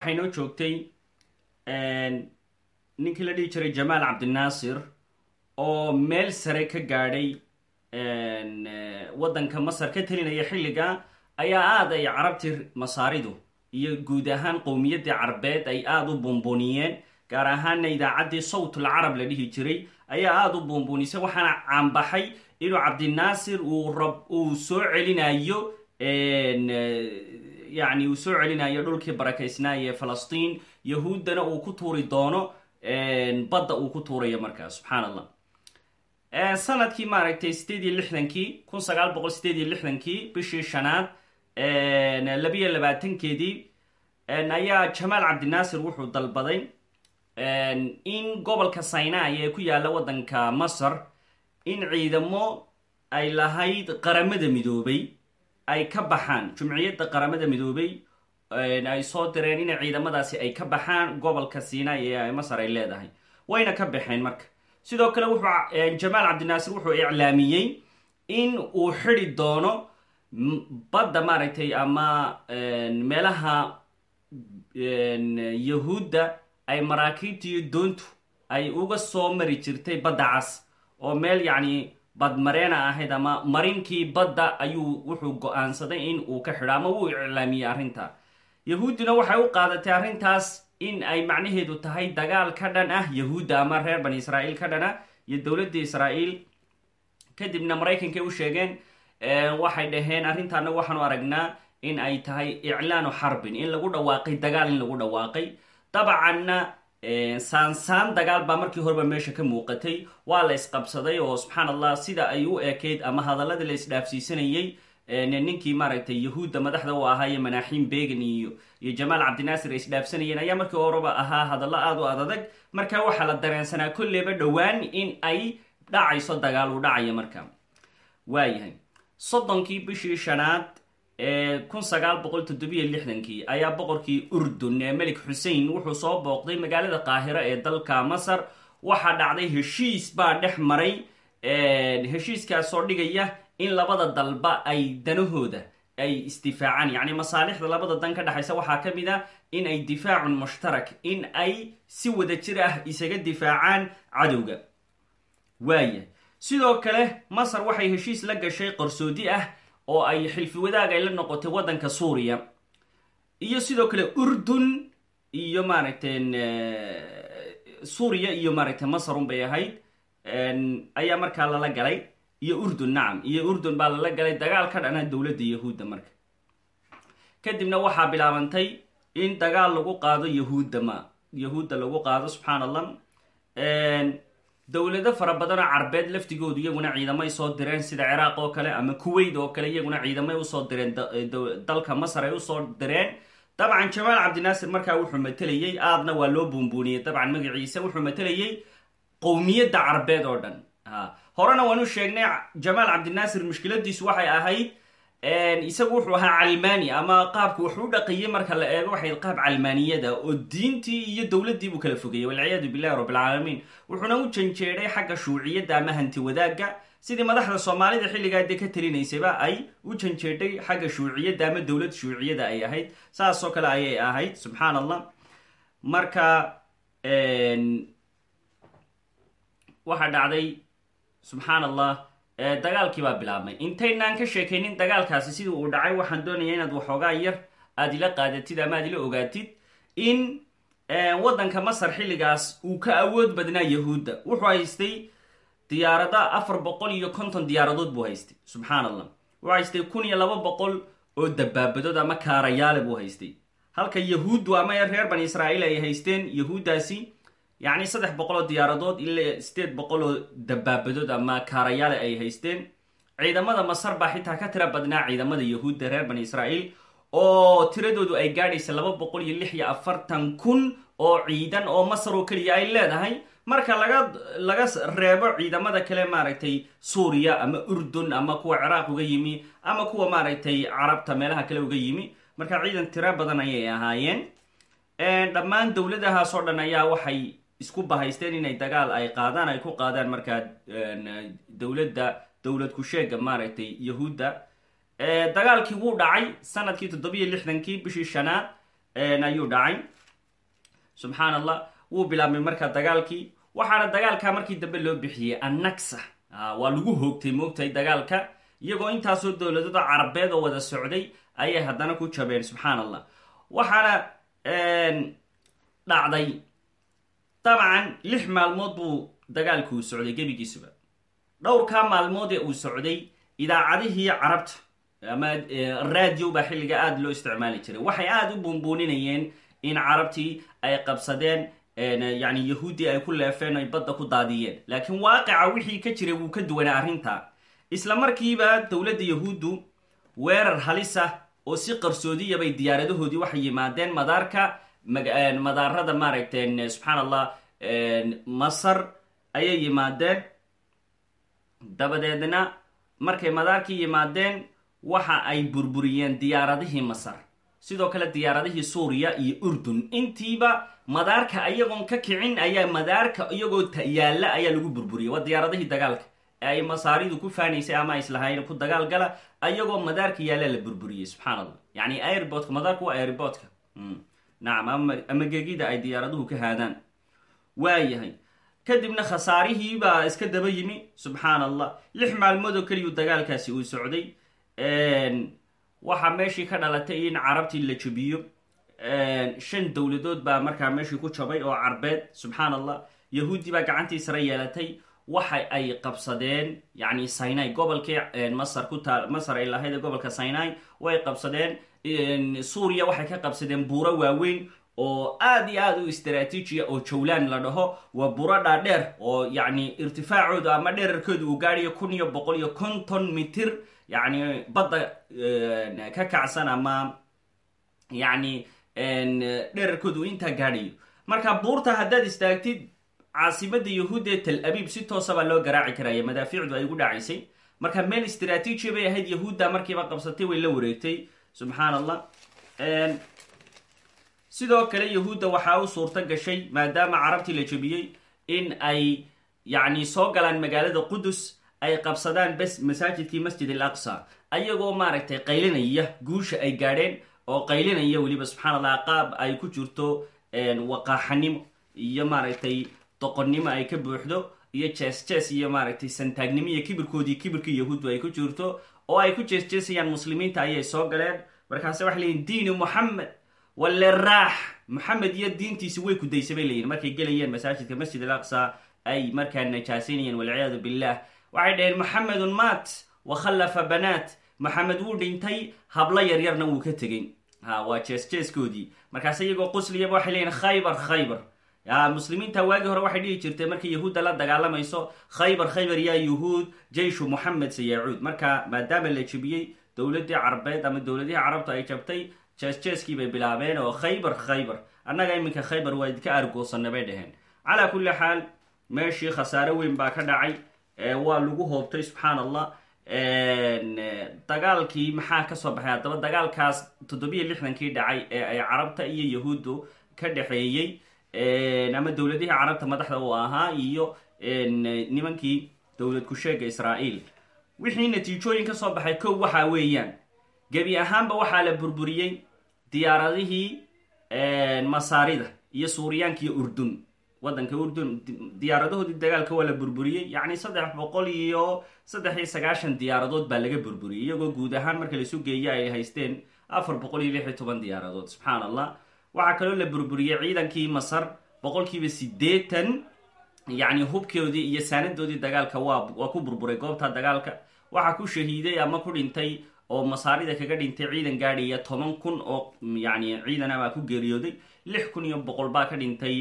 waxay noo joogtay ninkii la dhihi jiray jamaal cabdinaasir oo meel sare ka gaadhay waddanka masar ka telinaya xilliga ayaa aada ay carabtii masaaridu iyo guud ahaan qowmiyaddii carbeed ay aada u buunbuuniyeen gaar ahaana idaacaddii sawtul carab la dhihi jiray ayaa aada u buunbuunisay waxaana caanbaxay inuu cabdinaasir uu soo celinayo yani uu soo celinayo dhulkii barakaysnaaya ee falastiin yahuuddana uu ku tuuri doono badda uu ku tuurayo markaa subxaan allah sannadkii maaragtay sideed iyo lixdankii kun sagaal boqol sideed iyo lixdankii bishii shanaad labiyo labaatankeedii ayaa jamaal cabdinaasir wuxuu dalbaday in gobolka sinai ee ku yaalla waddanka masar in ciidamo ay lahayd qaramada midoobay ay ka baxaan jumciyadda qaramada midoobay ay soo direen in ciidamadaasi ay ka baxaan gobolka sinai ee masar ay leedahay. Wayna ka baxeen marka. Sidoo kale wuxuu jamaal cabdinaasir wuxuu iclaamiyey in uu xidi doono badda maaragtay ama meelaha yahuudda ay maraakiibta iyo doontu ay uga soo mari jirtay badda cas oo meel yacni badmareena ahayd ama marinkii badda ayuu wuxuu go'aansaday in uu ka xidho ama wuu iclaamiyey arrinta. Yahuudduna waxay u qaadatay arrintaas in ay macnaheedu tahay dagaal ka dhan ah yahuudda ama reer bani israa'iil ka dhan ah iyo dowladda israa'iil. Kadibna maraykankay u sheegeen waxay dhaheen arrintaana waxaanu aragnaa in ay tahay iclaanu xarbin in lagu dhawaaqay dagaal in lagu dhawaaqay. Dabcanna saansaan dagaal baa markii horeba meesha ka muuqatay. Waa la isqabsaday oo subxaan allah sida ay u ekeyd ama hadalladii la isdhaafsiisanayey ninkii maaragtay yahuudda madaxda u ahaaye manaaxiim began iyo iyo jamaal cabdinaasir ay isdhaafsanayeen ayaa markii horeba ahaa hadallo aada u adadag marka waxaa la dareensanaa kolleyba dhowaan in ay dhacayso dagaal uu dhacaya marka. Waayahay soddonkii bishii shanaad kun sagaal boqol toddobiyo lixdankii ayaa boqorkii urdun ee melik xusein wuxuu soo booqday magaalada qaahiro ee dalka masar waxaa dhacday heshiis baa dhex maray heshiiskaasoo dhigaya in labada dalba ay danahooda ay isdifaacaan. Yacni masaalixda labada dan ka dhexaysa waxaa ka mid a in ay difaacun mushtarak in ay si wada jir ah isaga difaacaan cadowga. Waaya sidoo kale masar waxay heshiis la gashay qarsoodi ah oo ay xilfi wadaag ay la noqotay waddanka suuriya. Iyo sidoo kale urdun iyo maaragtay suuriya iyo maaragtay masarun bay ahayd ayaa markaa lala galay. Iyo urdun nacam iyo urdun baa lala galay dagaal ka dhana dowladda yahuudda marka. Kadibna waxaa bilaabantay in dagaal lagu qaado yahuudda ma yahuudda lagu qaado subxaan allah dowlado fara badanoo carbeed laftigoodu iyaguna ciidamay soo direen sida ciraaq oo kale ama kuwait oo kale iyaguna ciidamay u soo direen dalka masar ay u soo direen. Dabcan jamaal cabdinaasir markaa wuxuu matelayey aadna waa loo buunbuuniyey. Dabcan magaciisa wuxuu matelayey qowmiyadda carbeed oo dhan. Horena waanu sheegnay jamaal cabdinaasir mushkiladiisu waxay ahayd isagu wuxuu ahaa calmaani ama qaabku wuxuu u dhaqayay marka la eego waxay qaab calmaaniyada oo diintii iyo dowladdii buu kala fogayay walciyaadu billahi rabbilcaalamiin wuxuuna u janjeedhay xagga shuuciyadda ama hanti wadaagga. Sidii madaxda soomaalida xilligaa dee ka talinaysaba ay u janjeedhay xagga shuuciyadda ama dowlad shuuciyada ay ahayd. Saasoo kale ayay ahayd subxaan allah marka waxaa dhacday subxaan allah dagaalkii baa bilaabmay. Intaynaan ka sheekaynin dagaalkaasi sidii uu dhacay waxaan doonaya inaad waxoogaa yar aad ila qaadatid ama aad ila ogaatid in waddanka masar xilligaas uu ka awood badnaa yahuudda. Wuxuu haystay diyaarada afar boqol iyo konton diyaaradood buu haystay. Subxaan allah wuxuu haystay kun iyo laba boqol oo dabaabadood ama kaarayaale buu haystay. Halka yahuuddu ama reer bani israa'iil ay haysteen yahuuddaasi yacni saddex boqol oo diyaaradood ilaa sideed boqol oo dabaabadood ama kaarayaale ay haysteen ciidamada masar baa xitaa ka tira badnaa ciidamada yahuudda reer bani israa'iil oo tiradoodu ay gaadhaysa laba boqol iyo lix iyo afartan kun oo ciidan oo masar oo keliya ay leedahay. Marka laga laga reebo ciidamada kale maaragtay suuriya ama urdun ama kuwa ciraaq uga yimi ama kuwa maaragtay carabta meelaha kale uga yimi marka ciidan tiro badan ayay ahaayeen. Dhammaan dowladahaas oo dhan ayaa waxay isku bahaysteen inay dagaal ay qaadaan ay ku qaadaan markaa dowladda dowlad ku-sheega maaragtay yahuudda. Dagaalkii wuu dhacay sannadkii toddobiyo lixdankii bishii shanaad ayuu dhacay. Subxaan allah wuu bilaabmay markaa dagaalkii waxaana dagaalka markii dambe loo bixiyey annaksa waa lagu hoogtay moogtahay dagaalka iyagoo intaasoo dowladada carabeed oo wada socday ayay haddana ku jabeen subxaan allah waxaana dhacday dabcan lix maalmood buu dagaalku uu socday gebigiisuba dhowrkaa maalmood ee uu socday idaacadihii carabta ama radio baa xilliga aada loo isticmaali jiray waxay aada u buunbuuninayeen in carabtii ay qabsadeen yani yahuuddii ay ku leefeen ay badda ku daadiyeen laakiin waaqica wixii ka jiray wuu ka duwanaa arrinta isla markiiba dowladda yahuuddu weerar halisa oo si qarsoodiya bay diyaaradahoodii waxay yimaadeen madaarka madaarada maaragtay subxaan allah masar ayay yimaadeen. Dabadeedna markay madaarkii yimaadeen waxa ay burburiyeen diyaaradihii masar. Sidoo kale diyaaradihii suuriya iyo urdun. Intiiba madaarka ayagoon ka kicin ayaa madaarka iyagoo yaalla ayaa lagu burburiyay waa diyaaradihii dagaalka. Ee ay masaaridu ku faanaysay ama islahayn ku dagaal gala ayagoo madaarka yaalla la burburiyey subxaan allah yani airbotka madaarka waa airbotka nacam ama gegida ay diyaaraduhu ka haadaan. Waayahay kadibna khasaarihii baa iska daba yimi subxaan allah lix maalmood oo keliyuu dagaalkaasi uu socday. Waxaa meeshii ka dhalatay in carabtii la jebiyo. Shan dowladood baa markaa meeshii ku jabay oo carbeed subxaan allah yahuuddii baa gacantii sare yeelatay. Waxa ay qabsadeen yani sinai gobolkii masar ku taal masar ay lahayd gobolka sinai way qabsadeen suuriya waxay ka qabsadeen buuro waaweyn oo aada iyo aada u istraatiijiya oo jawlaan la dhaho. Waa buro dhaadheer oo yacni irtifaacooda ama dherarkooda uu gaadhayo kun iyo boqol iyo konton mitir yacni badda ka kacsan ama yacni dherarkooda uu intaa gaadhayo marka buurta haddaad istaagtid caasimada yahuudda ee tel abiib si toosabaa loo garaaci karaya madaafiicdu ay ugu dhacaysay. Marka meel istraatiijiya bay ahayd yahuudda markiiba qabsatay way la wareegtay subxaan allah sidoo kale yahuudda waxaa u suurto gashay maadaama carabtii la jebiyey in ay yacni soo galaan magaalada qudus ay qabsadaan bes masaajidkii masjid al aqsa. Ayagoo maaragtay qaylinaya guusha ay gaadheen oo qaylinaya weliba subxaan allah qaab ay ku jirto waqaaxanimo iyo maaragtay doqonnimo ay ka buuxdo iyo jees jees iyo maaragtay santaagnimo iyo kibirkoodii kibirkii yahuuddu ay ku jirto oo ay ku jees jeesayaan muslimiinta ayay soo galeen. Markaase waxay leeyihiin diini moxamed walle raax. Moxamed iyo diintiisi way ku daysay bay leeyihiin markay gelayeen masaajidka masjid al aqsa ay markaa najaasaynayeen walciyaadu billah waxay dhaheen moxamedun maat wa khallafa banaat. Moxamed wuu dhintay hablo yaryarna wuu ka tegey ha waa jees jeeskoodii markaase iyagoo qusliyaba waxay leeyihiin khaybar khaybar muslimiinta waagii hore waxay dhihi jirtay markay yahuudda la dagaalamayso khaybar khaybar yaa yuhuud jeyshu moxamed sayacuud marka maadaama la jebiyey dowladii carbeed ama dowladihii carabtu ay jabtay jees-jeeskii bay bilaabeen oo khaybar khaybar. Annaga iminka khaybar waa idinka argoosanna bay dhaheen. Calaa kulli xaal meeshii khasaare weyn baa ka dhacay waa lagu hoobtay subxaan allah dagaalkii maxaa ka soo baxay? Haddaba dagaalkaas toddobiyo lixdankii dhacay ee ay carabta iyo yahuuddu ka dhexeeyey ama dowladihii carabta madaxda uu ahaa iyo nimankii dowlad ku-sheega israa'iil. Wixii natiijooyin ka soo baxay kow waxaa weeyaan. Gebi ahaanba waxaa la burburiyey diyaaradihii masaarida iyo suuriyaanka iyo urdun. Waddanka urdun diyaaradahoodii dagaalka waa la burburiyey. Yacni saddex boqol iyo saddex iyo sagaashan diyaaradood baa laga burburiyey iyagoo guud ahaan marka laisu geeyo ay haysteen afar boqol iyo lix iyo toban diyaaradood. Subxaan allah waxaa kaloo la burburiyey ciidankii masar boqolkiiba siddeetan yacni hubkoodii iyo saanadoodii dagaalka waa ku burburay goobta dagaalka. Waxaa ku shahiiday ama ku dhintay oo masaarida kaga dhintay ciidan gaadhaya toban kun oo yacni ciidana baa ku geeriyooday. Lix kun iyo boqol baa ka dhintay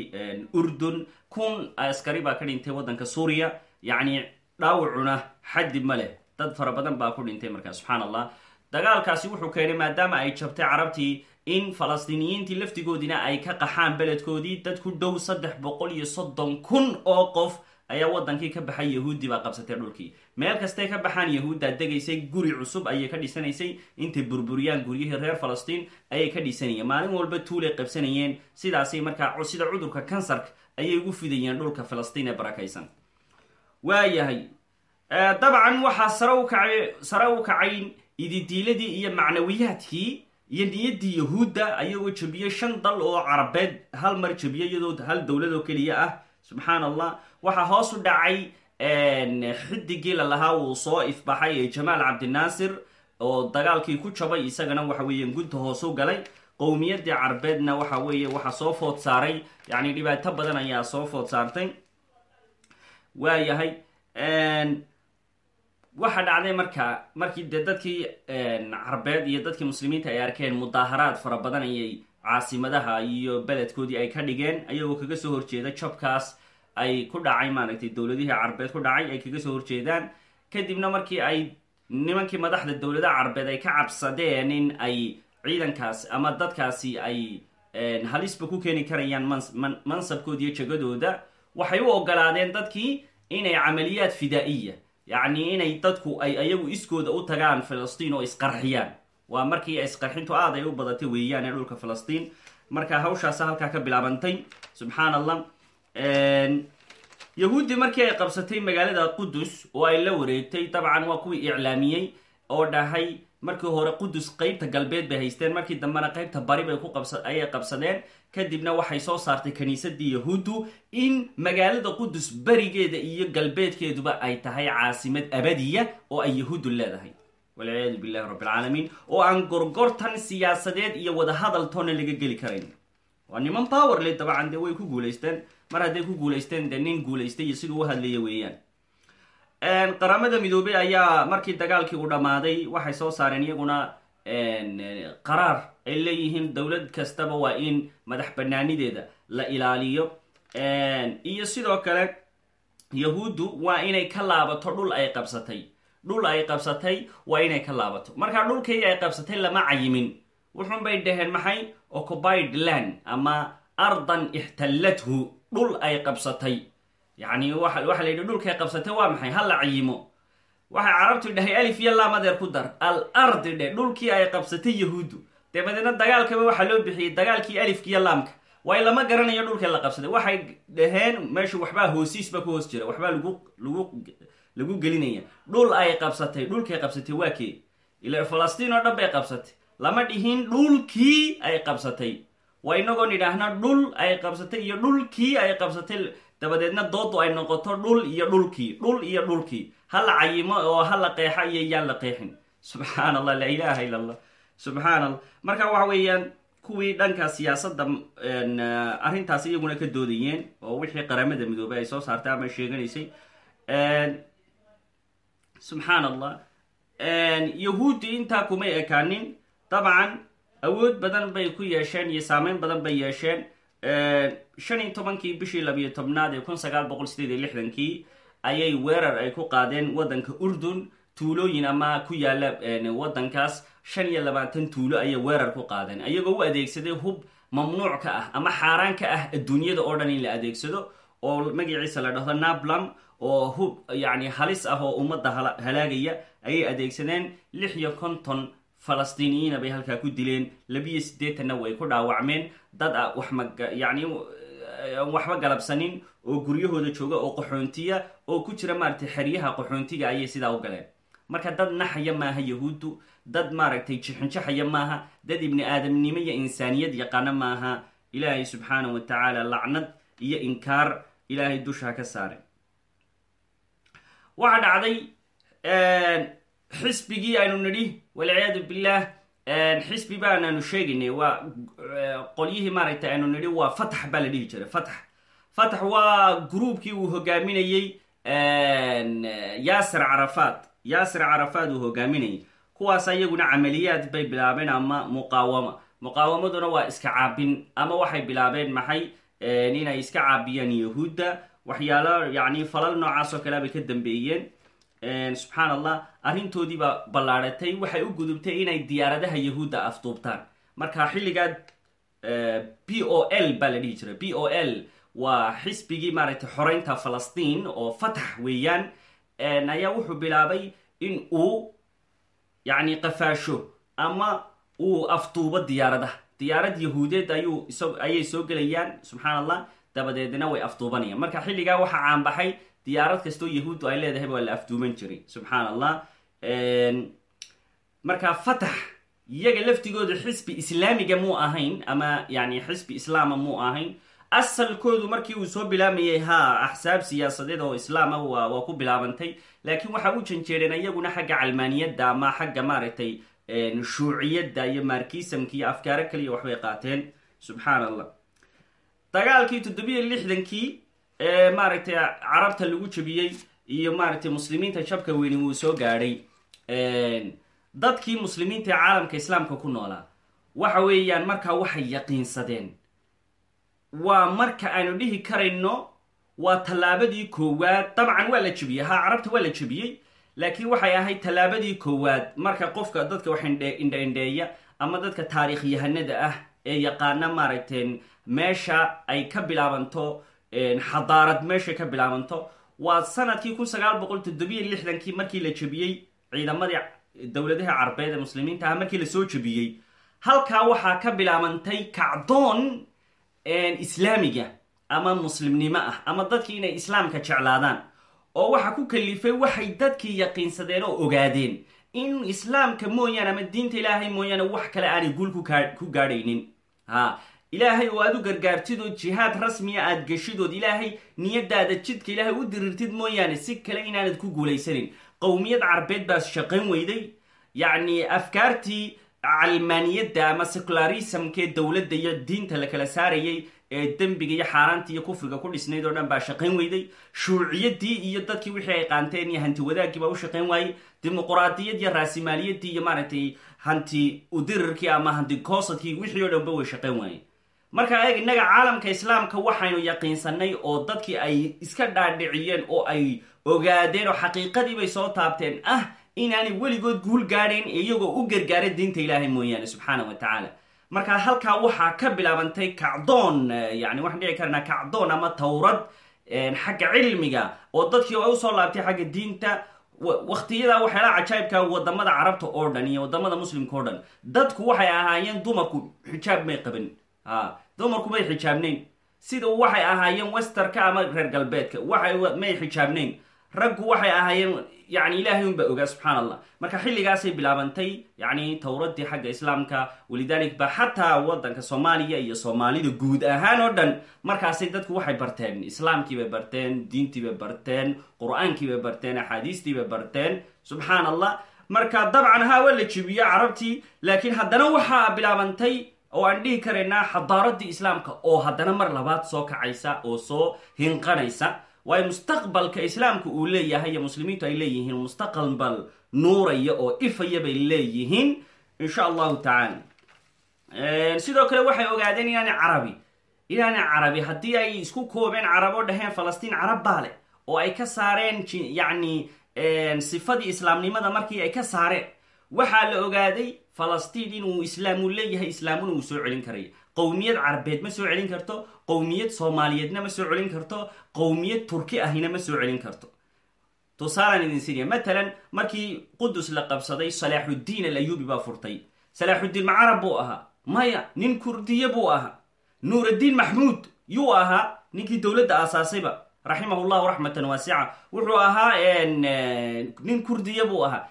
urdun. Kun askari baa ka dhintay waddanka suuriya. Yacni dhaawacuna xaddi ma leh. Dad fara badan baa ku dhintay markaa subxaan allah dagaalkaasi wuxuu keenay maadaama ay jabtay carabtii in falastiiniyiintii laftigoodiina ay ka qaxaan beledkoodii dad ku dhow saddex boqol iyo soddon kun oo qof ayaa waddankii ka baxay yahuudi baa qabsatay dhulkii. Meel kastay ka baxaan yahuuddaa degaysay guri cusub ayay ka dhisanaysay intay burburiyaan guryihii reer falastiin ayay ka dhisanayeen maalin walba tuulay qabsanayeen sidaasay markaa sida cudurka kansarka ayay ugu fidayeen dhulka falastiin ee barakaysan. Waayahay dabcan waxaa sare u kacay ididiiladii iyo macnawiyaadkii iyo niyaddii yahuudda ayagoo jebiyey shan dal oo carabeed hal mar jebiye iyadoo hal dowlad oo keliya ah subxaan allah waxaa hoos u dhacay xidigii la lahaa uu soo ifbaxay jamaal cabdinaasir oo dagaalkii ku jabay isagana waxa weeye gunta hoos u galay qowmiyaddii carbeedna waxa weeye waxaa soo food saaray yacni dhibaato badan ayaa soo food saartay waayahay waxa dhacday marka markii dee dadkii carbeed iyo dadkii muslimiinta ay arkeen mudaaharaad fara badan ayay caasimadaha iyo beledkoodii ay ka dhigeen ayagoo kaga soo horjeeda jabkaas ay ku dhacay maaragtay dowladihii carbeed ku dhacay ay kaga soo horjeedaan. Kadibna markii ay nimankii madaxda dowladaha carbeed ay ka cabsadeen in ay ciidankaas ama dadkaasi ay halisba ku keeni karayaan mansabkooda iyo jegadooda waxay u ogolaadeen dadkii inay camaliyaad fidaa'iya yacni inay dadku ay ayagu iskooda u tagaan filistiin oo isqarxiyaan. Waa markii isqarxintu aad ay u badatay weeyaan ee dhulka filistiin marka hawshaasa halkaa ka bilaabantay subxaan allah yahuuddii markii ay qabsatay magaalada qudus oo ay la wareegtay dabcan waa kuwii iclaamiyey oo dhahay markii hore qudus qeybta galbeed bay haysteen. Markii dambena qeybta bari bay ku ayay qabsadeen kadibna waxay soo saartay kiniisadii yahuuddu in magaalada qudus berigeeda iyo galbeedkeeduba ay tahay caasimad abadiya oo ay yahuuddu leedahay. Walciyaadu billahi rabbi alcaalamiin oo aan gorgortan siyaasadeed iyo wadahadal toona laga geli karayn. Waa niman powerle dabcan dee way ku guulaysteen. Mar hadday ku guulaysteen dee nin guulaystay iyo siduu u hadlaya weeyaan. Qaramada midoobey ayaa markii dagaalkii uu dhammaaday waxay soo saareen iyaguna qaraar ay leeyihiin dowlad kastaba waa in madax banaanideeda la ilaaliyo. Iyo sidoo kale yahuuddu waa inay ka laabato dhul ay qabsatay. Dhul ay qabsatay waa inay ka laabato. Markaa dhulkii ay qabsatay lama cayimin. Wuxun bay dhaheen maxay? Occupied land ama ardan ixtallathu. Dhul ay qabsatay. Yacni waxa la yidhi dhulkay qabsatay waa maxay? Ha la cayimo waxay carabtu dhahay alif iyo laamadeer ku dar. Al ardi dhe dhulkii ay qabsatay yahuuddu. Dabadeedna dagaalkaba waxaa loo bixiyey dagaalkii alifkiiyo laamka. Waayo lama garanayo dhulkii la qabsaday. Waxay dhaheen meeshu waxbaa hoosiisba ku hoos jira. Waxbaa lagu lagu gelinaya. Dhul ay qabsatay dhulkay qabsatay waa kee? Ila falastiin oo dhan bay qabsatay. Lama dhihin dhulkii ay qabsatay. Waa inagoon idhaahna dhul ay qabsatay iyo dhulkii ay qabsatay. Dabadeedna doodu ay noqoto dhul iyo dhulkii dhul iyo dhulkii ha la cayimo oo ha la qeexa iyo yaan la qeexin. Subxaan allah laa ilaaha illa allah subxaan allah marka waxa weeyaan kuwii dhanka siyaasadda arrintaas iyaguna ka doodayeen oo wixii qaramada midoobey ay soo saartay ama sheeganaysay subxaan allah yahuuddi intaa kumay ekaanin dabcan awood badan bay ku yeesheen iyo saameyn badan bay yeesheen. Shan iyo tobankii bishii labiyo tobnaad ee kun sagaal boqol sideed iyo lixdankii ayay weerar ay ku qaadeen waddanka urdun tuulooyin ama ku yaalla waddankaas shan iyo labaatan tuulo ayay weerar ku qaadeen. Ayagoo u adeegsaday hub mamnuuc ka ah ama xaaraan ka ah adduunyada oo dhan in la adeegsado oo magaciisa la dhahdo nablam oo hub yacni halis ah oo ummadda halaagaya ayay adeegsadeen lix iyo konton falastiiniyiina bay halkaa ku dileen. Labiyo siddeetanna way ku dhaawacmeen. Dad a wax ma yacni waxba galabsanin oo guryahooda jooga oo qaxoontiya oo ku jira maaragtay xeryaha qaxoontiga ayay sidaa u galeen. Marka dad naxaya maaha yahuuddu dad maaragtay jixinjaxaya maaha dad ibni aadamnimo iyo insaaniyad yaqaana maaha ilaahay subxaana wa tacaala lacnad iyo inkaar ilaahay dushaa ka saare waxaa dhacday xisbigii aynu nidhi walciyaadu billah xisbi baanaanu sheegaynay waa qolyihii maaragtay aynu nidhi waa fatax baa la dhihi jiray fatax fatax waa gruubkii uu hogaaminayey yaasir carafaad. Yaasir carafaad uu hogaaminayay kuwaas ayaguna camaliyaad bay bilaabeen ama muqaawama. Muqaawamaduna waa iska caabin ama waxay bilaabeen maxay inay iska caabiyaan yahuudda. Waxyaalo yacni falal noocaas oo kale bay ka dambeeyeen. Subxaan allah arrintoodii baa ballaadhatay waxay u gudubtay inay diyaaradaha yahuudda afduubtaan. Marka xilligaa b o l baa la dhihi jiray. B o l waa xisbigii maaragtay xoreynta falastiin oo fatax weeyaan ayaa wuxuu bilaabay in uu yacni qafaasho ama uu afduubo diyaaradaha diyaarad yahuudeed ayuu ayay soo gelayaan subxaan allah dabadeedna way afduubanayaan marka xilligaa waxaa caanbaxay diyaarad kastoo yahuuddu ay leedahay waa la afduuman jiray subxaan allah marka fatax iyaga laftigooda xisbi islaamiga muu ahayn ama yani xisbi islaama muu ahayn asalkoodu markii uu soo bilaamayay ha axsaab siyaasadeed oo islaama waa ku bilaabantay. Laakiin waxa u janjeereen iyaguna xagga calmaaniyadda ama xagga maaragtay shuuciyadda iyo markisamka iyo afkaaro kaliya waxbay qaateen. Subxaan allah dagaalkii toddobiyo lixdankii ee maaragtay carabta lagu jebiyey iyo maaragtay muslimiinta jabka weyni wuu soo gaadhay dadkii muslimiinta ee caalamka islaamka ku noolaa waxa weeyaan markaa waxay yaqiinsadeen waa marka aanu dhihi karayno waa tallaabadii koowaad. Dabcan waa la jebiyey ha carabta waa la jebiyey laakiin waxay ahayd tallaabadii koowaad. Marka qofka dadka wax indha-indheeya ama dadka taariikh yahanada ah ee yaqaana maaragtay meesha ay ka bilaabanto xadaarad meeshay ka bilaabanto waa sannadkii kun sagaal boqol toddobiyo lixdankii markii la jebiyey ciidamadii dowladaha carbeed ee muslimiinta ah markii la soo jebiyey. Halkaa waxaa ka bilaabantay kacdoon islaamiga ama muslimnimo ah ama dadkii inay islaamka jeclaadaan oo waxa ku kalifay waxay dadkii yaqiinsadeen oo ogaadeen in islaamka mooyaane ama diinta ilaahay mooyaane wax kale aanay guul ku gaadhaynin ha ilaahay oo aad u gargaartidood jihaad rasmiya aad geshidood ilaahay niyadaada jidka ilaahay u dirirtid mooyaane si kale inaanad ku guulaysanin. Qowmiyad carbeed baa shaqayn weyday. Yacni afkaartii calmaaniyadda ama secularismkee dowladda iyo diinta la kala saarayay ee dembiga iyo xaaraanta iyo kufriga ku dhisnayd oo dhan baa shaqayn weyday. Shuuciyadii iyo dadkii wixii ay qaanteen iyo hanti wadaagii baa u shaqayn waayey. Dimuquraadiyad iyo raasimaaliyadii iyo maaragtay hanti udirirkii ama hanti koosadkii wixii oo dhanba way shaqayn waayeen. Marka eeg innaga caalamka islaamka waxaynu yaqiinsanay oo dadkii ay iska dhaadhiciyeen oo ay ogaadeen oo xaqiiqadii bay soo taabteen ah inaanay weligood guul gaadhayn iyagoo u gargaara diinta ilaahay mooyaane subxaana wa tacaala. Marka halkaa waxaa ka bilaabantay kacdoon yani waxaan dhici karnaa kacdoon ama tawrad xagga cilmiga oo dadkii ay u soo laabtay xagga diinta waktiyada waxyaalaha cajaayibka waddamada carabta oo dhan iyo waddamada muslimka o dhan. Dadku waxay ahaayeen dumarku xijaab may qaban a dumarku may xijaabnayn. Sida waxay ahaayeen westerka ama reer galbeedka waxa may xijaabnayn raggu waxay ahaayeen yani ilaahay unba ogaa subxaan allah marka xilligaasay bilaabantay yani towradii xagga islaamka walidalik ba xataa wadanka soomaaliya iyo soomaalida guud ahaan oo dhan markaasay dadku waxay barteen islaamkiibay barteen diintiibay barteen qur'aankiibay barteen axaadiistiibay barteen subxaan allah marka dabcan ha waa la jebiye carabtii laakiin haddana waxaa bilaabantay oo aan dhihi karaynaa xadaaradii islaamka oo haddana mar labaad soo kacaysa oo soo hinqanaysa waayo mustaqbalka islaamka uu leeyahay iyo muslimiintu ay leeyihiin mustaqbal nuuraya oo ifaya bay leeyihiin insha allahu tacaala sidoo kale waxay ogaadeen inaanay carabi inaanay carabi haddii ay isku koobeen carab oo dhaheen falastiin carab baa leh oo ay ka saareen yacni sifadii islaamnimada markii ay ka saareen. Waxaa la ogaaday falastiin inuu islaamu leeyahay islaamuna uu soo celin karay qowmiyad carbeed ma soo celin karto qowmiyad soomaaliyeedna ma soo celin karto qowmiyad turki ahina ma soo celin karto. Tusaalaan idin siniya matalan markii qudus la qabsaday salaaxuddiin alayuubi baa furtay. Salaaxuddiin ma carab buu ahaa maya nin kurdiye buu ahaa nuuraddiin maxmuud yuu ahaa ninkii dowladda aasaasayba raximah llahu raxmatan waasica wuxuu ahaa nin kurdiya buu ahaa.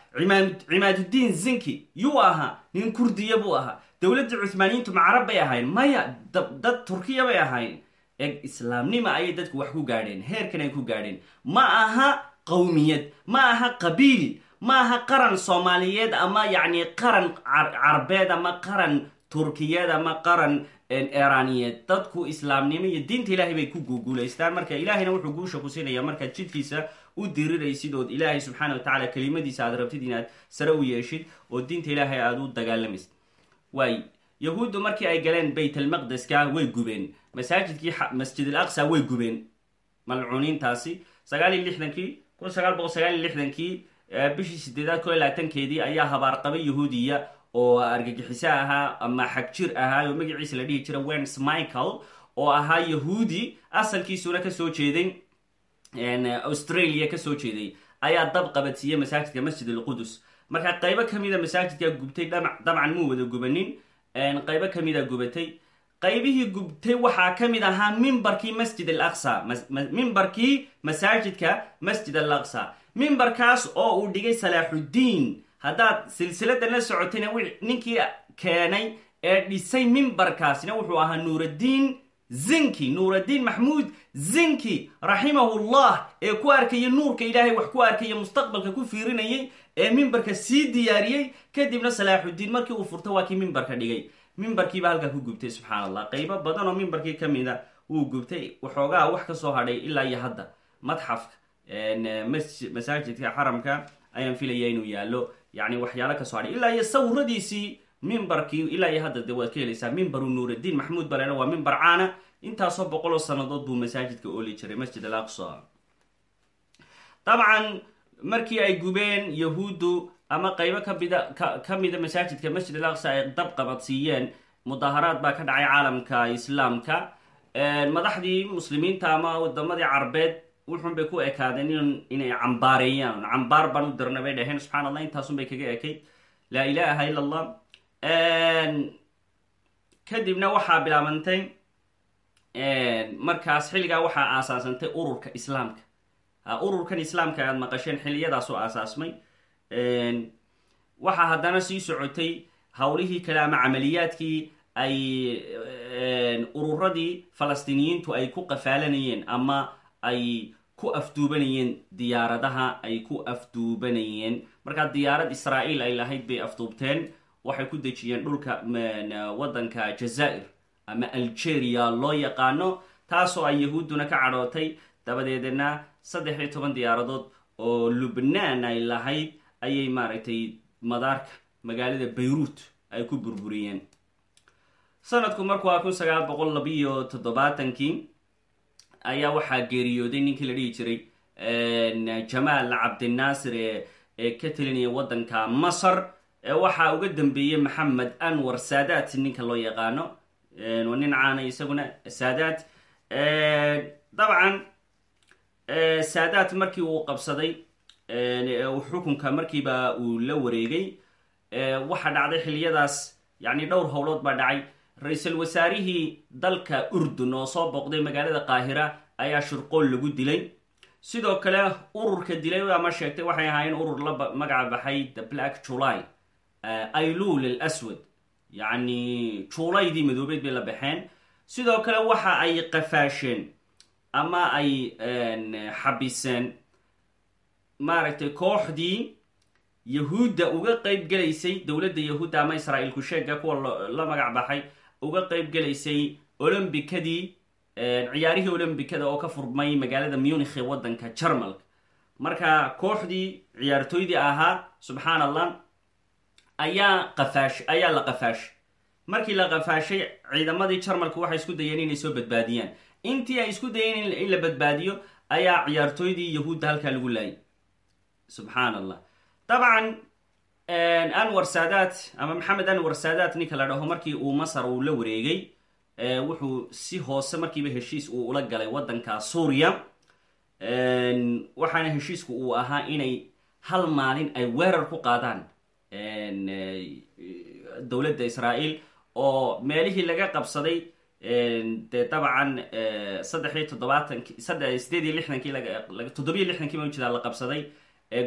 Cimaaduddiin zinki yuu ahaa nin kurdiya buu ahaa dowladdii cuhmaaniyiintu ma carab bay ahaayeen maya dad turkiya bay ahaayeen eg islaamnima ayay dadku wax ku gaadheen heerkan ay ku gaadheen. Ma aha qowmiyad ma aha qabiil ma aha qaran soomaaliyeed ama yacni qaran carbeed ama qaran turkiyeed ama qaran eraaniyeed dadku islaamnimo iyo diinta ilaahay bay ku guguulaystaan marka ilaahayna wuxuu guusha ku siinaya markaad jidkiisa u diriraysid ood ilaahay subxaana wa tacala kelimadiisa aad rabtid inaad sare u yeeshid oo diinta ilaahay aada u dagaalamaysid waay yahuuddu markii ay galeen bayt almaqdeska way gubeen. Masaajidkii masjid al aqsa way gubeen. Malcuuniintaasi sagaal iyo lixdankii kun sagaal boqol sagaal iyo lixdankii bishii sideedaad ko iyo labaatankeedii ayaa habaarqabay yahuudiya oo argagixiso ahaa ama xagjir ahaa oo magaciisa la dhihi jira wens michael oo ahaa yahuudi. Asalkiisuna ka soo jeeday australia ka soo jeeday ayaa dab qabadsiiyey masaajidka masjid alqudus marka qaybo kamida masaajidka gubtay dabcan muu wada gubanin? Qaybo kamida gubatay? Qaybihii gubtay waxaa ka mid ahaa mimbarkii masjid al aqsa mimbarkii masaajidka masjid al aqsa mimbarkaas oo uu dhigay salaaxuddiin haddaad silsiladan la socotayna ninkii keenay ee dhisay mimbarkaasina wuxuu ahaa nuuraddiin zinki. Nuuraddiin maxmuud zinki raximahullah ee ku arkaya nuurka ilaahay wax ku arkaya mustaqbalka ku fiirinayay ee mimbarka sii diyaariyey kadibna salaaxuddiin markii uu furta waa kii mimbarka dhigay. Mimbarkiiba halkaa ku gubtay subxaan allah qaybo badan oo mimbarkii ka mida wuu gubtay. Waxoogaa wax ka soo hadhay ilaa iyo hadda. Madxafka masaajidka xaramka ayaan filaya inuu yaalo yani waxyaalo ka soo hadhay. Ilaa iyo sawiradiisii mimbarkii ilaa iyo hadda de waad ka helaysaa mimbaru nuuraddiin maxmuud balena waa mimbar caana. Intaasoo boqoloo sannadood buu masaajidka ooli jiray masjid al aqsa dabcan markii ay gubeen yahuuddu ama qaybo kamida ka mida masaajidka masjid al aqsa ay dab qabadsiiyeen mudaaharaad baa ka dhacay caalamka islaamka. Madaxdii muslimiinta ama wadamadii carbeed wuxun bay ku ekaadeen inay cambaareeyaan. Cambaar baan u dirna bay dhaheen subxana allah bay kaga ekayd laa ilaha illa allah kadibna waxaa bilaabantay markaas xilligaa waxaa aasaasantay ururka islaamka ururkan islaamka aad maqasheen xiliyadaas oo aasaasmay. Waxaa haddana sii socotay howlihii kale ama camaliyaadkii ay ururadii falastiiniyiintu ay ku qafaalanayeen ama ay ku afduubanayeen diyaaradaha ay ku afduubanayeen. Markaa diyaarad israa'iil ay lahayd bay afduubteen. Waxay ku dejiyeen dhulka waddanka jazaa'ir ama algeria loo yaqaano taasoo ay yahuudduna ka cadhootay dabadeedna saddex iyo toban diyaaradood oo lubnaan ay lahayd ayay maaragtay madaarka magaalada bayruut ay ku burburiyeen. Sanadku markuu waa kun sagaal boqol labiyo toddobaatankii ayaa waxaa geeriyooday ninkii la dhihi jiray jamaal cabdinaasir ee ee ka telinaya waddanka masar. Waxaa uga dambeeyey maxamed anwar saadaat ninka loo yaqaano nin caana isaguna saadaat. Dabcan saadaat markii uu qabsaday xukunka markiiba uu la wareegay waxaa dhacday xiliyadaas yani dhowr howlood baa dhacay. Ra'iisul wasaarihii dalka urdun oo soo booqday magaalada qaahira ayaa shirqool lagu dilay. Sidoo kale ururka dilay ama sheegtay waxay ahaayeen urur la magaca baxay the black july aylul al aswad yacni juulaydii madoobeed bay la baxeen. Sidoo kale waxa ay qafaasheen ama ay xabiseen maaragtay kooxdii yahuudda uga qeyb gelaysay dowladda yahuudda ama israa'iilku sheega kuwa la magac baxay uga qeyb gelaysay olombikadii ciyaarihii olombikada oo ka furmay magaalada munikh ee waddanka jarmalka. Marka kooxdii ciyaartooydii ahaa subxaan allah ayaa qafaash ayaa la qafaashay markii la qafaashay ciidamadii jarmalku waxay isku dayeen inay soo badbaadiyaan intii ay isku dayeen in la badbaadiyo ayaa ciyaartooydii yahuudda halkaa lagu laayay. Subxaan allah dabcan anwar saadaat ama maxamed anwar saadaat ninka la dhaho markii uu masar uu la wareegay wuxuu si hoose markiiba heshiis uu ula galay waddanka suuriya. Waxaana heshiisku uu ahaa inay hal maalin ay weerar ku qaadaan dowladda israa'iil oo meelihii laga qabsaday dee dabcan saddex iyo toddobaatanki sideed iyo lixdankii toddobiyo lixdankii ma la qabsaday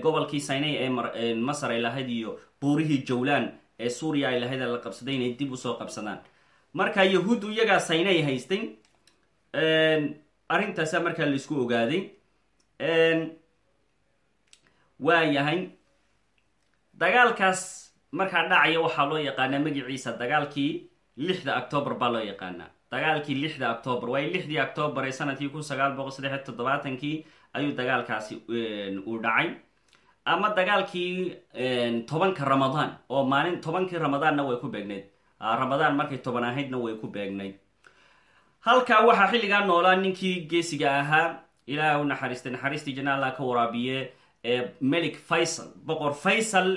gobolkii sinay ee masar ay lahayd iyo buurihii jawlan ee suuriya ay lahayd la qabsaday inay dib u soo qabsadaan. Marka yahuuddu iyagaa sinay haystay arrintaasa markaa la isku ogaaday waa yahay dagaalkaas markaa dhacaya waxaa loo yaqaanaa magaciisa dagaalkii lixda octoobar baa loo yaqaanaa dagaalkii lixda octoobar waayo lixdii octoobar ee sannadkii kun sagaal boqol saddex toddobaatankii ayuu dagaalkaasi uu dhacay. Ama dagaalkii tobanka ramadaan oo maalin tobankii ramadaanna way ku beegnayd. Ramadaan markay toban ahaydna way ku beegnayd. Halkaa waxaa xilligaa noolaa ninkii geesiga ahaa ilaah u naxariistay. Naxariistii jana allah ka waraabiye melik faysal. Boqor faysal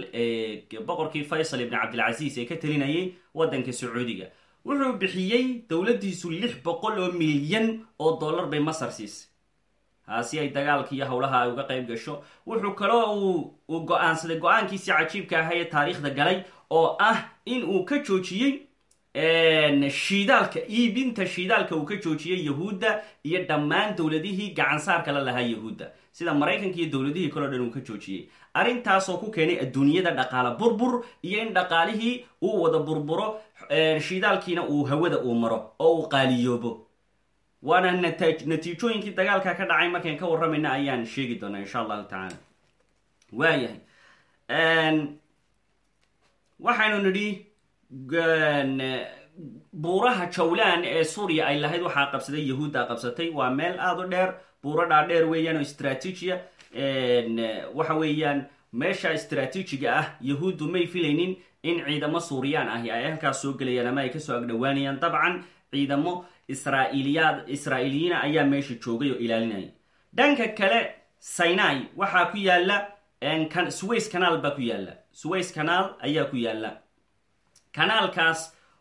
boqorkii faysal ibn cabdilcasiis ee ka telinayay waddanka sacuudiga wuxuu bixiyey dowladdiisu lix boqol oo milyan oo dollar bay masar siisay. Si ay dagaalka iyo howlaha ay uga qayb gasho wuxuu kaloo uu go'aansaday go'aankiisii cajiibka ahaa ee taariikhda galay oo ah in uu ka joojiyey shiidaalka iibinta shiidaalka uu ka joojiyey yahuudda iyo dhammaan dowladihii gacansaarka la lahaa yahuudda. Sida maraykanka iyo dowladihii kaleo dhan uu ka joojiyey arrintaasoo ku keenay adduunyada dhaqaale. Burbur iyo in dhaqaalihii uu wada burburo shiidaalkiina uu hawada uu maro oo uu qaaliyoobo. Waana natiijooyinkii dagaalka ka dhacay markayn ka warramayna ayaan sheegi doonaa insha allahu tacaala. Waayahay waxaynu nidhi buuraha jawlan ee suuriya ay lahayd waxaa qabsaday yahuudda qabsatay. Waa meel aada u dheer buuro dhaadheer weeyaan oo istraatiijiya waxa weeyaan meesha istraatiijiga ah yahuuddu may filaynin in ciidamo suuriyaan ahi ay halkaas soo gelayaan ama ay ka soo agdhowaanayaan dabcan ciidamo israailiyaad israa'iiliyiina ayaa meesha joogay oo ilaalinaya dhanka kale sinai waxaa ku yaalla sways canaal baa ku yaalla sways canaal ayaa ku yaalla kanaalkaas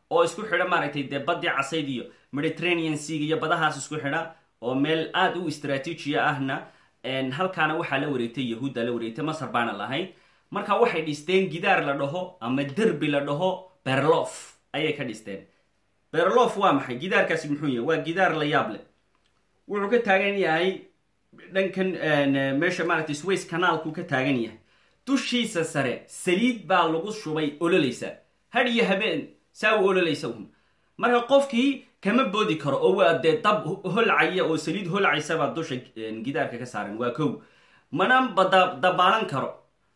oo isku xidha maaragtay dee baddii casayd iyo mediterranean seaga iyo badahaas isku xidha oo meel aada u istraatiijiya ahna halkaana waxaa la wareegtay yahuudda la wareegtay masar baana lahayd marka waxay dhisteen gidaar la dhaho ama derbi la dhaho berlof. Ayay ka dhisteen. Berlof waa maxay? Gidaarkaasi muxuu yahay? Waa gidaar la yaab leh. Wuxuu ka taagan yahay dhankan meesha maaragtay sways canaalku ka taagan yahay. Dushiisa sare saliid baa lagu shubay ololaysa had iyo habeen saa u ololaysa marka qofkii kama boodi karo oo waa dee dab holcaya oo saliid holcaysabaa dusha gidaarka ka saaran. Waa kow. Mana dabaalan karo.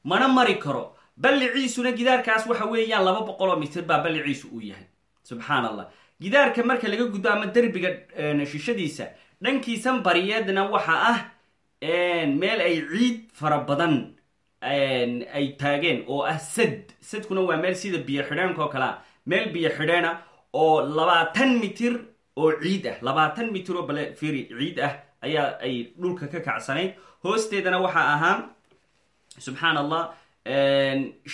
Mana mari karo. Balliciisuna gidaarkaas waxa weeyaan laba boqoloo mitir baa balliciisu uu yahay. Subxaan allah gidaarka marka laga gudbo ama derbiga shishadiisa dhankiisan bariyeedna waxa ah meel ay ciid fara badan ay taageen oo ah sad. Sadkuna waa meel sida biyo xidheenka oo kale ah. Meel biyo xidheena oo labaatan mitir oo ciid ah labaatan mitir oo bale firi ciid ah ayaa ay dhulka ka kacsanayd hoosteedana waxaa ahaa subxaan allah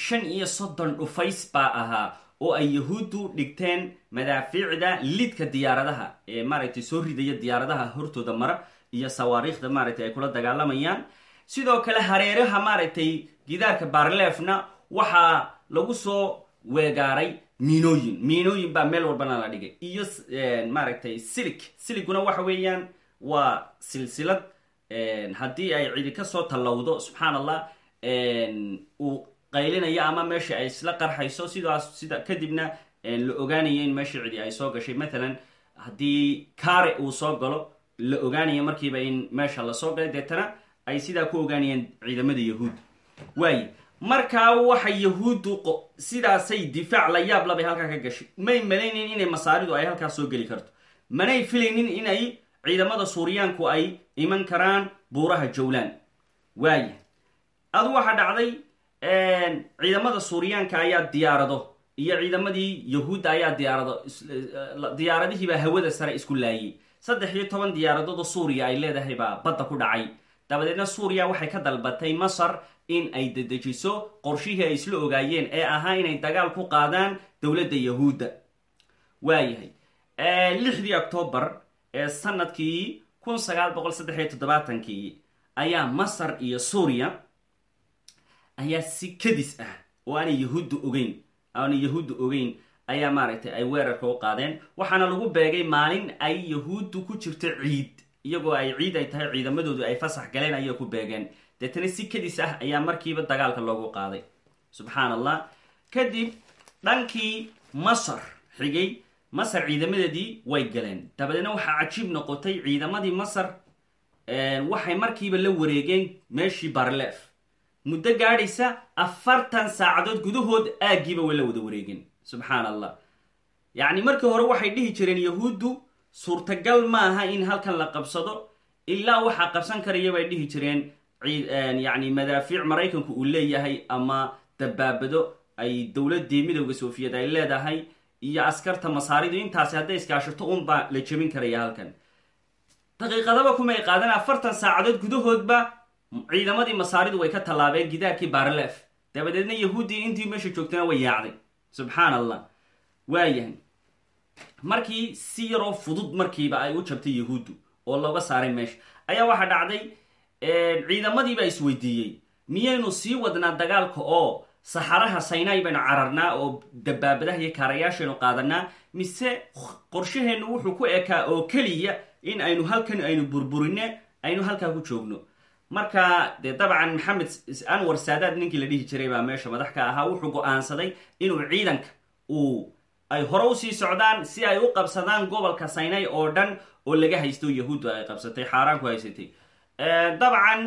shan iyo soddon dhufays baa ahaa oo ay yahuuddu dhigteen madaafiicda lidka diyaaradaha ee maaragtay soo ridaya diyaaradaha hortooda mara iyo sawaariikhda maaragtay ay kula dagaalamayaan. Sidoo kale hareeraha maaragtay gidaarka barlefna waxaa lagu soo weegaaray miinooyin miinooyin baa meel walbana la dhigay. Iyo maaragtay silig. Siliguna waxa weeyaan waa silsilad haddii ay cidi ka soo tallowdo subxaan allah uu qaylinayo ama meesha ay isla qarxayso sidaas sida kadibna la ogaanayo in meesha cidi ay soo gashay. Matalan haddii kare uu soo galo la ogaanayo markiiba in meesha la soo galay. Deetana ay sidaa ku ogaanayeen ciidamada yahuud. Waaye markaa waxa yahuuddu sidaasay difaac la yaab labay halkaa ka gashay. May malaynayn inay masaaridu ay halkaas soo geli karto. Manay filaynin inay ciidamada suuriyaanku ay iman karaan buuraha jawlan waaya adu waxaa dhacday ciidamada suuriyaanka ayaa diyaarado iyo ciidamadii yahuudda ayaa diyaarado. Diyaaradihiibaa hawada sare isku laayay. Saddex iyo toban diyaaradoodoo suuriya ay leedahay baa badda ku dhacay. Dabadeedna suuriya waxay ka dalbatay masar in ay dedejiso qorshihii ay isla ogaayeen ee ahaa inay dagaal ku qaadaan dowladda yahuudda. Waayahay lixdii octoobar ee sannadkii kun sagaal boqol saddex iyo toddobaatankii ayaa masar iyo suuriya ayaa si kadis ah oo aanay yahuudda ogeyn aanay yahuudda ogeyn ayaa maaragtay ay weerarka u qaadeen. Waxaana lagu beegay maalin ay yahuuddu ku jirto ciid iyagoo ay ciid ay tahay ciidamadoodu ay fasax galeen ayay ku beegeen deetana si kadis ah ayaa markiiba dagaalka loogu qaaday. Subxaan allah kadib dhankii masar xigay masar ciidamadeedii way galeen. Dabadeedna waxaa cajiib noqotay ciidamadii masar waxay markiiba la wareegeen meeshii barlef muddo gaadhaysa afartan saacadood gudahood aaggiiba way la wada wareegeen. Subxaan allah yacni markii hore waxay dhihi jireen yahuuddu suurtagal maaha in halkan la qabsado ilaa waxaa qabsan karaya bay dhihi jireen yacni madaafiic maraykanku uu leeyahay ama dabaabado ay dowladdii midowda sofiyeed ay leedahay iyo askarta masaaridu. Intaasi hadday iskaashato unbaa la jebin karaya halkan. Daqiiqadaba kumay qaadan afartan saacadood gudahoodba ciidamadii masaaridu way ka tallaabeen gidaarkii barlef. Dabadeedna yahuuddii intii meesha joogtana way yaacday. Subxaan allah waayahay markii si yaroo fudud markiiba ay u jabtay yahuuddu oo looga saaray meesha ayaa waxaa dhacday ciidamadiibaa isweydiiyey. Miyaynu sii wadnaa dagaalka oo saxaraha saynai baynu cararnaa oo dabaabadaha iyo kaarayaashaynu qaadanaa mise qorshaheennu wuxuu ku ekaa oo keliya in aynu halkan aynu burburine aynu halkaa ku joogno. Marka dee dabcan maxamed anwar saadaad ninkii la dhihi jiray baa meesha madax ka ahaa wuxuu go'aansaday inuu ciidanka uu ay hore u sii socdaan si ay u qabsadaan gobolka saynay oo dhan oo laga haysto yahuuddu ay qabsatay xaaraan ku haysatay dabcan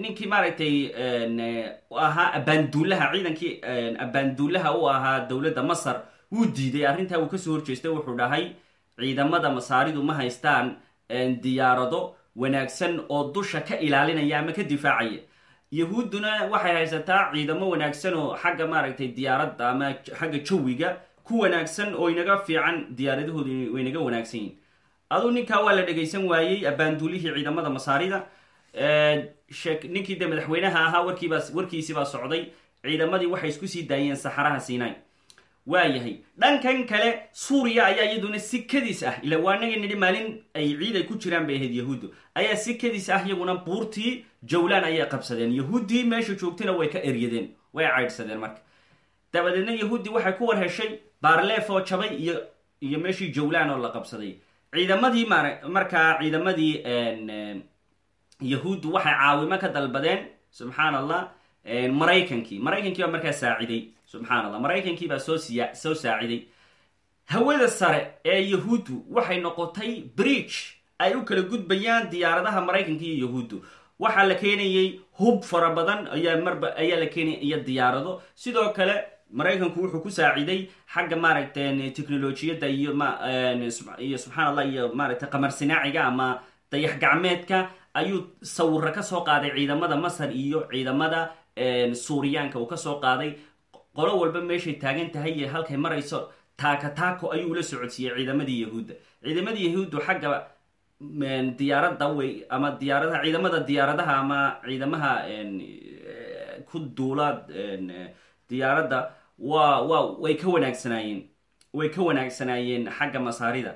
ninkii maaragtay ahaa abaanduulaha ciidankii abaanduulaha u ahaa dowladda masar wuu diiday. Arrintaa uu ka soo horjeestay wuxuu dhahay ciidamada masaaridu ma haystaan diyaarado wanaagsan oo dusha ka ilaalinaya ama ka difaacaya. Yahuudduna waxay haysataa ciidamo wanaagsan oo xagga maaragtay diyaaradda ama xagga jawiga ku wanaagsan oo inaga fiican diyaaradahoodu way naga wanaagsan yihiin aduu ninkaa waa la dhegaysan waayey abaanduulihii ciidamada masaarida. Ninkii de madaxweynaha ahaa warkiibaa warkiisibaa socday. Ciidamadii waxay isku sii daayeen saxaraha sinai. Waayahay dhankan kale suuriya ayaa iyaduna si kadis ah. Ila waanaga nidhi maalin ay ciid ay ku jiraan bay ahayd yahuuddu. Ayaa si kadis ah iyaguna buurtii jawlaan ayay qabsadeen. Yahuuddii meesha joogtayna way ka eryadeen way caydhsadeen marka. Dabadeedna yahuuddii waxay ku war heshay baarleef oo jabay iyo iyo meeshii jawlaan oo la qabsaday ciidamadii markaa ciidamadii yahuuddu waxay caawimo ka dalbadeen subxaan allah maraykankii. Maraykankii baa markaa saaciday subxaan allah maraykankii baa soo siya soo saaciday. Hawada sare ee yahuuddu waxay noqotay bridge ay u kala gudbayaan diyaaradaha maraykanka iyo yahuuddu. Waxaa la keenayay hub fara badan ayaa marba ayaa la keenaya iyo diyaarado. Sidoo kale maraykanku wuxuu ku saaciday xagga maaragta technolojiyadda iyo iyo subxaan allah iyo maaragtay qamar sinaaciga ama dayax gacmeedka ayuu sawiro ka soo qaaday ciidamada masar iyo ciidamada suuriyaanka uu ka soo qaaday. Qolo walba meeshay taagan tahay halkay marayso taaka taako ayuu ula socodsiiyey ciidamadii yahuudda. Ciidamadii yahuuddu xagga diyaaradda way ama diyaaradaha ciidamada diyaaradaha ama ciidamaha ku duula diyaaradda waa waa way ka wanaagsanaayeen way ka wanaagsanaayeen xagga masaarida.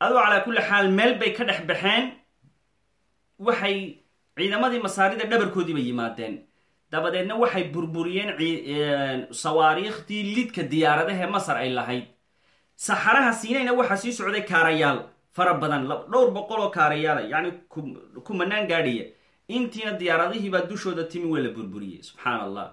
Adoo calaa kulli xaal meel bay ka dhex baxeen waxay ciidamadii masaarida dhabarkoodii bay yimaadeen. Dabadeedna waxay burburiyeen sawaariikhdii lidka diyaaradahae masar ay lahayd. Saxaraha siinayna waxaa sii socday kaarayaal fara badan dhowr boqol oo kaarayaala yacni kumanaan gaadhaya intiina diyaaradihiibaa dushooda timi waa la burburiyey subxaan allah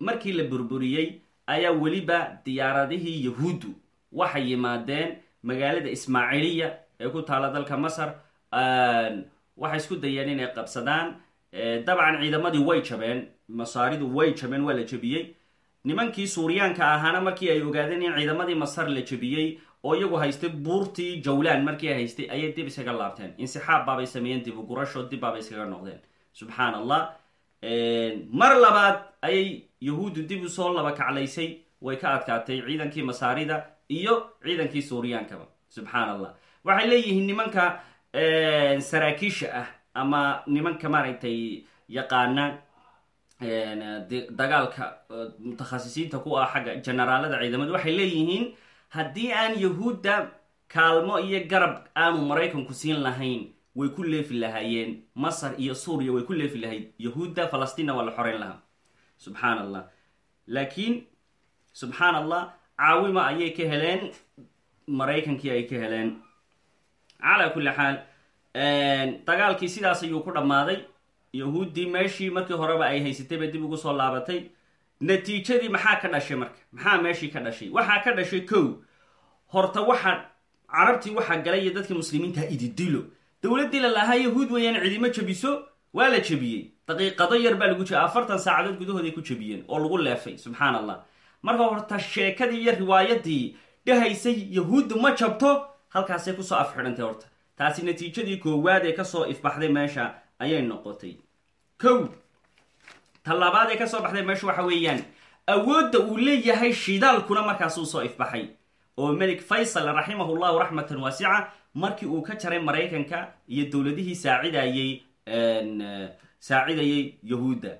markii la burburiyey ayaa weliba diyaaradihii yahuuddu waxay yimaadeen magaalada ismaaciiliya ee ku taala dalka masar waxay isku dayeen inay qabsadaan dabcan ciidamadii way jabeen masaaridu way jabeen waa la jebiyey. Nimankii suuriyaanka ahaana markii ay ogaadeen in ciidamadii masar la jebiyey oo iyagu haystay buurtii jawlaan markii ay haystay ayay dib iskaga laabteen. Insixaab baabay sameeyeen dib ugurasho dib baabay iskaga noqdeen. Subxaan allah mar labaad ayay yahuuddu dib u soo laba kaclaysay way ka adkaatay ciidankii masaarida iyo ciidankii suuriyankaba subxaan allah waxay leeyihiin nimanka saraakiisha ah ama nimanka maaragtay yaqaana dagaalka mutakhasisiinta ku ah xagga generaalada ciidamada waxay leeyihiin haddii aan yahuudda kaalmo iyo garab aanu maraykanku siin lahayn way ku leefi lahaayeen. Masar iyo suuriya way ku leefi lahayd. Yahuudda falastiinna waa la xoreyn lahaa subxaan allah laakiin subxaan allah caawima ayay ka heleen maraykankii ay ka heleen. Calaa kulli xaal dagaalkii sidaas ayuu ku dhammaaday. Yahuuddii meeshii markii horeba ay haysatay bay dib ugu soo laabatay. Natiijadii maxaa ka dhashay marka? Maxaa meeshii ka dhashay? Waxaa ka dhashay kow. Horta waxaa carabtii waxaa galay iyo dadkii muslimiinta ididilo. Dowladdii la lahaa yahuud weeyaan cidimo jabiso waa la jebiyey. Daqiiqado yar baa lagu jebiyey. Afartan saacadood gudahooday ku jebiyeen oo lagu leefay. Subxaan allah marka horta sheekadii iyo riwaayadii dhahaysay yahuuddu ma jabto halkaasay ku soo afxidhantay horta. Taasi natiijadii koowaad ee ka soo ifbaxday meesha ayay noqotay. Kow tallaabaad ee ka soo baxday meesha waxa weeyaan awoodda uu leeyahay shidaalkuna markaasuu soo ifbaxay. Oo melik faysal raximahu llahu raxmatan waasica markii uu ka jaray maraykanka iyo dowladihii saacidayey saacidayay yahuudda.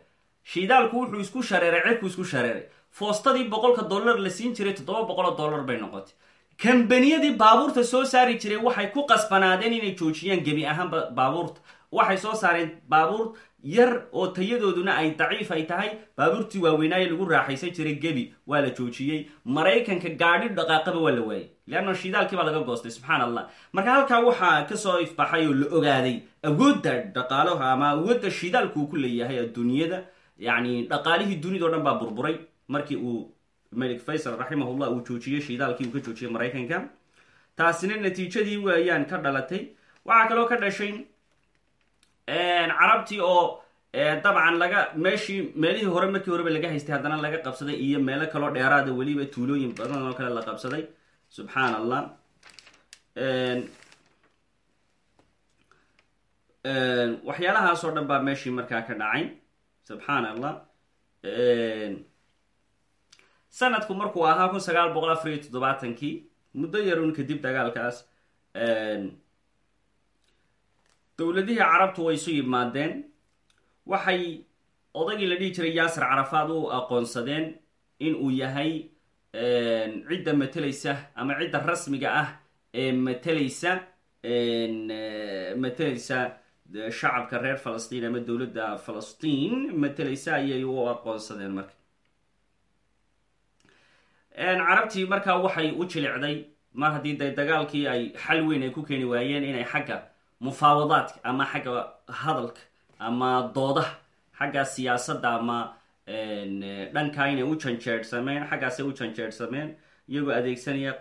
Shidaalku wuxuu isku shareeray cirku isku shareeray. Foostadii boqolka dollar la siin jiray toddoba boqoloo dollar bay noqotay. Kambaniyadii baabuurta soo saari jiray waxay ku qasbanaadeen inay joojiyaan gebi ahaanba baabuurta. Waxay soo saareen baabuur yar oo tayadooduna ay daciif ay tahay. Baabuurtii waaweynaaye lagu raaxaysan jiray gebi waa la joojiyey. Maraykanka gaadhi dhaqaaqaba waa la waayey leanna shidaalkii baa laga goostay subxaan allah marka halkaa waxaa ka soo ifbaxay oo la ogaaday awoodda dhaqaalaha ama awoodda shidaalku uu ku leeyahay adduunyada yacni dhaqaalihii dunida o dhan baa burburay. Markii uu malik faysal raximahullah uu joojiyey shidaalkii uu ka joojiyey maraykanka. Taasina natiijadii waayaan ka dhalatay. Waxaa kaloo ka dhashay carabtii oo dabcan laga meeshii meelihii hore markii horeba laga haystay haddana laga qabsaday iyo meelo kaloo dheeraada weliba tuulooyin badan oo kale la qabsaday subxaan allah waxyaalahaasoo dhan baa meeshii markaa ka dhacay. Subxaan allah sanadku markuu ahaa kun sagaal boqol afar iyo toddobaatankii muddo yarun kadib dagaalkaas dowladihii carabtu way isu yimaadeen. Waxay odaygii la dhihi jiray yaasir carafaad u aqoonsadeen in uu yahay cidda matelaysa ama cidda rasmiga ah ee matelaysa matelaysa shacabka reer falastiin ama dowladda falastiin matelaysa ayay u aqoonsadeen marka. Carabtii markaa waxay u jilicday mar haddii de dagaalkii ay xal weyn ay ku keeni waayeen inay xagga mufaawadaadka ama xagga hadalka ama doodaha xagga siyaasadda ama dhankaa inay u janjeerhsameen xaggaasay u janjeerhsameen iyagoo adeegsanaya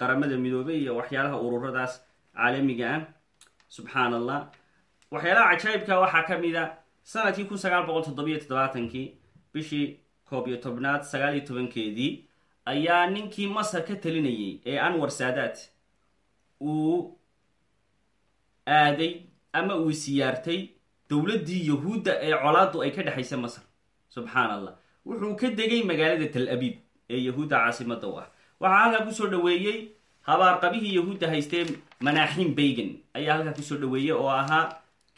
qaramada midoobay iyo waxyaalaha ururadaas caalamiga ah. Subxaan allah waxyaalaha cajaa'ibka waxaa ka mid a sannadkii kun sagaal boqol toddobiyo toddobaatankii bishii koob iyo tobnaad sagaal iyo tobankeedii ayaa ninkii masar ka talinayay ee anwar saadaad uu aaday ama uu siyaartay dowladdii yahuudda ee colaadu ay ka dhexaysa masar subxaan allah wuxuu ka degay magaalada tal abiib ee yahuudda caasimada u ah. Waxaa halkaa ku soo dhaweeyey habaarqabihii yahuudda haystee manaaxiim baygan ayaa halkaa ku soo dhaweeyey oo ahaa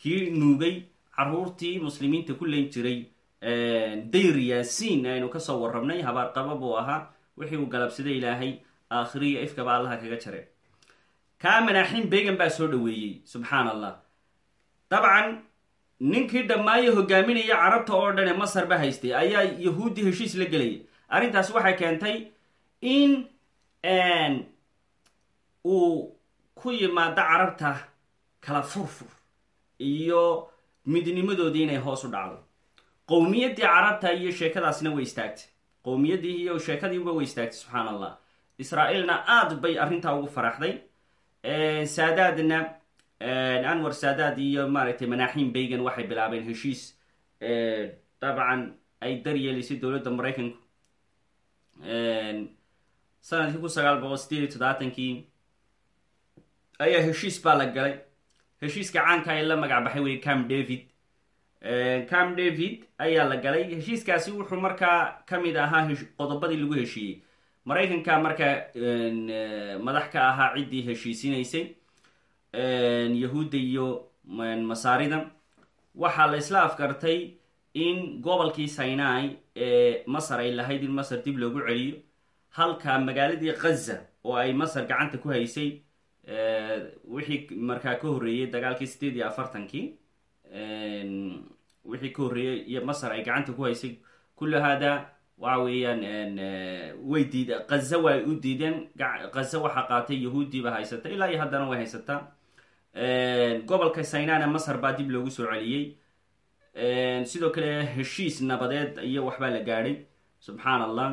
kii nuugay caruurtii muslimiinta ku leyn jiray dayr yaasiin aynu ka soo warrabnay. Habaarqaba buu ahaa. Wixii uu galabsaday ilaahay aakhiriya ifkaba allaha kaga jare kaa manaaxiim baygan baa soo dhaweeyey subxaan allah dabcan ninkii dhammaayo hogaaminaya carabta oo dhan ee masar ba haystay ayaa yahuudi heshiis la gelaya arrintaas waxay keentay in uu ku yimaado carabta kala furfur iyo midnimadoodii inay hoos u dhacdo. Qowmiyaddii carabta iyo sheekadaasna way istaagtay. Qowmiyaddii iyo sheekadiiba way istaagtay subxaan allah israa'iilna aad bay arrintaa ugu faraxday. Saadaadna anwar saadaad iyo maaragtay manaaxiim baygan waxay bilaabeen heshiis. Dabcan ay daryeelaysay dowladda maraykanku sannadkii kun sagaal boqol sideed iyo toddobaatankii ayaa heshiis baa la galay. Heshiiska caanka ee la magac baxay wey cam david. Cam david ayaa la galay. Heshiiskaasi wuxuu markaa ka mid ahaa qodobadii lagu heshiiyey. Maraykanka markaa madax ka ahaa ciddii heshiisinaysay yahuudda iyo masaarida. Waxaa la isla afgartay in gobolkii sinai ee masar ay lahayd in masar dib loogu celiyo. Halka magaaladii khaza oo ay masar gacanta ku haysay wixii markaa ka horreeyey dagaalkii sideed iyo afartankii wixii ka horreeyey iyo masar ay gacanta ku haysay. Kullu haada waxa weeyaan way diid khaza way u diideen. Khaza waxaa qaatay yahuudiiba haysata ilaa iyo haddana way haysataa gobolka sinana masar baa dib loogu soo celiyey. Sidoo kale heshiis nabadeed iyo waxbaa la gaadhay subxaan allah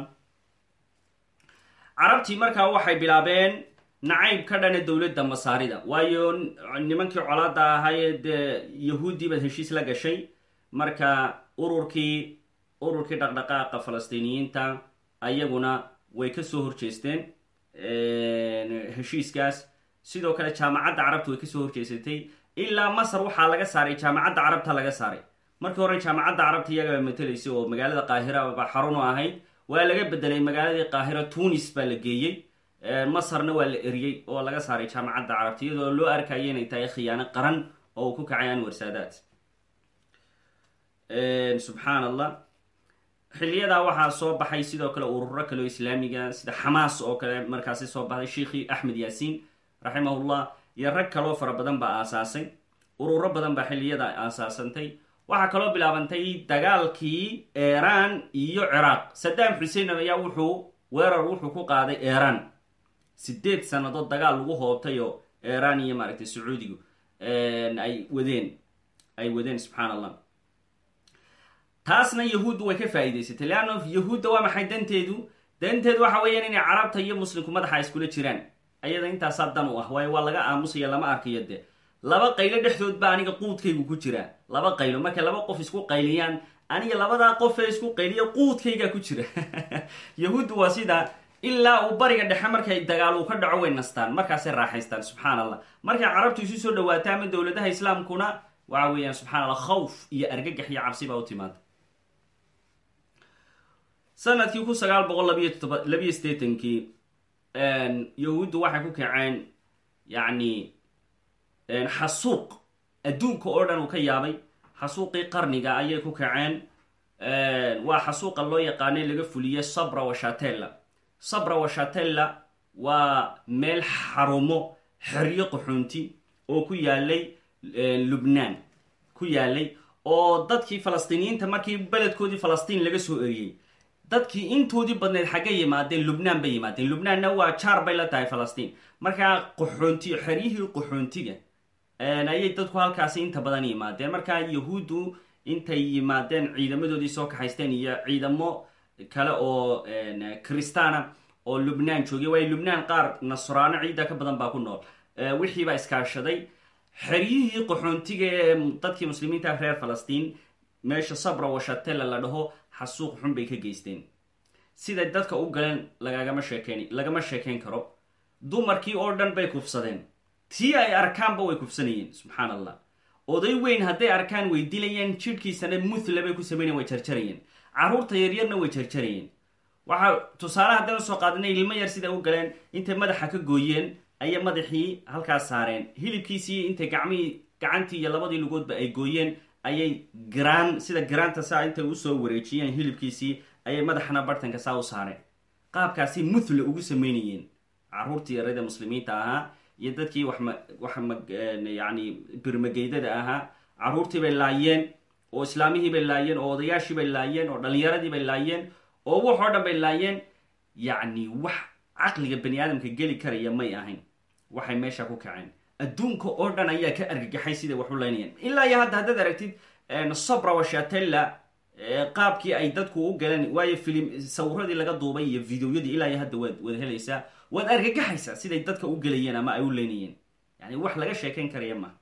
carabtii markaa waxay bilaabeen nacayb ka dhana dowladda masaarida. Waayo nimankii colaada ahaayee dee yahuuddii baad heshiis la gashay. Marka ururkii ururkii dhaqdhaqaaqa falastiiniyiinta ayaguna way ka soo horjeesteen heshiiskaas sidoo kale jaamacadda carabta way ka soo horjeesatay. Ilaa masar waxaa laga saaray jaamacadda carabta laga saaray. Markii hore jaamacadda carabta iyagaa matelaysay oo magaalada qaahira baa xarun u ahayd. Waa laga bedelay magaaladii qaahira tunis baa la geeyey. Masarna waa la eriyey oo laga saaray jaamacadda carabta iyadoo loo arkayo inay tahay khiyaano qaran oo uu ku kacay anwar saadaad. Subxaan allah xiliyadaa waxaa soo baxay sidoo kale ururo kale oo islaamiga sida xamaas oo kale markaasi soo baxday sheikhii axmed yaasiin raximahullah iyo rag kaloo fara badan baa aasaasay ururo badan baa xiliyada aasaasantay. Waxaa kaloo bilaabantay dagaalkii iiraan iyo ciraaq. Saddam xuseen ayaa wuxuu weerar wuxuu ku qaaday iiraan sideed sannadood dagaal lagu hoobtay oo iiraan iyo maaragtay sacuudigu ay wadeen ay wadeen subxaan allah taasna yahuuddu way ka faa'iidaysatay leanno yahuudda waa maxay danteedu? Danteedu waxa weeyaan inay carabta iyo muslimku madaxa iskula jiraan ayada intaasaa dan u ah waayo waa laga aamusaya lama arkayo dee laba qaylo dhexdood ba aniga quudkaygu ku jira. Laba qaylo markay laba qof isku qayliyaan aniga labadaa qof ee isku qayliya quudkaygaa ku jira. Yahuuddu waa sidaa ilaa uu bariga dhexe markay dagaal uu ka dhaco way nastaan markaasay raaxaystaan subxaan allah markay carabtu isu soo dhawaataa ama dowladaha islaamkuna waxa weeyaan subxana allah khawf iyo argagax iyo cabsi baa u timaada sannadkii kun sagaal boqol labiyo todoba labiyo sideetankii yahuuddu waxay ku kaceen yacni xasuuq adduunka oo dhan uu ka yaabay xasuuqii qarniga ayay ku kaceen waa xasuuqa loo yaqaanay laga fuliyey sabra washatella sabra washatella waa meel xarumo xeryo qaxoonti oo ku yaalay lubnaan. Ku yaalay oo dadkii falastiiniyiinta markii beledkoodii falastiin laga soo eriyey dadkii intoodii badneed xagga yimaadeen lubnaan bay yimaadeen. Lubnaanna waa jaar bay la tahay falastiin. Markaa qaxoonti xeryihii qaxoontiga ayay dadku halkaasi inta badan yimaadeen. Markaa yahuuddu intay yimaadeen ciidamadoodii soo kaxaysteen iyo ciidamo kale oo kristaana oo lubnaan joogay. Waayo lubnaan qaar nasraano ciidda ka badan baa ku nool. Wixiibaa iskaashaday. Xeryihii qaxoontiga ee dadkii muslimiinta reer falastiin meesha sabra washatella la dhaho xasuuq xun bay ka geysteen. Siday dadka u galeen lagagama sheekeyn lagama sheekeyn karo. Dumarkii oo dhan bay kufsadeen. Tii ay arkaanba way kufsanayeen subxaan allah oday weyn hadday arkaan way dilayeen jidhkiisana muthla bay ku samaynayen way jarjarayeen carruurta yaryarna way jarjarayeen waxaa tusaale haddaynu soo qaadanay ilmo yar siday u galeen intay madaxa ka gooyeen ayay madaxii halkaas saareen. Hilibkiisii intay gacmihii gacantii iyo labadii lugoodba ay gooyeen ayay garaan sida garaanta saa intay u soo wareejiyeen hilibkiisii ayay madaxna bartanka saa u saareen. Qaabkaasi muthla ugu samaynayeen carruurtii yarada muslimiinta ahaa iyo dadkii wax yani birmageydada ahaa carruurtii bay laayeen oo islaamihii bay laayeen oo odayaashii bay laayeen oo dhalinyaradii bay laayeen oo waxoo dhan bay laayeen. Yacni wax caqliga bani aadamka geli karaya may ahayn. Waxay meesha ku kaceen adduunka oo dhan ayaa ka argagaxay siday wax u leynayeen ilaa iyo hadda haddaad aragtid sabra washatella qaabkii ay dadku u galeen waayo filim sawiradii laga duubay iyo videoyadii ilaa iyo hadda waad wada helaysaa waad argagaxaysaa siday dadka u gelayeen ama ay u leynayeen yani wax laga sheekayn karaya maaha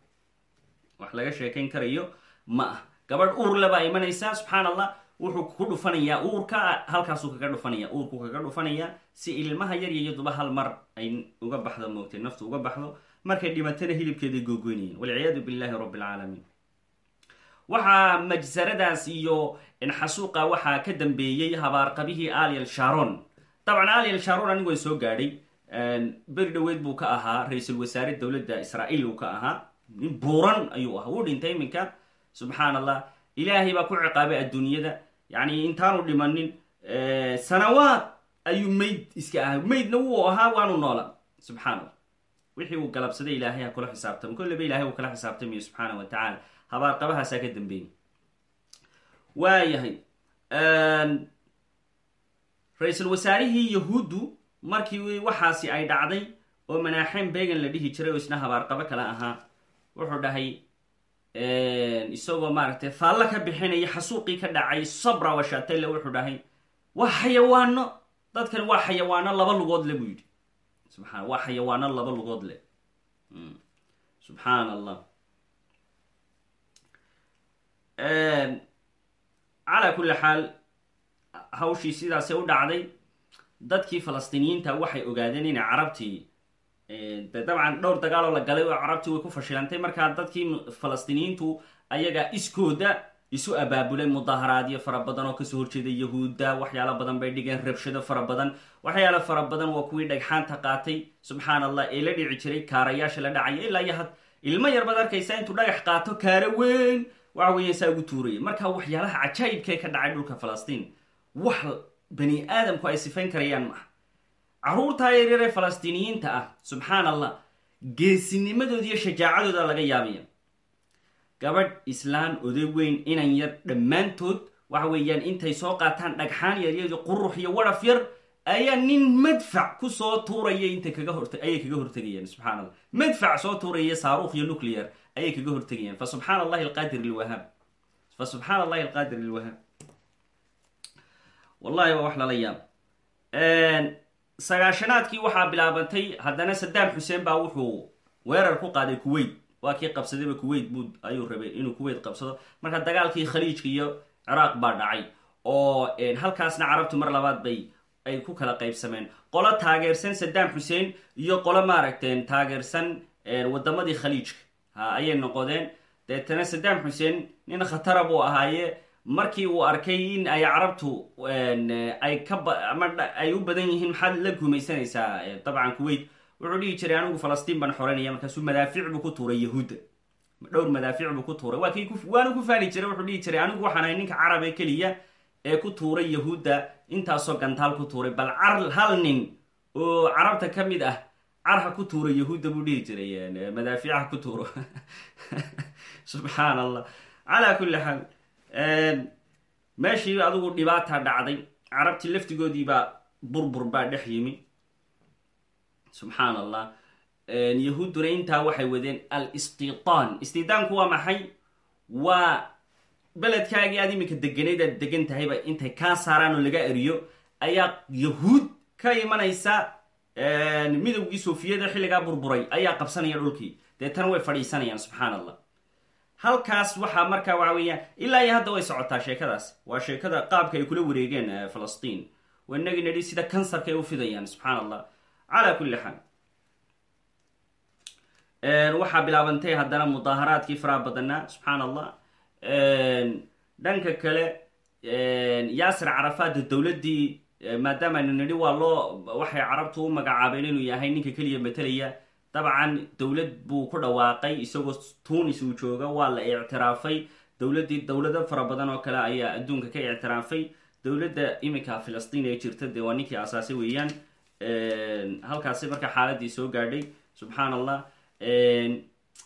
wax laga sheekayn karayo ma ah gabadh uurle baa imanaysaa subxaan allah wuxuu ku dhufanayaa uurka halkaasuu kaga dhufanaya uurku kaga dhufanaya si ilmaha yar iyaduba hal mar ay uga baxdo moogtay naftu uga baxdo markay dhimatana hilibkeeday googoynayeen walciyaadu billahi rabbi alcaalamiin waxaa majsaradaas iyo xasuuqa waxaa ka dambeeyey habaarqabihii aliel sharon dabcan aliel sharon anigu waan soo gaadhay. Beri dhoweyd buu ka ahaa ra'iisul wasaare dowladda israa'iil uu ka ahaa. Nin buuran ayuu ahaa wuu dhintay iminka. Subxaan allah ilaahay baa ku ciqaabay adduunyada. Yacni intaanu dhimanin sanawaad ayuu mayd iska ahaa. Maydna wuu ahaa waanu noola. Subxaan allah wixii uu galabsaday ilaahay ha kula xisaabtamo kolleba ilahay uu kala xisaabtamayo subxaana wa tacaala habaarqabahaasaa ka dambeeyey. Waayahay ra'iisul wasaarihii yahuuddu markii waxaasi ay dhacday oo manaaxeem began la dhihi jiray oo isna habaarqabo kale ahaa wuxuu dhahay isagoo maaragtay faallo ka bixinaya xasuuqii ka dhacay sabra washatelle wuxuu dhahay waa xayawaano dadkan waa xayawaano laba lugood le buu yidhi subxaan waa xayawaano laba lugood leh. Subxaan allah calaa kulli xaal hawshii sidaasay u dhacday dadkii falastiiniyiinta waxay ogaadeen inay carabtii de dabcan dhowr dagaaloo la galay oo carabtii way ku fashilantay. Markaa dadkii falastiiniyiintu ayaga iskooda isu abaabulay mudaharaadyo fara badan oo ka soo horjeeda yahuudda. Waxyaalo badan bay dhigeen rabshado fara badan. Waxyaalo fara badan waa kuwii dhagxaanta qaatay. Subxaan allah ee la dhici jiray kaarayaasha la dhacaya ilaa iyo ilmo yar baad arkaysaa intuu dhagax qaato kaara weyn. Waxa weeya saa ugu tuuraya. Marka waxyaalaha cajaa'ibkee ka dhacay dhulka falastiin wax bani aadamku ay sifayn karayaan maaha carruurtaa yaryar ee falastiiniyiinta ah subxaan allah geesinimadooda iyo shajaacadooda laga yaabaya gabadh islaan oday weyn inan yar dhammaantood waxa weeyaan intay soo qaataan dhagxaan yaryadi qurux iyo waraf yar ayaa nin madfac ku soo tuuraya intay kaga horta ayay kaga hortegayaan subxana allah madfac soo tuuraya saaruukh iyo nuclear ayay kaga hortegayaan fa subxaana allahi alqaadir fa subxaana allahi alqaadir lilwahaab wallahi waa wax lala yaab sagaashanaadkii waxaa bilaabantay haddana sadaam xuseen baa wuxuu weerar ku qaaday kuwait waa kii qabsadayba kuwait buu ayuu rabay inuu kuwait qabsado. Marka dagaalkii khaliijka iyo ciraaq baa dhacay oo halkaasna carabtu mar labaad bay ay ku kala qaybsameen. Qolo taageersan sadaam xuseen iyo qolo maaragteen taageersan wadamadii khaliijka. Ha ayay noqodeen. Deetana sadaam xuseen nin khatara buu ahaaye. Markii uu arkay in ay carabtu ay ka ay u badan yihiin maxaad la gumaysanaysaa dabcan kuwait wuxuu dhihi jiray anigu falastiin baan xoreynaya markaasuu madaafiic buu ku tuuray yahuudda dhowr madaafiic buu ku tuuray. Waa kii waanu ku faani jiray wuxuu dhihi jiray anigu waxaan ahay ninka carab ee keliya ee ku tuuray yahuudda intaasoo gantaal ku tuuray bal car hal nin oo carabta ka mid ah car ha ku tuuro yahuudda buu dhihi jiray. Madaafiic ha ku tuuro. Subxaan allah calaa kulli xaal meeshii adigu dhibaata dhacday. Carabtii laftigoodiibaa burbur baa dhex yimi subxaan allah yahuudduna intaa waxay wadeen al istitaan istitaanku waa maxay? Waa beledkaagii aad iminka deganeyd aad degan tahayba intay kaa saaraan oo laga eriyo. Ayaa yahuud ka imanaysa midowgii soofiyada xilligaa burburay. Ayaa qabsanaya dhulkii. Deetana way fadhiisanayaan subxaan allah halkaas waxaa markaa waxa weeyaan ilaa iyo hadda way socotaa sheekadaas. Waa sheekada qaabka ay kula wareegeen falastiin. Waa inagii nidhi sida kansarka ay u fidayaan subxaan allah calaa kulli xaal. Waxaa bilaabantay haddana mudaaharaadkii faraha badanaa subxaan allah dhanka kale yaasir carafaad dowladdii maadaama aynu nidhi waa loo waxay carabtu u magacaabeen inuu yahay ninka keliya matelaya dabcan dowlad buu ku dhawaaqay isagoo tunis uu jooga waa la ictiraafay. Dowladdii dowlado fara badan oo kale ayaa adduunka ka ictiraafay. Dowladda iminka filistiin ee jirta dee waa ninkii asaasay weeyaan halkaasi marka xaaladii soo gaadhay subxaan allah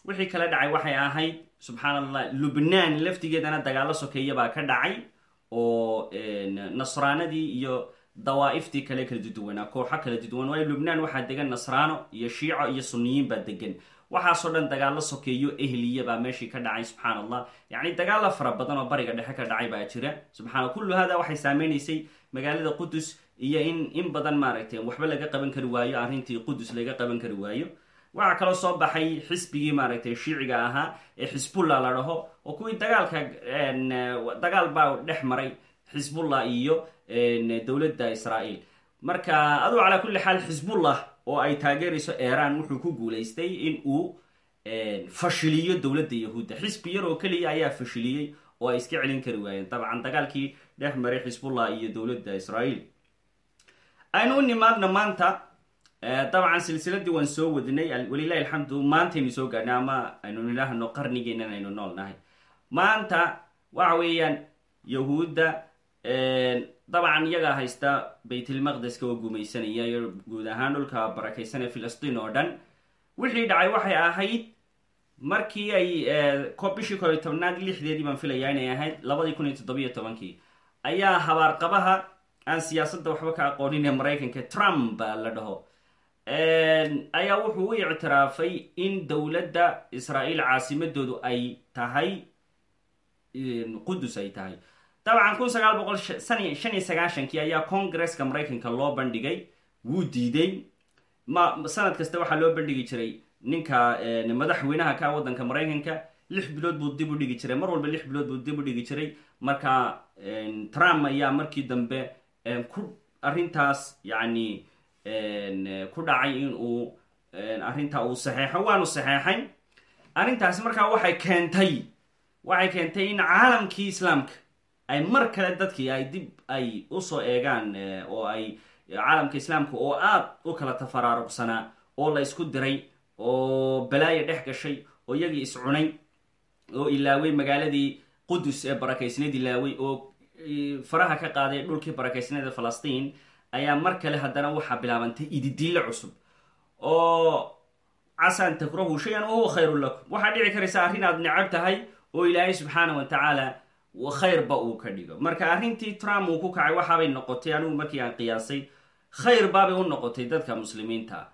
wixii kala dhacay waxay ahayd subxaan allah lubnaan laftigeedana dagaalo sokeeya baa ka dhacay oo nasraanadii iyo dawaa'iftii kale kala duduwanaa kooxo kala duduwan waayo lubnaan waxaa degan nasraano iyo shiico iyo sunniyiin baa degan. Waxaasoo dhan dagaalo sokeeyo ehliya baa meeshii ka dhacay subxaan allah yacni dagaalo fara badan oo bariga dhexe ka dhacay baa jira. Subxaana kullu hada waxay saameynaysay magaalada qudus iyo in in badan maaragtay waxba laga qaban kari waayo arrintii qudus laga qaban kari waayo. Waxaa kaloo soo baxay xisbigii maaragtay shiiciga ahaa ee xisbullah la dhaho oo kuwii dagaalka dagaal baa dhex maray xisbullah iyo dowladda israa'iil. Marka aduu calaa kulli xaal xisbullah oo ay taageerayso iran wuxuu ku guulaystay in uu fashiliyo dowladda yahuudda. Xisbi yar oo keliya ayaa fashiliyey oo ay iska celin kari waayeen. Dabcan dagaalkii dhex maray xisbullah iyo dowladda israa'iil aynu u nimaadna maanta dabcan silsiladii waan soo wadnay. Walilahi alxamdu maantaynu soo gaadhnay ama aynu nidhaahno qarnigeenan aynu nool nahay maanta waxa weeyaan yahuudda dabcan iyagaa haysta baytilmaqdeska oo gumaysanaya iyo guud ahaan dhulka barakaysan ee filistiin oo dhan. Wixii dhacay waxay ahayd markii ay bishii koob iyo tobnaad lixdeedii baan filayaa inay ahayd labadii kun iyo toddobiyo tobankii. Ayaa habaarqabaha aan siyaasadda waxba ka aqoonin ee maraykanka trump la dhaho. Ayaa wuxuu u ictiraafay in dowladda israa'iil caasimadoodu ay tahay qudus ay tahay. Dabcan kun sagaal boqol shan iyo sagaashankii ayaa congresska maraykanka loo bandhigay wuu diiday. Ma sanad kasta waxaa loo bandhigi jiray ninka madaxweynaha ka waddanka maraykanka lix bilood buu dib u dhigi jiray. Mar walba lix bilood buu dib u dhigi jiray. Marka trump ayaa markii dambe ku arrintaas yacni ku dhacay in uu arrintaa uu saxeexo waanu saxeexay arrintaasi markaa waxay keentay waxay keentay in caalamkii islaamka ay mar kale dadkii ay dib ay u soo eegaan oo ay caalamka islaamka oo aad u kala tafaraaruqsanaa oo la isku diray oo balaayo dhex gashay oo iyagii iscunay oo ilaaway magaaladii qudus ee barakaysneed ilaaway oo faraha ka qaaday dhulkii barakaysneed ee falastiin ayaa mar kale haddana waxaa bilaabantay ididiile cusub oo casaan takrahu shay-an wahuwa khayrun lakum. Waxaa dhici karaysa arrin aad necab tahay oo ilaahay subxaana wa tacaala khayrba uu ka dhigo. Marka arrintii trump uu ku kacay waxaabay noqotay anigu markii aan qiyaasay khayr baabay u noqotay dadka muslimiinta.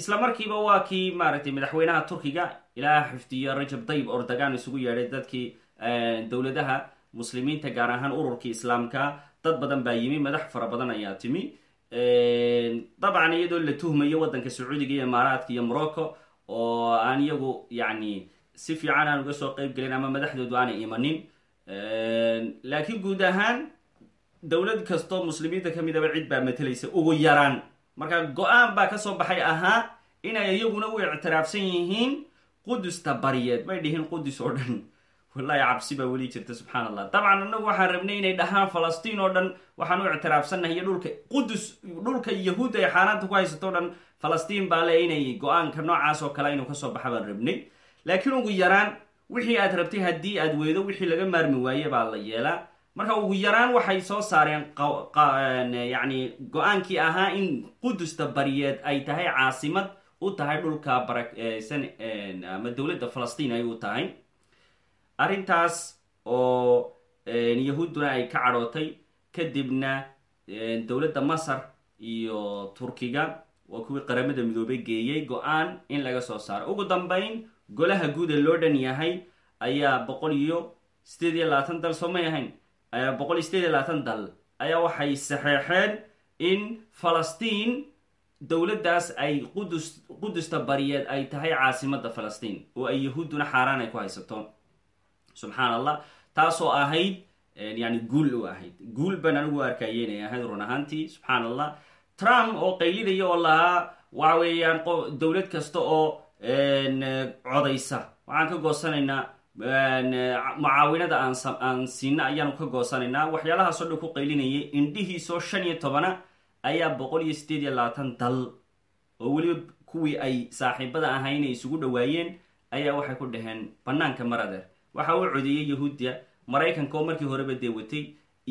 Isla markiiba waa kii maaragtay madaxweynaha turkiga ilaah xifdiyo rajab dayib ordogan isugu yeedhay dadkii dowladaha muslimiinta gaar ahaan ururkii islaamka dad badan baa yimi madax fara badan ayaa timi. Dabcan iyadoo la tuhmayo waddanka sacuudiga iyo imaaraadka iyo morocco oo aan iyagu yacni si fiican aan uga soo qeyb gelin ama madaxdoodu aanay imanin. Laakiin guud ahaan dowlad kastoo muslimiinta ka midaba cid baa matalaysa ugu yaraan. Marka go'aan baa ka soo baxay ahaa inay iyaguna u ictiraafsan yihiin qudusta bariyeed. Bay dhihiin qudus oo dhan wallahi cabsi baa weli jirta subxaan allah dabcan anagu waxaan rabnay inay dhahaan falastiin oo dhan waxaan u ictiraafsannahay iyo dhulka qudus dhulka yahuudda ay xaaraanta ku haysato o dhan falastiin baa le inay go'aanka noocaas oo kale inuu ka soo baxa baan rabnay. Laakiin ugu yaraan wixii aad rabtay haddii aad weydo wixii laga maarmi waaye baa la yeelaa. Marka ugu yaraan waxay soo saareen yani go'aankii ahaa in qudusta bariyeed ay tahay caasimad u tahay dhulka baraksan ama dowladda falastiin ay u tahay arrintaas oo yahuudduna ay ka cadhootay kadibna dowladda masar iyo turkiga waa kuwii qaramada midoobay geeyey go'aan in laga soo saaro. Ugu dambeyn golaha guud ee loo dhan yahay ayaa boqol iyo sideed iyo labaatan dal soo may ahayn? Boqol iyo sideed iyo labaatan dal. Ayaa waxay saxeexeen in falastiin dowladdaas ay qudus qudusta bariyeed ay tahay caasimada falastiin oo ay yahuudduna xaaraan ay ku haysato subxaan allah taasoo ahayd yani guul u ahayd. Guul baan anigu arkaya inay ahayd run ahaantii subxaan allah trump oo qaylinaya oo lahaa waxa weeyaan dowlad kasta oo codaysa. Waxaan ka goosanaynaa mucaawinada aan siina ayaanu ka goosanaynaa. Waxyaalahaasoo dhan ku qaylinayay indhihiisoo shan iyo tobana ayaa boqol iyo sideed iyo labaatan dal. Oo weliba kuwii ay saaxiibada ahayn ay isugu dhawaayeen ayaa waxay ku dhaheen banaanka marader waxa uu codeeyey yahuudda maraykanka oo markii horeba dee watay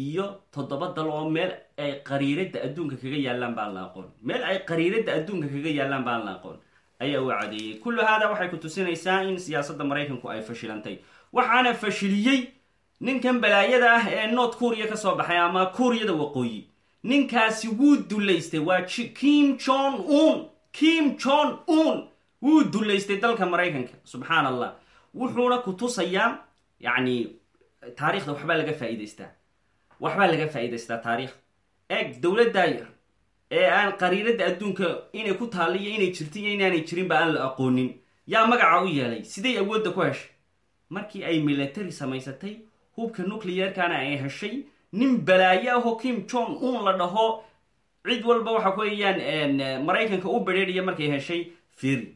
iyo toddoba dal oo meel ay qariirada adduunka kaga yaallaan baan la aqoon. Meel ay qariirada adduunka kaga yaallaan baan la aqoon ayaa uu cadeeyey kullu haada waxay ku tusinaysaa in siyaasadda maraykanku ay fashilantay. Waxaana fashiliyey ninkan balaayada ah ee north korea ka soo baxay ama kuuriyada waqooyi. Ninkaasi wuu dullaystay waa kim jon un kim jon un wuu dullaystay dalka maraykanka subxaan allah wuxuuna ku tusayaa yacni taarikhda waxbaa laga faa'iidaystaa. Waxbaa laga faa'iidaystaa taarikh eeg dowladdaa yar ee aan qariirada adduunka inay ku taalla iyo inay jirta iyo inaanay jirinba aan la aqoonin. Yaa magaca u yeelay siday awoodda ku heshay? Markii ay military samaysatay hubka nuclearkana ay heshay nin balaayo ahoo kim jon un la dhaho cid walba waxa weeyaan maraykanka u bedheedhaya markay heshay firi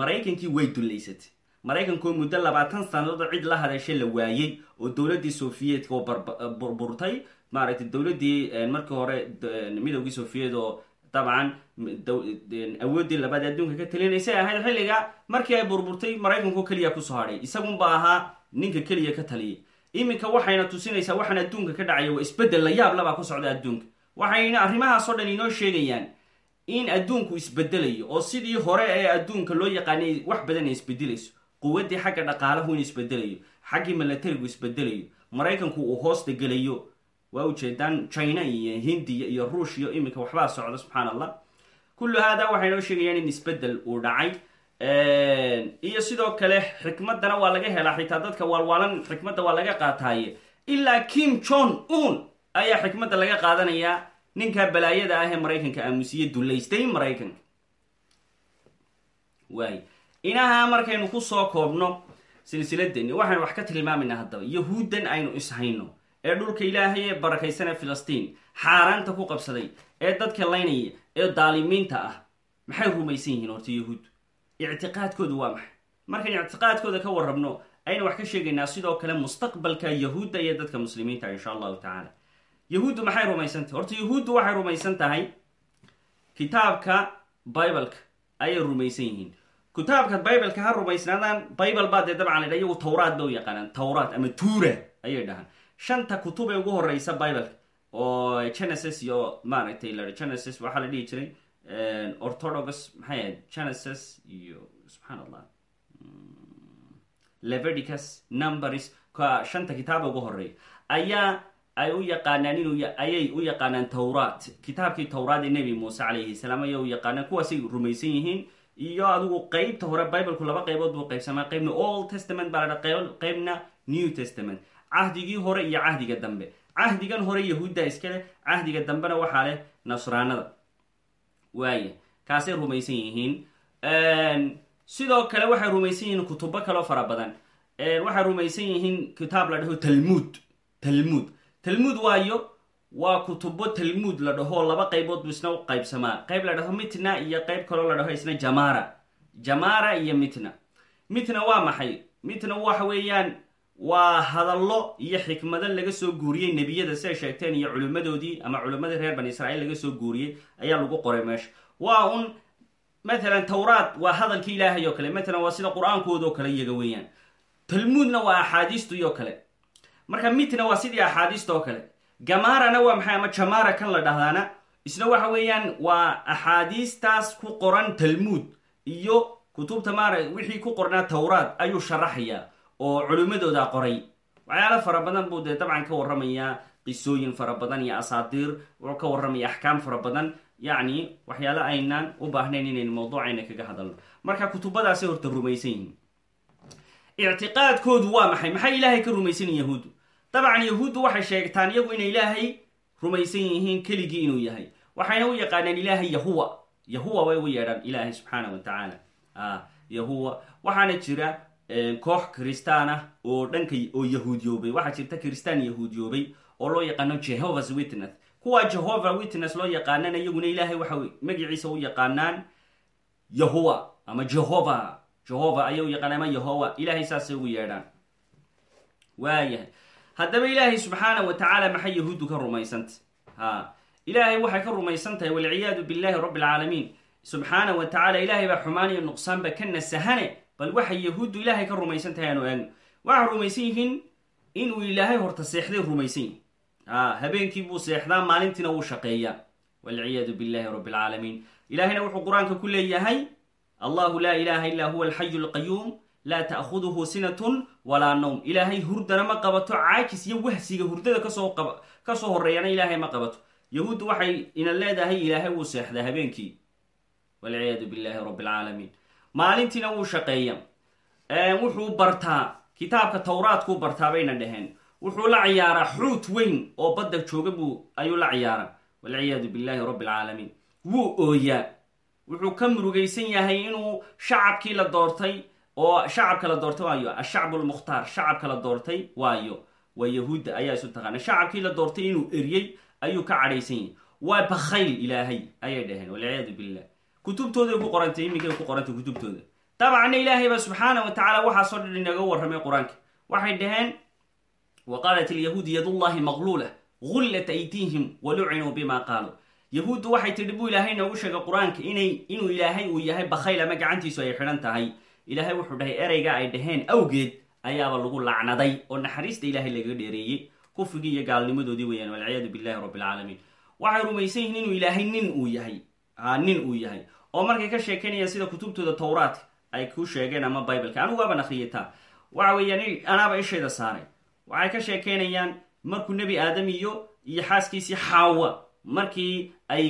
maraykankii way dullaysatay maraykankoo muddo labaatan sannadood cid la hadashay la waayey oo dowladdii sofiyeetka oo burburtay. Maaragtay dowladdii markii hore midoogii sofiyeed oo dabcan awooddii labaad adduunka ka talinaysay ahayd xilliga markii ay burburtay maraykanko keliya ku soo hadhay isagunba ahaa ninka keliya ka taliyay. Iminka waxayna tusinaysaa waxaan adduunka ka dhacaya waa isbeddel la yaab labaa ku socda adduunka. Waxayna arrimahaasoo dhan inoo sheegayaan in adduunku isbedelayo oo sidii hore ee adduunka loo yaqaanay wax badan ay isbedelayso quwaddii xagga dhaqaalahu in isbedelayo xaggii milatarigu isbedelayo maraykanku uu hoosta gelayo. Waa ujeedaan china iyo hindiya iyo ruush iyo iminka waxbaa socda subxaan allah kullu haada waxay noo sheegayaan in isbeddel uu dhacay. Iyo sidoo kale xikmadana waa laga helaa xitaa dadka waalwaalan xikmadda waa laga qaataaye. Ilaa kim jon un ayaa xikmadda laga qaadanayaa ninka balaayada ah ee maraykanka aamusiye dullaystay maraykanka. Waay inaha markaynu ku soo koobno silsiladeenni waxaynu wax ka tilmaamayna haddaba. Yahuuddan aynu ishayno ee dhulka ilaahay ee barakaysan ee filistiin xaaraanta ku qabsaday ee dadka laynaya ee daalimiinta ah. Maxay rumaysan yihiin horta yahuud? Ictiqaadkoodu waa maxay? Markayn ictiqaadkooda ka warrabno aynu wax ka sheegaynaa sidoo kale mustaqbalka yahuudda iyo dadka muslimiinta insha allahu tacaala. Yahuuddu maxay rumaysan tahay? Horta yahuuddu waxay rumaysan tahay kitaabka bibleka ayay rumaysan yihiin kitaabka bibleka ha rumaysnaadaan bible baa dee dabcan la dha iyagu tawraad ba u yaqaanaan tawraad ama tuura ayay dhahaan shanta kutub ee ugu horeysa bibleka oo genesis iyo maaragtay la genesis waxaa la dhihi jiray orthodox. maxay ahayd genesis iyo subxaan allah leviticus. Numbers. ka shanta kitaaba ugu horreeya ayaa ay u yaqaanaan inuu ayay u yaqaanaan towraat kitaabkii towraat ee nebi muuse calayhi salaam ayay u yaqaanaan kuwaasay rumaysan yihiin iyo adigu qeybta hore biblku laba qaybood buu qaybsamaa. Qaybna old testament baa la dha qaybna new testament. Cahdigii hore iyo cahdiga dambe. Cahdigan hore yahuudda iska leh cahdiga dambena waxaa leh nasraanada. Waaya kaasay rumaysan yihiin. Sidoo kale waxay rumaysan yihiin kutubo kaloo fara badan. Waxay rumaysan yihiin kitaab la dhaho talmuud talmuud talmuud waayo waa kutubo talmuud la dhaho laba qaybood buu isna u qaybsamaa. Qayb la dhaho mitna iyo qayb kaloo la dhaho isna jamara jamara iyo mitna. Mitna waa maxay? Mitna waxa weeyaan waa hadallo iyo xikmado laga soo guuriyey nebiyada siay sheegteen iyo culimmadoodii ama culimmadii reer bani israiil laga soo guuriyey ayaa lagu qoray meesha. Waa un matalan towraat waa hadalkii ilaahay oo kale matalan waa sida qur'aankooda oo kale iyaga weeyaan. Talmuudna waa axaadiistui oo kale. Marka mitna waa sidii axaadiista oo kale gamarana waa maxay ama jamara kan la dhahdaana isna waxa weeyaan waa axaadiistaas ku qoran talmuud iyo kutubta maara wixii ku qornaa towraat ayuu sharaxayaa oo culimmadooda qoray. Waxyaalo fara badan buu dee dabcan ka warramayaa qisooyin fara badan iyo asaatiir wuxuu ka warramaya axkaam fara badan. Yacni waxyaalo aynaan u baahnayn inaynu mawduucayna kaga hadalno. Marka kutubadaasay horta rumaysan yihiin. Ictiqaadkoodu waa maxay? Maxay ilaahay ka rumaysanin yahuuddu dabcan yahuuddu waxay sheegtaan iyagu inay ilaahay rumaysan yihiin keligii inuu yahay. Waxayna u yaqaanaan ilaahay yahuwa. Yahuwa way u yeedhaan ilaahay subxaana wa tacaala yahuwa. Waxaana jira koox kristaan ah oo dhanka oo yahuudyoobay. Waxaa jirta kristaan yahuudyoobay oo loo yaqaano jehovah's witness. Kuwa jehova witness loo yaqaanana iyaguna ilaahay waxa magaciisa u yaqaanaan yahuwa ama jehova jehova ayay u yaqaanaan ama yahowa ilahay saasay ugu yeedhaan. Waayahay haddaba ilaahay subxaana wa tacaala maxay yahuuddu ka rumaysantah ha. Ilaahay waxay ka rumaysan tahay walciyaadu billahi rabbi alcaalamiin subxaana wa tacala ilaahay baa xumaan iyo nuqsaanba ka nasahane bal waxay yahuuddu ilaahay ka rumaysan tahay aanu eegno. Waxay rumaysan yihiin inuu ilaahay horta seexday rumaysan yihiin a habeenkii buu seexdaa maalintiina wuu shaqeeyaa. Walciyaadu billahi rabbi alcaalamiin ilaahayna wuxuu qur'aanka ku leeyahay allahu laa ilaha illa huwa alxayu alqayuum laa ta'khuduhu sinatun walaa nowm ilaahay hurdana ma qabato caajis iyo wahsiga hurdada ka soo ka soo horreeyana ilaahay ma qabato yahuuddu waxay ina leedahay ilaahay wuu seexdaa habeenkii walciyaadu billahi rabbi alcaalamiin maalintiina wuu shaqeeya wuxuu bartaa kitaabka towraadkuu bartaa bayna dhaheen wuxuu la ciyaaraa xuut weyn oo badda jooga buu ayuu la ciyaaraa walciyaadu billahi rabbi alcaalamiin wuu ooyaa wuxuu ka murugaysan yahay inuu shacabkii la doortay oo shacabka la doortay waayo ashacbu lmukhtaar shacabka la doortay waayo. Waa yahuudda ayaa isu taqaana shacabkii la doortay inuu eryey ayuu ka cadhaysan yahay. Waa bakhayl ilaahay ayay dhaheen. Walciyaadu billah. Kutubtooday ku qorantay iminkay ku qorantay kutubtooda. Dabcanna ilaahay baa subxaana wa tacala waxaasoo dhan inaga warramay qur'aanka. Waxay dhaheen wa qaalat alyahuud yadullahi maqluula gullat aydiihim walucinuu bima qaaluu yahuuddu waxay tidhi buu ilaahay noogu sheegay qur'aanka inay inuu ilaahay uu yahay bakhayl ama gacantiisu ay xidhan tahay ilaahay wuxuu dhahay ereyga ay dhaheen awgeed ayaaba lagu lacnaday oo naxariista ilaahay lagaga dheereeyey kufrigii iyo gaalnimadoodii weeyaan. Walciyaadu billahi rabbi alcaalamiin waxay rumaysan yihiin inuu ilaahay nin uu yahay. Ha nin uu yahay. Oo markay ka sheekeynayaan sida kutubtooda towraadka ay ku sheegeen ama bibleka. Anigu waaban akriyataa waxa weeyaan anaaba ishayda saaray. Waxay ka sheekeynayaan markuu nebi aadam iyo iyo xaaskiisii xaawa markii ay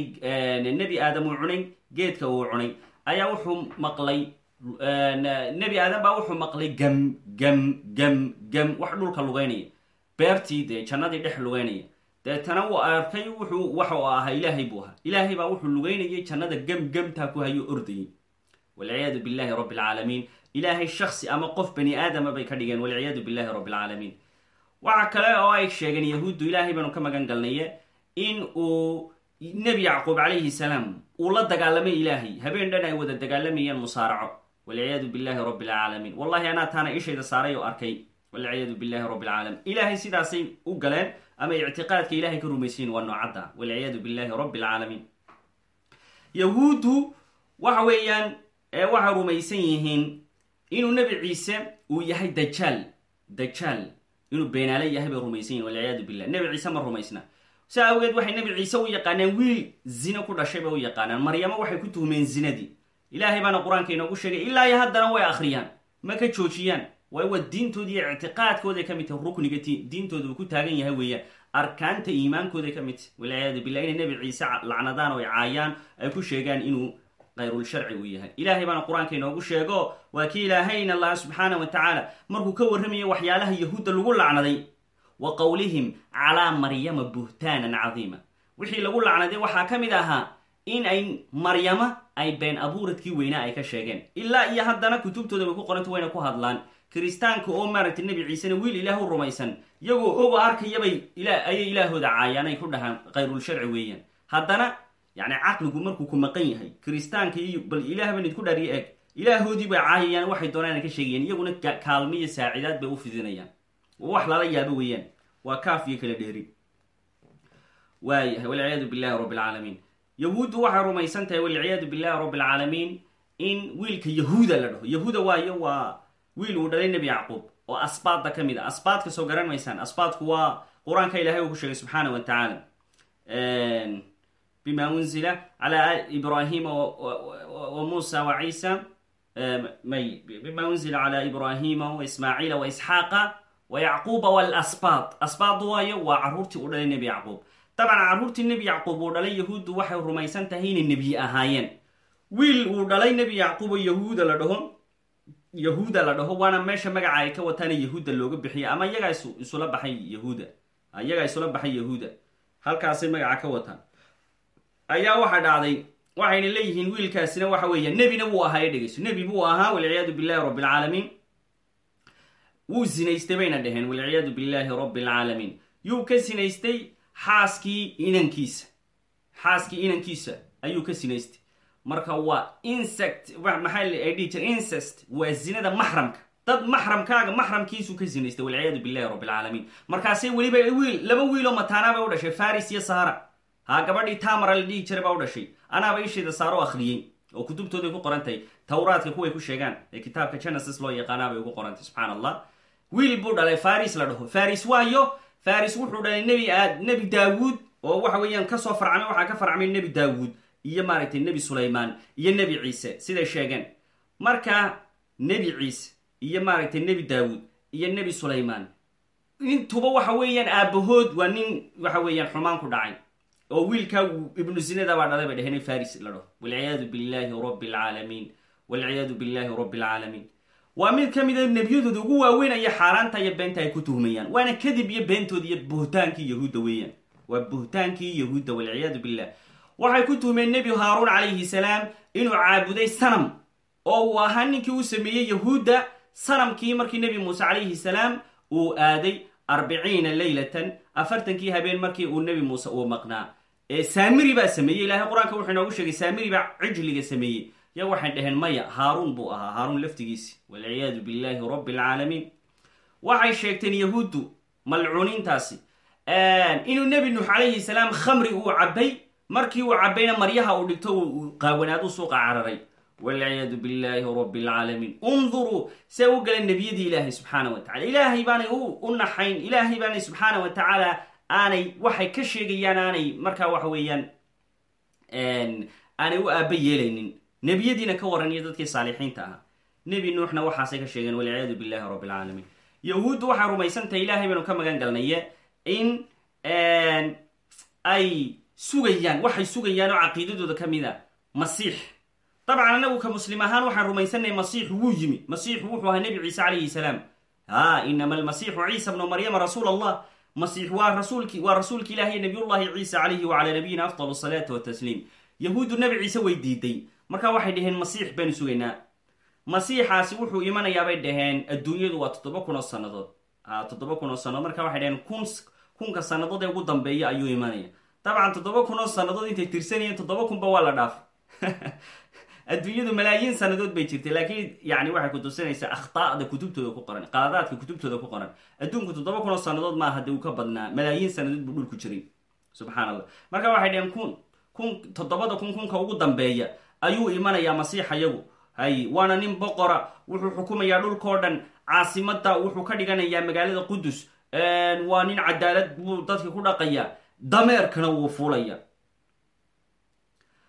nebi aadam uu cunay geedka uu cunay ayaa wuxuu maqlay nebi aadam baa wuxuu maqlay gam gam gam gam wax dhulka lugeynaya. Beertii dee jannadii dhex lugeynaya. Deetana uu arkay wuxuu waxa ahaa ilaahay buu ahaa. Ilaahay baa wuxuu lugeynayay jannada gam gamtaa ku hayo ordayay. Walciyaadu billahi rabbi alcaalamiin ilaahay shaksi ama qof bani aadama bay ka dhigeen. Walciyaadu billahi rabbi alcaalamiin waxa kale oo ay sheegeen yahuuddu ilaahay baanu ka magan galnaye in uu nebi yacquub calayhi salaam uu la dagaalamay ilaahay. Habeen dhan ay wada dagaalamayeen musaaraco walciyaadu billahi rabbi alcaalamiin wallahi anaa taana ishayda saaray oo arkay walciyaadu billahi rabbi alcaalamiin ilaahay sidaasay u galeen ama ictiqaadka ilahay ka rumaysayin waa noocadda walciyaadu billahi rabbi alcaalamiin yahuuddu waxa weeyaan waxay rumaysan yihiin inuu nebi ciise uu yahay dajaal dajaal inuu beenaale yahay bay rumaysan yihiin walciyaadu billah nebi ciise ma rumaysna saa awgeed waxay nebi ciise u yaqaanaan wiil zine ku dhashay bay u yaqaanaan maryamo waxay ku tuhmeen zinadii ilaahay baana qur'aanka inoogu sheegay ilaa iyo haddana way akhriyaan ma ka joojiyaan. Waayo waa diintooda iyo ictiqaadkooday ka mid tahay rukniga diintooda uu ku taagan yahay weeyaan. Arkaanta iimaankooday ka mid tahay walciyaadu billah inay nebi ciise lacnadaan oo ay caayaan ay ku sheegaan inuu kayrulsharci uu yahay. Ilaahay baana qur'aanka inoogu sheego waa kii ilaahayna allah subxaana wa tacaala markuu ka warramayay waxyaalaha yahuudda lagu lacnaday wa qowlihim calaa maryama buhtaanan cadiima. Wixii lagu lacnaday waxaa ka mid ahaa in ay maryama ay been abuuradkii weynaa ay ka sheegeen. Ilaa iyo haddana kutubtooda ku qoranta wayna ku hadlaan. Kiristaanka oo maaragtay nebi ciisena wiil ilaah u rumaysan iyagoo ogo arkayabay ayay ilaahooda caayaan ay ku dhahaan kayrulsharci weeyaan. Haddana yani caqligu markuu ku maqan yahay kiristaanka iyo bal ilaah ban idku dhaariyo eg ilaahoodii bay caayayaan waxay doonaan ka sheegayaan iyaguna kaalmo iyo saacidaad bay u fidinayaan. Wax lala yaabo weeyaan. Waa kaaf iyo kala dheeri. Waayahay walciyaadu billahi rabbi alcaalamiin yahuuddu waxay rumaysan tahay walciyaadu billahi rabbi alcaalamiin in wiilka yahuuda la dhaho. Yahuuda waayo waa wiil uu dhalay nebi yacquub oo asbaadda ka mid a asbaadka soo garan maysaan. Asbaadku waa qur'aanka ilahay uu ku sheegay subxaana wa tacaala bima unzila cala ibrahima wa musa wa ciisa. May bima unzila cala ibrahima wa ismaaciila wa isxaaqa wa yacquuba walasbaad. Asbaad waayo waa carruurtii uu dhalay nebi yacquub dabcan carruurtii nebi yacquub uu dhalay yahuuddu waxay rumaysan tahay inay nebiye ahaayeen. Wiil uu dhalay nebi yacquub oo yahuuda la dhaho yahuuda la dhaho waana meesha magaca ay ka wataana yahuudda looga bixiya ama iyagaa isula baxay yahuuda. Iyagaa isula baxay yahuuda. Halkaasay magaca ka wataan ayaa waxa dhacday waxayna leeyihiin wiilkaasina waxa weeya nebina wuu ahaa dhegeyso nebi buu ahaa walciyaadu billahi rabbi alcaalamiin wuu sinaystay bayna dheheen walciyaadu billahi rabbi alcaalamiin yuu ka sinaystay xaaskii inankiisa xaaskii inankiisa ayuu ka sinaystay. Marka waa insect maxaa dhihi jira incest. Waa zinada maxramka. Dad maxramkaaga maxramkiisuu ka sinaystay. Walciyaadu billahi rabbi alcaalamiin markaasay weliba wiil laba wiiloo mataanaa bay u dhashay. Faris iyo sahara. Ha gabadhii tamara la dhihi jiray baa u dhashay. Anaaba isheeda saaro akhriyey oo kutubtooday ku qorantahay tawraadka kuway ku sheegaan ee kitaabka genesis loo yaqaanaa bay ugu qorantay. Subxaan allah wiil buu dhalay. Faris la dhaho. Faris waayo faris wuxuu dhalay nebi aad nebi daawuud. Oo waxa weeyaan ka soo farcamay waxaa ka farcmay nebi daawuud iyo maaragtay nebi sulaymaan iyo nebi ciise. Siday sheegeen. Marka nebi ciise iyo maaragtay nebi daawuud iyo nebi sulaymaan intuba waxa weeyaan aabahood waa nin waxa weeyaan xumaan ku dhacay. Oo wiilkaa ibnu zinada baa dhalay bay dheheen faris la dhaho walciyaadu billahi rabbi alcaalamiin walciyaadu billahi rabbi alcaalamiin waa mid ka mida nebiyadooda ugu waaweyn aya xaaraanta iyo beenta ay ku tuhmayaan. Waana kadib iyo beentoodi iyo buhtaankii yahuudda weeyaan. Waa buhtaankii yahuudda walciyaadu billah. Waxay ku tuhmeen nebi haaruun calayhi salaam inuu caabuday sanam. Oo uu ahaa ninkii uu sameeyey yahuudda sanamkii markii nebi muuse calayhi salaam uu aaday arbiciina leylatan afartankii habeen markii uu nebi muuse uu maqnaa. Saamiri baa sameeyey ilahay qur'aanka wuxuu inoogu sheegay saamiri baa cijliga sameeyey ya waxay dhaheen maya haaruun buu ahaa. Haaruun laftigiisi. Walciyaadu billahi rabbi alcaalamiin waxay sheegteen yahuuddu malcuuniintaasi inuu nebi nuux calayhi salaam khamri uu cabbay. Markii uu cabbayna maryaha uu dhigto qaawanaad u suuqa cararay. Walciyaadu billahi rabbi alcaalamiin unduruu see u galeen nebiyadii ilaahay subxaana wa tacala ilaahay baanay u naxayn. Ilaahay baanay subxaana wa tacaala aanay waxay ka sheegayaan aanay markaa waxa weeyaan aanay u aaba yeelaynin nebiyadiina ka waran iyo dadkii saalixiinta ahaa. Nebi nuuxna waxaasay ka sheegeen walciyaadu billahi rabbi alcaalamiin yahuuddu waxay rumaysantahay ilaahay baynu ka magan galnaye in ay sugayaan waxay sugayaan oo caqiidadooda ka mid a masiix. Dabcan anagu ka muslim ahaan waxaan rumaysannahay masiixu wuu yimi. Masiixu wuxuu ahaa nebi ciise calayhi salaam. Ha inama almasiixu ciisa bnu maryama rasuul allah masiix waa rasuulki waa rasuulki ilahi nabiyullahi ciisa calayhi wacalaa nabiyina afdal salaati watasliim yahuuddu nebi ciise way diiday marka waxay dhaheen masiix baynu sugaynaa. Masiixaasi wuxuu imanayaa bay dhaheen adduunyadu waa toddoba kun oo sannadood. A toddoba kun oo sannadood. Marka waxay dhaheen kun kunka sannadood ee ugu dambeeya ayuu imanaya. Dabcan toddoba kun oo sannadood intay tirsanayeen toddoba kunba waa la dhaafay adduunyadu malaayiin sannadood bay jirtay laakiin yani waxay kutusinaysaa akhtaa'da kutubtooda ku qoran qaladaadka kutubtooda ku qoran. Adduunku toddoba kun oo sannadood maaha dee uu ka badnaa malaayiin sannadood buu dhulku jiray subxaan allah marka waxay dhaheen kun kun toddobada kun kunka ugu dambeeya ayuu imanayaa masiixa yagu hay waana nin boqora wuxuu xukumayaa dhulkao dhan caasimada wuxuu ka dhiganayaa magaalada qudus waa nin cadaalad buu dadka ku dhaqaya dameerkana wuu fuulaya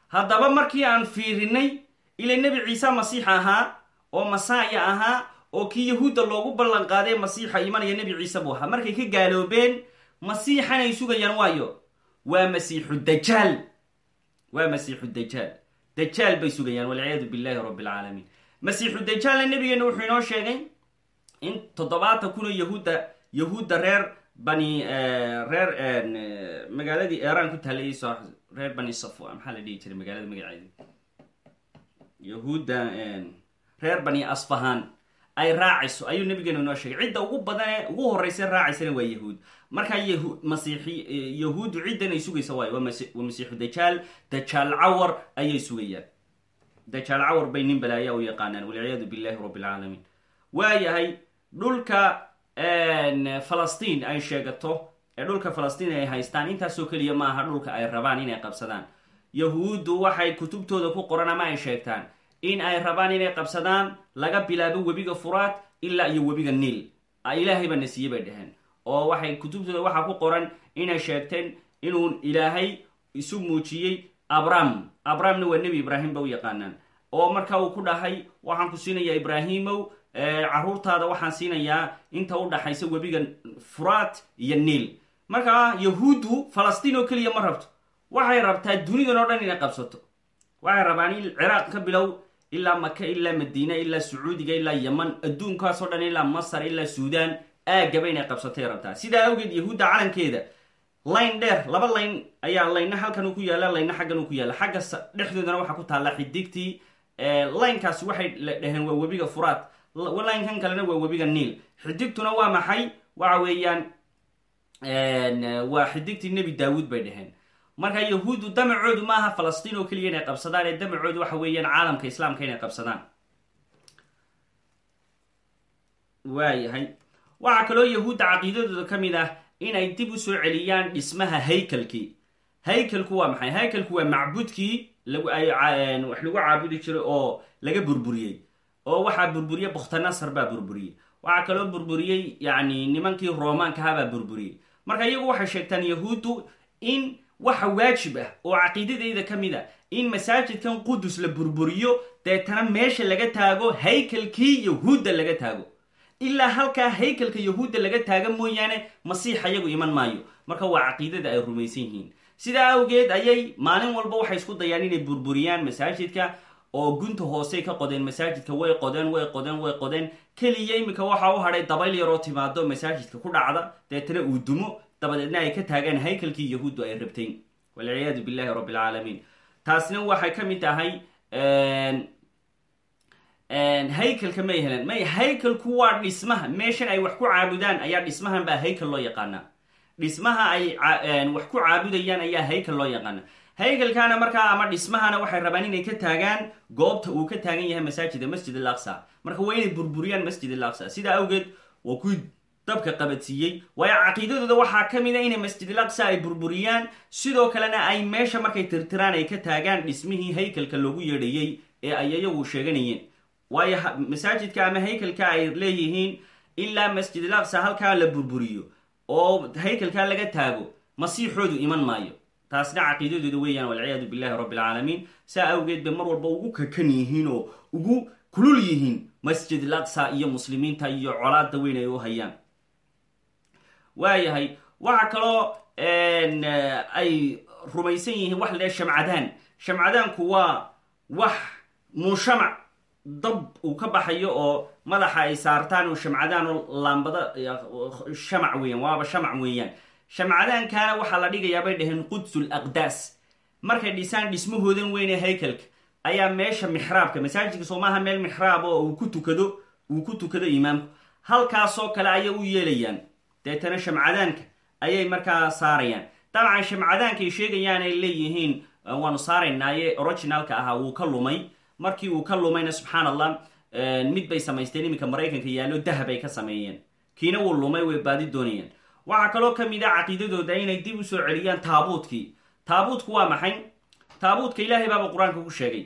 haddaba markii aan fiirinay ila nebi ciise masiix ahaa oo masaaya ahaa oo kii yahuudda loogu ballan qaaday masiixa imanaya nebi ciise buu ahaa. Markay ka gaaloobeen masiixan ay sugayaan waayo waa masiixu dajaal waa masiixu dajaal dajaal bay sugayaan walciyaadu billahi rabbi alcaalamiin masiixu dajaalna nabigeena wuxuu inoo sheegay in toddobaatan kun oo yahuudda yahuudda reer bani reer magaaladii iran ku taallay soo reer bani safwa maxaa la dhihi jiray magaalada magaceeda yahuudda reer bani asfahan ay raacayso ayuu nabigeena inoo sheegay. Cidda ugu badane ugu horreysa raacaysana waa yahuud markaa masiixi yahuuddu ciddan ay sugaysa waayo waa masiixu dajaal dajaal cawar ayay sugayaan dajaal cawar bay nin balaaya u yaqaanaan walciyaadu billahi rabbi alcaalamiin waayahay dhulka falastiin ay sheegato ee dhulka falastiin ay haystaan intaasoo keliya ma aha dhulka ay rabaan inay qabsadaan. Yahuuddu waxay kutubtooda ku qoran ama ay sheegtaan in ay rabaan inay qabsadaan laga bilaabo webiga furaad ilaa iyo webiga niil. Ilaahay baa na siiye bay dheheen oo waxay kutubtooda waxaa ku qoran inay sheegteen inuu ilaahay isu muujiyey abram abramna waa nebi ibraahim ba u yaqaanaan. Oo marka uu ku dhahay waxaan ku siinayaa ibraahimow caruurtaada waxaan siinayaa inta u dhaxaysa webiga furaat iyo niil. Markaa yahuuddu falastiin oo keliya ma rabto. Waxay rabtaa dunidan oo dhan inay qabsato. Waxay rabaan in ciraaq ka bilow ilaa maka ilaa madiina ilaa sacuudiga ilaa yaman adduunkaasoo dhan ilaa masar ilaa suudaan aagaba inay qabsatay rabtaa. Sidaa awgeed yahuudda calankeeda layn dheer laba layn ayaa layna halkan ku yaalla layna xaggan ku yaalla xagga dhexdoodana waxaa ku taalla xidigtii laynkaasi waxay dhaheen waa webiga furaad. Laynkan kalena waa webiga niil. Xidigtuna waa maxay? Waxa weeyaan waa xidigtii nebi daawuud bay dhaheen. Marka yahuuddu damacoodu maaha falastiin oo keliya inay qabsadaan ee damacoodu waxa weeyaan caalamka islaamka inay qabsadaan. Waayahay waxaa kaloo yahuudda caqiidadooda ka mid ah inay dib u soo celiyaan dhismaha haykalkii. Haykalku waa maxay? Haykalku waa macbudkii wax lagu caabudi jiray oo laga burburiyey. Oo waxaa burburiyey bokhtanasar baa burburiyey. Waxaa kaloo burburiyey yani nimankii romaankaha baa burburiyey. Marka iyagu waxay sheegtaan yahuuddu in waxa waajib ah oo caqiidadeyda ka mid a in masaajidkan qudus la burburiyo deetana meesha laga taago haykalkii yahuudda laga taago ilaa halkaa haykalka yahuudda laga taaga mooyaane masiixa iyagu iman maayo. Marka waa caqiidada ay rumaysan yihiin. Sidaa awgeed ayay maalin walba waxay isku dayaan inay burburiyaan masaajidka oo gunta hoosey ka qodeen. Masaajidka way qodeen way qodeen way qodeen. Keliya iminka waxa u hadhay dabayl yaroo timaado masaajidka ku dhacda. Deetana uu dumo dabadeedna ay ka taagaan haykalkii yahuuddu ay rabteen. Walciyaadu billahi rabbi alcaalamiin taasna waxay ka mid tahay haykalka may heleen may haykalku waa dhismaha. Meeshan ay wax ku caabudaan ayaa dhismahan baa haykal loo yaqaanaa. Dhismaha ay wax ku caabudayaan ayaa haykal loo yaqaana haykalkaana markaa ama dhismahana waxay rabaan inay ka taagaan goobta uu ka taagan yahay masaajida masjid al aqsa marka waa inay burburiyaan masjid al aqsa sidaa awgeed waa kuwii dabka qabadsiiyey. Waayo caqiidadooda waxaa ka mid a inay masjid al aqsa ay burburiyaan. Sidoo kalena ay meesha markay tirtiraan ay ka taagaan dhismihii haykalka loogu yeedhayey ee ay iyagu sheeganayeen waayo masaajidka ama haykalka ay leeyihiin ilaa masjid al aqsa halkaa la burburiyo oo haykalkaa laga taago masiixoodu iman maayo. Taasna caqiidadooda weeyaan walciyaadu billahi rabbi alcaalamiin saa awgeed bay mar walba ugu kakan yihiin oo ugu kulul yihiin masjid al aqsa iyo muslimiinta iyo colaada weyn ay u hayaan. Waayahay waxa kaloo ay rumaysan yihiin wax lee shamcadaan. Shamcadaanku waa wax mushamac dab uu ka baxayo oo madaxa ay saartaan oo shamcadaan oo laambada shamac weeyaan waaba shamac weeyaan. Shamcadaankaana waxaa la dhigayaa bay dhaheen qudsul aqdaas. Markay dhisaan dhismahoodan weyne haykalka ayaa meesha mixraabka masaajidka soo maaha meel mixraab oo uu ku tukado uu ku tukado imaamku. Halkaasoo kale ayay u yeelayaan. Deetana shamcadaanka ayay markaa saarayaan. Dabcan shamcadaankaay sheegayaan ay leeyihiin waanu saaraynaaye originalka ahaa wuu ka lumay markii uu ka lumayna subxaan allah mid bay samaysteen iminka maraykanka yaallo dahab ay ka sameeyeen. Kiina wuu lumay way baadi doonayaan waxaa kaloo ka mid a caqiidadooda inay dib u soo celiyaan taabuutkii taabuutku waa maxay? Taabuutka ilaahay baaba qur'aanka ku sheegay.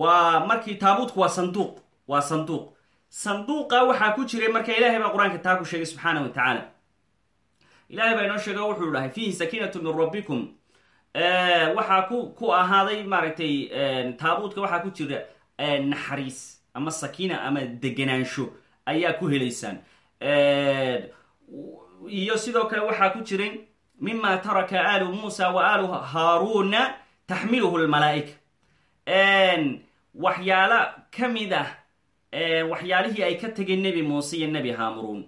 Waa markii taabuutku waa sanduuq waa sanduuq. Sanduuqa waxaa ku jiray marka ilaahay baa qur'aanka taa ku sheegay subxaana wa tacaala ilahay baa inoo sheega wuxuu dhahay fiihi sakiinatu min rabbikum. Waxaa ku ku ahaaday maaragtay taabuutka waxaa ku jira naxariis ama sakiina ama deganaansho ayaa ku helaysaan. Iyo sidoo kale waxaa ku jiray mima taraka aalu muusa wa aalu haaruuna taxmiluhu lmalaa'ika waxyaalo ka mid ah waxyaalihii ay ka tegeen nebi muuse iyo nebi haamuruun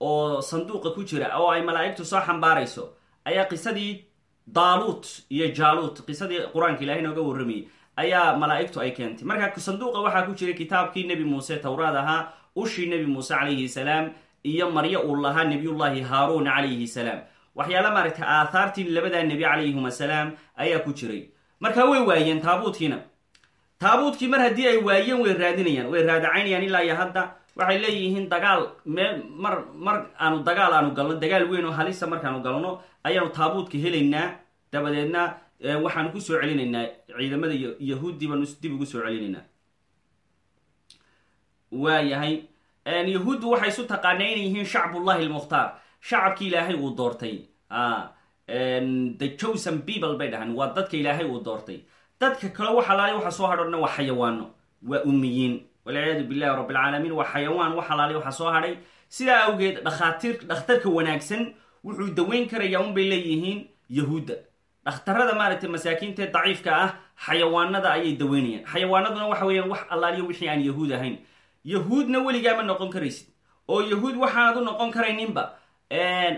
oo sanduuqa ku jira oo ay malaa'igtu soo xambaarayso ayaa qisadii daaluut iyo jaaluut qisadii qur'aanka ilahay nooga warramayay ayaa malaa'igtu ay keentay. Marka sanduuqa waxaa ku jiray kitaabkii nebi muuse towraad ahaa ushii nebi muuse calayhi salaam iyo maryo uu lahaa nebiyullaahi haaruun calayhi salaam. Waxyaala maaragtay aathaartii labadaa nebi calayhim asalaam ayaa ku jiray. Marka way waayeen taabuutkiina taabuutkii mar haddii ay waayeen way raadinayaan way raadacaynayaan ilaa iyo hadda waxay leeyihiin dagaal meel mar mar aanu dagaal aanu galno dagaal weyn oo halisa markaanu galno ayaanu taabuutka helaynaa dabadeedna waxaanu ku soo celinaynaa ciidamada yahuuddii baanu dib ugu soo celinaynaa. Waayahay yahuuddu waxay isu taqaanaa inay yihiin shacbullahi almukhtaar. Shacabkii ilaahay uu doortay. The chosen people bay dhahan waa dadka ilaahay uu doortay. Dadka kale waxa laali waxa soo hadho dhan waa xayawaano. Waa ummiyiin. Walciyaadu billahi rabbilcaalamiin waa xayawaan waxa laali waxa soo hadhay. Sidaa awgeed dhakhaatiir dhakhtarka wanaagsan wuxuu daweyn karayaa unbay leeyihiin yahuudda dhakhtarada maaragtay masaakiinta daciifka ah xayawaanada ayay daweynayaan xayawaanaduna waxa weeyaan wax allaaliyo wixii aan yahuud ahayn. Yahuudna weligaa ma noqon karaysid. Oo yahuud waxaanad u noqon karayninba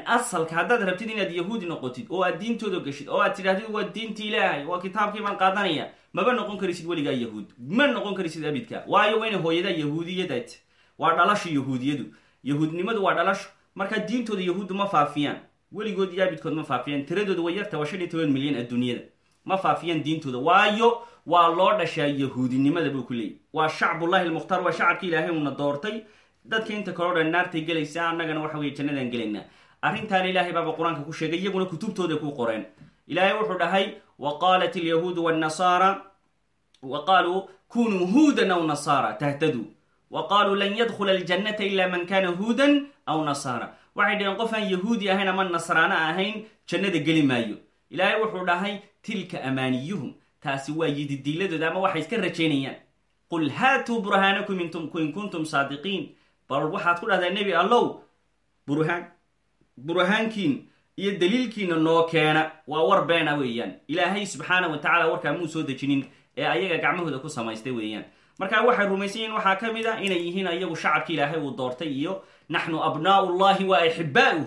asalka haddaad rabtid inaad yahuudi noqotid oo aad diintooda gashid oo aad tidhahdid waa diinti ilaahay waa kitaabkii baan qaadanaya. Maba noqon karaysid weligaa yahuud. Ma noqon karaysid abidka. Waayo waa inay hooyadaa yahuudiyadaat waa dhalasho yahuudiyadu. Yahuudnimadu waa dhalasho markaa diintooda yahuuddu ma faafiyaan weligood iyo abidkood ma faafiyaan tiradooda way yarta waa shan iyo toban milyan adduunyada. Ma faafiyaan diintooda waayo waa loo dhashaa yahuudinimada buu ku leeyay. Waa shacbullahi almukhtaar waa shacabkii ilaahay uuna doortay. Dadka inta kaleo dhan naartay gelaysaa annagana waxa weye jannadaan gelaynaa arrintaana ilaahay baaba qur'aanka ku sheegay iyaguna kutubtooda ku qoreen. Ilaahay wuxuu dhahay wa qaalat alyahuudu wاnnasaara wa qaaluu kunuu huudan aw nasaara tahtaduu wa qaaluu lan yadkhula aljannata ila man kana huudan aw nasaara waxay dhaheen qof aan yahuudi ahayn ama nasraano ahayn jannada geli maayo. Ilaahay wuxuu dhahay tilka amaaniyuhum taasi waa yididiiladooda ama waxay iska rajaynayaan. Qul haatuu burhaanakum in kuntum saadiqiin. Bal waxaad ku dhahdaa nebi allow burhaan burhaankiin iyo daliilkiina noo keena. Waa war beena weeyaan. Ilaahay subxaana wa tacala warkaa muu soo dejinin ee ayaga gacmahooda ku samaystay weeyaan marka waxay rumaysan yihiin waxaa ka mid a inay yihiin iyagu shacabki ilaahay uu doortay iyo naxnu abnaau llahi wa axibbaa'uh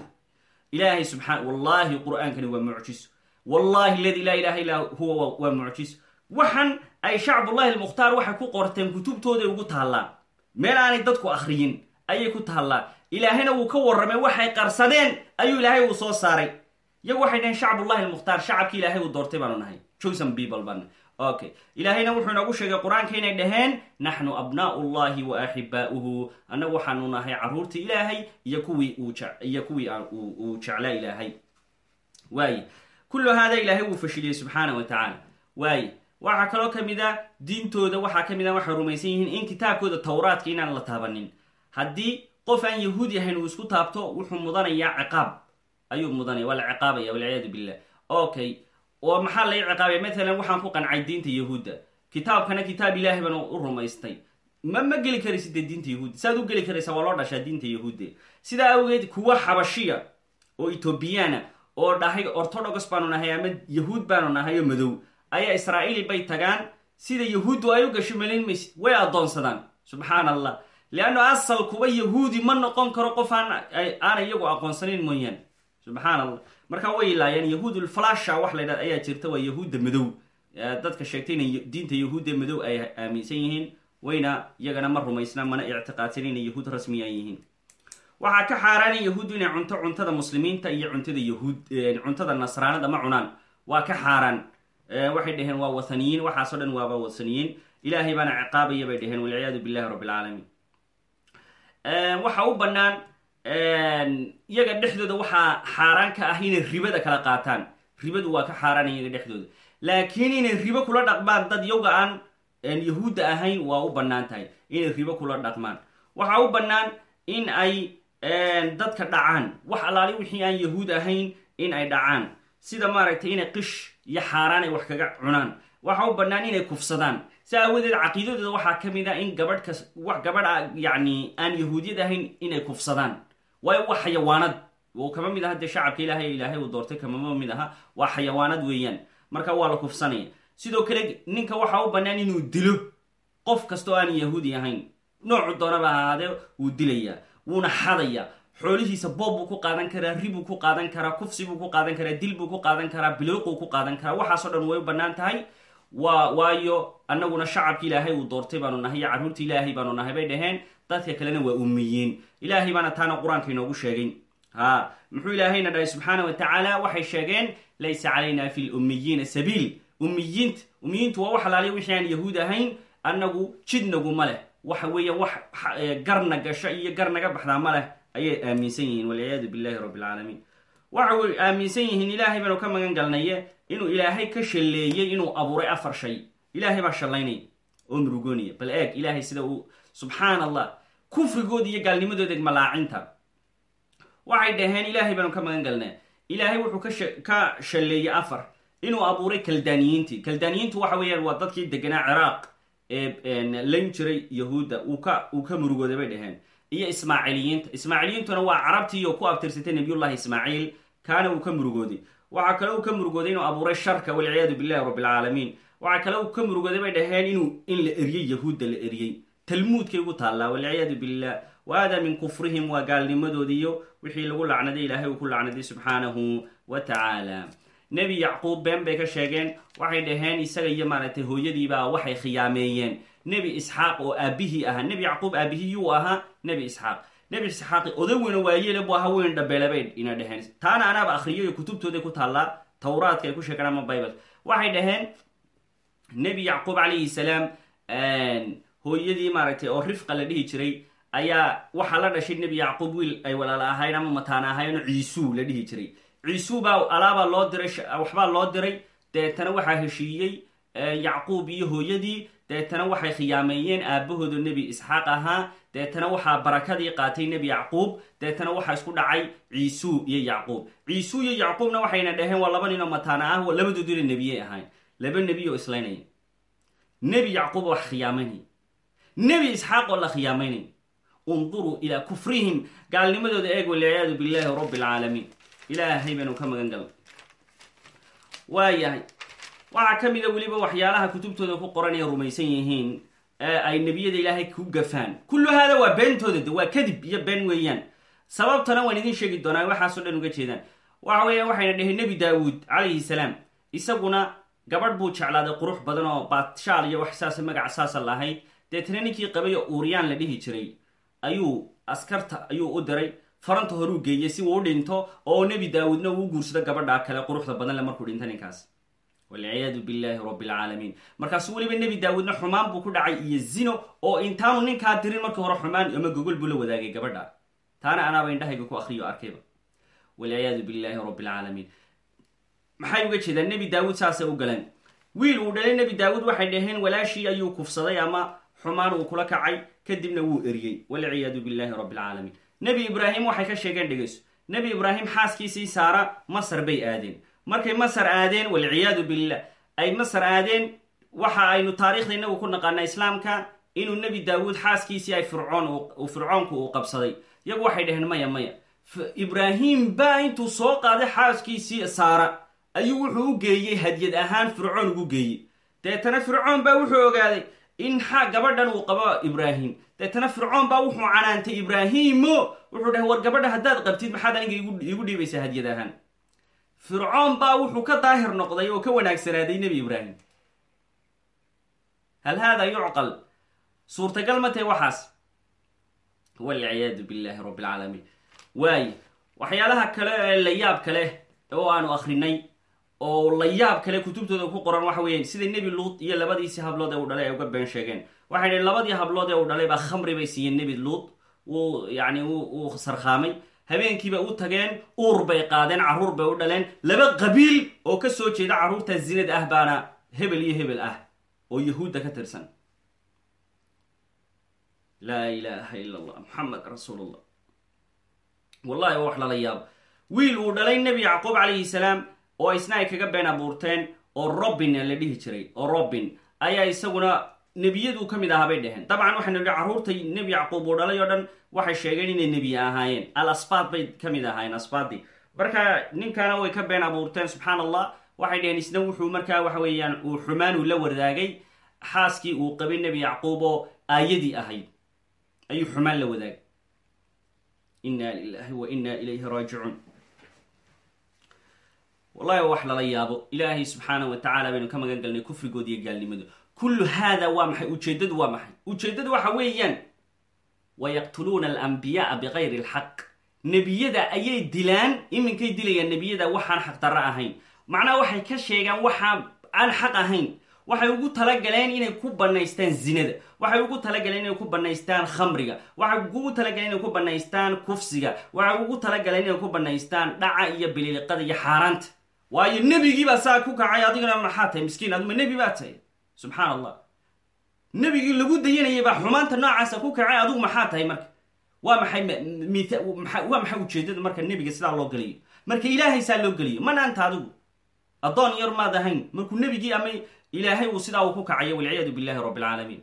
ilaahay subxaan wallahi qur'aankani waa mucjiso wallahi aladi laa ilaha illa huwa waa mucjiso waxan ay shacbullahi almukhtaar waxay ku qorteen kutubtooday ugu taallaan meel aanay dadku akhriyin ayay ku taallaa. Ilaahayna wuu ka warramay waxay qarsadeen ayuu ilaahay uu soo saaray. Iyagu waxay dhaheen shacbullahi almukhtaar shacabkii ilaahay uu doortay baanu nahay. Chosen people baan okay. Ilaahayna wuxuu inoogu sheegay qur'aanka inay dhaheen naxnu abnaau llahi wa axibbaa'uhu annagu waxaanu nahay carruurtii ilaahay iyo kuwii iyo kuwii uu jeclaa ilaahay. Waaye kullu haada ilaahay wuu fashiliyey subxaana wa tacaala. Waaye waxaa kaloo ka mid a diintooda waxaa ka mid a rumaysan yihiin in kitaabkooda towraadka inaan la taabanin. Haddii qof aan yahuudi ahayn uu isku taabto wuxuu mudanayaa ciqaab. Ayuu mudanaya waa la ciqaabaya walciyaadu billah. Okay oo maxaa lai ciqaabaya matalan waxaan ku qancay diinta yahuudda. Kitaabkana kitaab ilaahay baan u rumaystay. Ma ma geli karaysid dee diinta yahuudda? Saad u geli karaysaa waa loo dhashaa diinta yahuudda. Sidaa awgeed kuwa xabashiya oo etoobiyana oo dhahay orthodox baanu nahay ama yahuud baanu nahay oo madow ayaa israa'iili bay tagaan. Sida yahuuddu ay u gasho malin way addoonsadaan. Subxaan allah leanno asal kuba yahuudi ma noqon karo qof aan aana iyagu aqoonsanayn mooyaane subxaan allah marka way laayeen yahuudulflasha wax la ayaa jirta waa yahuudda madow. Dadka sheegtay inay diinta yahuudda madow ay aaminsan yihiin wayna iyagana ma rumaysna mana ictiqaadsan inay yahuud rasmiya yihiin. Waxaa ka xaaraana yahuuddu inay cunto cuntada muslimiinta iyo cuntada yahuud cuntada nasraanada ma cunaan. Waa ka xaaraan. Waxay dhaheen waa wathaniyiin waxaasoo dhan waaba wathaniyiin ilaahay baana ciqaabaya bay dhaheen walciyaadu billahi rabbi alcaalamiin waxa u bannaan iyaga dhexdooda waxaa xaaraan ka ah inay ribada kala qaataan. Ribadu waa ka xaaraan iyaga dhexdooda. Laakiin inay ribo kula dhaqmaan dad yoga aan yahuudda ahayn waa u bannaan tahay inay ribo kula dhaqmaan. Waxaa u bannaan in ay dadka dhacaan. Wax allaali wixii aan yahuud ahayn in ay dhacaan. Sida maaragtay inay qish iyo xaaraan ay wax kaga cunaan. Waxa u bannaan inay kufsadaan. Si aawadeed caqiidadooda waxaa ka mid a in gabadh kas wax gabadha yacni aan yahuudiyad ahayn inay kufsadaan waayo waa xayawaanad? Oo kama mid aha dee shacabka ilaahay ilaahay uu doortay kamama mid aha. Waa xayawaanad weeyaan. Marka waa la kufsanaya. Sidoo kale ninka waxaa u bannaan inuu dilo. Qof kastoo aan yahuudi ahayn noocu doonaba ahaadee wuu dilayaa wuuna xadaya. Xoolihiisa boob buu ku qaadan karaa ribuu ku qaadan karaa kufsi buu ku qaadan karaa dil buu ku qaadan karaa bilooquu ku qaadan karaa. Waxaasoo dhan way u bannaan tahay. Waa waayo annaguna shacabki ilaahay uu doortay baanu nahay iyo carruurta ilaahay baanu nahay bay dhaheen dadka kalena waa ummiyiin ilaahay baana taana qur'aanka inoogu sheegay ha muxuu ilaahayna dhahay subxaana wa tacaala waxay sheegeen laysa calayna fi lummiyiina sabiil. Ummiyiinta ummiyiintu waa wax alaaliya wixii yahuud ahayn annagu jidnaguma leh. Waxa weeya wax garna gasho iyo gar naga baxdaa ma leh. Ayay aaminsan yihiin walciyaadu billahi rabbi alcaalamiin waxa way aaminsan yihiin ilaahay baanu ka magan galnaye inuu ilaahay ka shalleeyey inuu abuuray afar shay. Ilaahay baa shallaynaya oo murugoonaya bal eeg ilaahay sida uu subxaan allah kufrigooda iyo gaalnimadooda malaacinta. Waxay dhaheen ilaahay baanu ka magan galnaa ilaahay wuxuu ka shalleeyey afar. Inuu abuuray kaldaaniyiintii. Kaldaaniyiintu waxa weeyaan waa dadkii deganaa ciraaq ee layn jiray yahuudda. Uu ka murugooday bay dhaheen. Iyo ismaaciiliyiinta ismaaciiliyiintuna waa carabtii oo ku abtirsatay nabiyullahi ismaaciil. Kaana uu ka murugooday waxaa kale uu ka murugooday inuu abuuray sharka walciyaadu billahi rabbi alcaalamiin waxaa kale uu ka murugooday bay dhaheen inuu in la eriyey yahuudda la eriyey talmuudkay ugu taallaa walciyaadu billah wa hada min kufrihim waa gaalnimadoodiiyo wixii lagu lacnaday ilaahay uu ku lacnaday subxaanahu wa tacaala. Nebi yacquub been bay ka sheegeen waxay dhaheen isaga iyo maaragtay hooyadiibaa waxay khiyaameeyeen. Nebi isxaaq oo aabihii ahaa nebi yacquub aabihii yuu ahaa nebi isxaaq. Nebi isxaaqi odaweyna waayele buu ahaa weyn dhabeele bay ina dhaheen. Taana anaaba akhriyo iyo kutubtooday ku taallaa tawraadka ay ku sheegaan ama bible. Waxay dhaheen nebi yacquub calayhi salaam hooyadii maaragtay oo rifqa la dhihi jiray ayaa waxaa la dhashay nebi yacquub wiil ay walaala ahayn ama mataana ahayn ciisuu la dhihi jiray. Ciisuu baa alaabaa loo diray waxbaa loo diray deetana waxaa heshiiyey yacquub iyo hooyadii deetana waxay khiyaameeyeen aabahooda nebi isxaaq ahaa deetana waxaa barakadii qaatay nebi yacquub deetana waxaa isku dhacay ciisuu iyo yacquub. Ciisuu iyo yacquubna waxayna dhaheen waa laba ninoo mataana ah labadooduna nebiyey ahayn laba nebi oo islaynaya nebi yacquub wax khiyaamaynaya nebi isxaaq oo la khiyaamaynaya unduruu ilaa kufrihim gaalnimadooda eeg walciyaadu billahi rabbi alcaalamiin ilaahay baynu ka magan galnay waayahay waxaa ka mida weliba waxyaalaha kutubtooda ku qoran ay rumaysan yihiin ee ay nebiyada ilaahay ku gafaan. Kullu haada waa beentooda de waa kadib iyo been weeyaan. Sababtana waan idin sheegi doonaa waxaasoo dhan uga jeedaan. Waxa weeyaan waxayna dhaheen nebi daawuud calayhi salaam isaguna gabadh buu jeclaaday qurux badan oo baatshaal iyo wax saasa magac saasa lahayd deetana ninkii qabay oo uuriyaan la dhihi jiray ayuu askarta ayuu u diray. Faranta horuu geeyey si uu dhinto oo nebi daawuudna uu guursado gabadhaa kale quruxda badan le markuu dhinto ninkaas. Walciyaadu billahi rabbi alcaalamiin markaasuu weliba nebi daawuudna xumaan buu ku dhacay iyo zino oo intaanu ninkaa dirin markii hore xumaan ama gogol buu la wadaagay gabadha. Taana anaaba indhahayga ku akriyo arkayba. Walciyaadu billahi rabbi alcaalamiin maxay uga jeedaan? Nebi daawuud saasay u galeen. Wiil uu dhalay nebi daawuud waxay dhaheen walaashii ayuu kufsaday ama xumaan uu kula kacay kadibna wuu eriyey. Walciyaadu billahi rabbi alcaalamiin nebi ibraahim waxay ka sheegeen dhegeyso nebi ibraahim xaaskiisii saara masar bay aadeen. Markay masar aadeen walciyaadu billah ay masar aadeen waxa aynu taariikhda inagu ku naqaana islaamka inuu nebi daawuud xaaskiisii ay fircoon fircoonku uu qabsaday. Iyagu waxay dhaheen maya maya ibraahim baa intuu soo qaaday xaaskiisii saara ayuu wuxuu u geeyey hadyad ahaan fircoon ugu geeyey. Deetana fircoon baa wuxuu ogaaday in xa gabadhan uu qabo ibraahim. Deetana fircoon baa wuxuu canaantay ibraahimo wuxuu dhahay war gabadha haddaad qabtid maxaad aniga iigu dhiibaysaa hadyad ahaan. Fircoon baa wuxuu ka daahir noqday oo ka wanaagsanaaday nebi ibraahim. Hal haada yucqal? Suurtagal ma tahay waxaas? Walciyaadu billahi rabbi alcaalamiin waaye waxyaalaha kale ee layaab kale oo aanu akrinay oo layaab kale kutubtooda ku qoran waxa weeyaan sida nebi luut iyo labadiisi hablood ee uu dhalay ay uga been sheegeen. Waxay dhaheen labadii hablood ee uu dhalay baa khamri bay siiyeen nebi luut wuu yani uu sarkhaamay. Habeenkiiba u tageen uur bay qaadeen carruur bay u dhaleen. Laba qabiil oo ka soo jeeda carruurta zinad ah baana hebel iyo hebel ah oo yahuudda ka tirsan. Laa ilaaha ila allah muxamed rasuulullah. Wallahi waa wax lala yaabo wiil uu dhalay nebi yacquub calayhi salaam oo isna ay kaga been abuurteen oo robin la dhihi jiray oo robin ayaa isaguna nebiyaduu ka mid ahaa bay dheheen dabcan waxaynu nihi carruurtay nebi yacquub uu dhalay oo dhan waxay sheegeen inay nebiye ahaayeen. Al asbaad bay ka mid ahaayeen asbaadii marka ninkaana way ka been abuurteen subxaan allah waxay dheheen isna wuxuu markaa waxa weeyaan uu xumaanuu la wadaagay xaaskii uu qabay nebi yacquub oo aayadii ahayd. Ayuu xumaan la wadaagay. Inna lilahi wa inna ilayhi raajicuun wallahi waa wax lala yaabo. Ilaahay subxaana wa tacala baynu ka magan galnay kufrigood iyo gaalnimadu. Kullu haada waa maxay? Ujeeddadu waa maxay? Ujeeddadu waxa weeyaan wayaqtuluuna alambiyaaa bikayri alxaq nebiyada ayay dilaan iminkay dilayaan nebiyada waxaan xaqdarro ahayn. Macnaha waxay ka sheegaan waxaa aan xaq ahayn. Waxay ugu talagaleen inay ku banaystaan zinada. Waxay ugu talagaleen inay ku banaystaan khamriga. Waxay ugu talagaleen inay ku banaystaan kufsiga. Waxay ugu talagaleen inay ku banaystaan dhaca iyo biliiliqada iyo xaaraanta waayo nebigiibaa saa ku kacay adigana maxaa tahay miskiin aduma nebi baa tahay? Subxaan allah nebigii lagu dayanayay baa xumaanta noocaasa ku kacay adigu maxaa tahay marka? Waa maxay waa maxay ujeedada marka nebiga sidaa loo geliyo marka ilaahay saa loo geliyo mana anta adigu? Addoon yar maad ahayn markuu nebigii ama ilaahay uu sidaa uu ku kacayo walciyaadu billahi rabbi alcaalamiin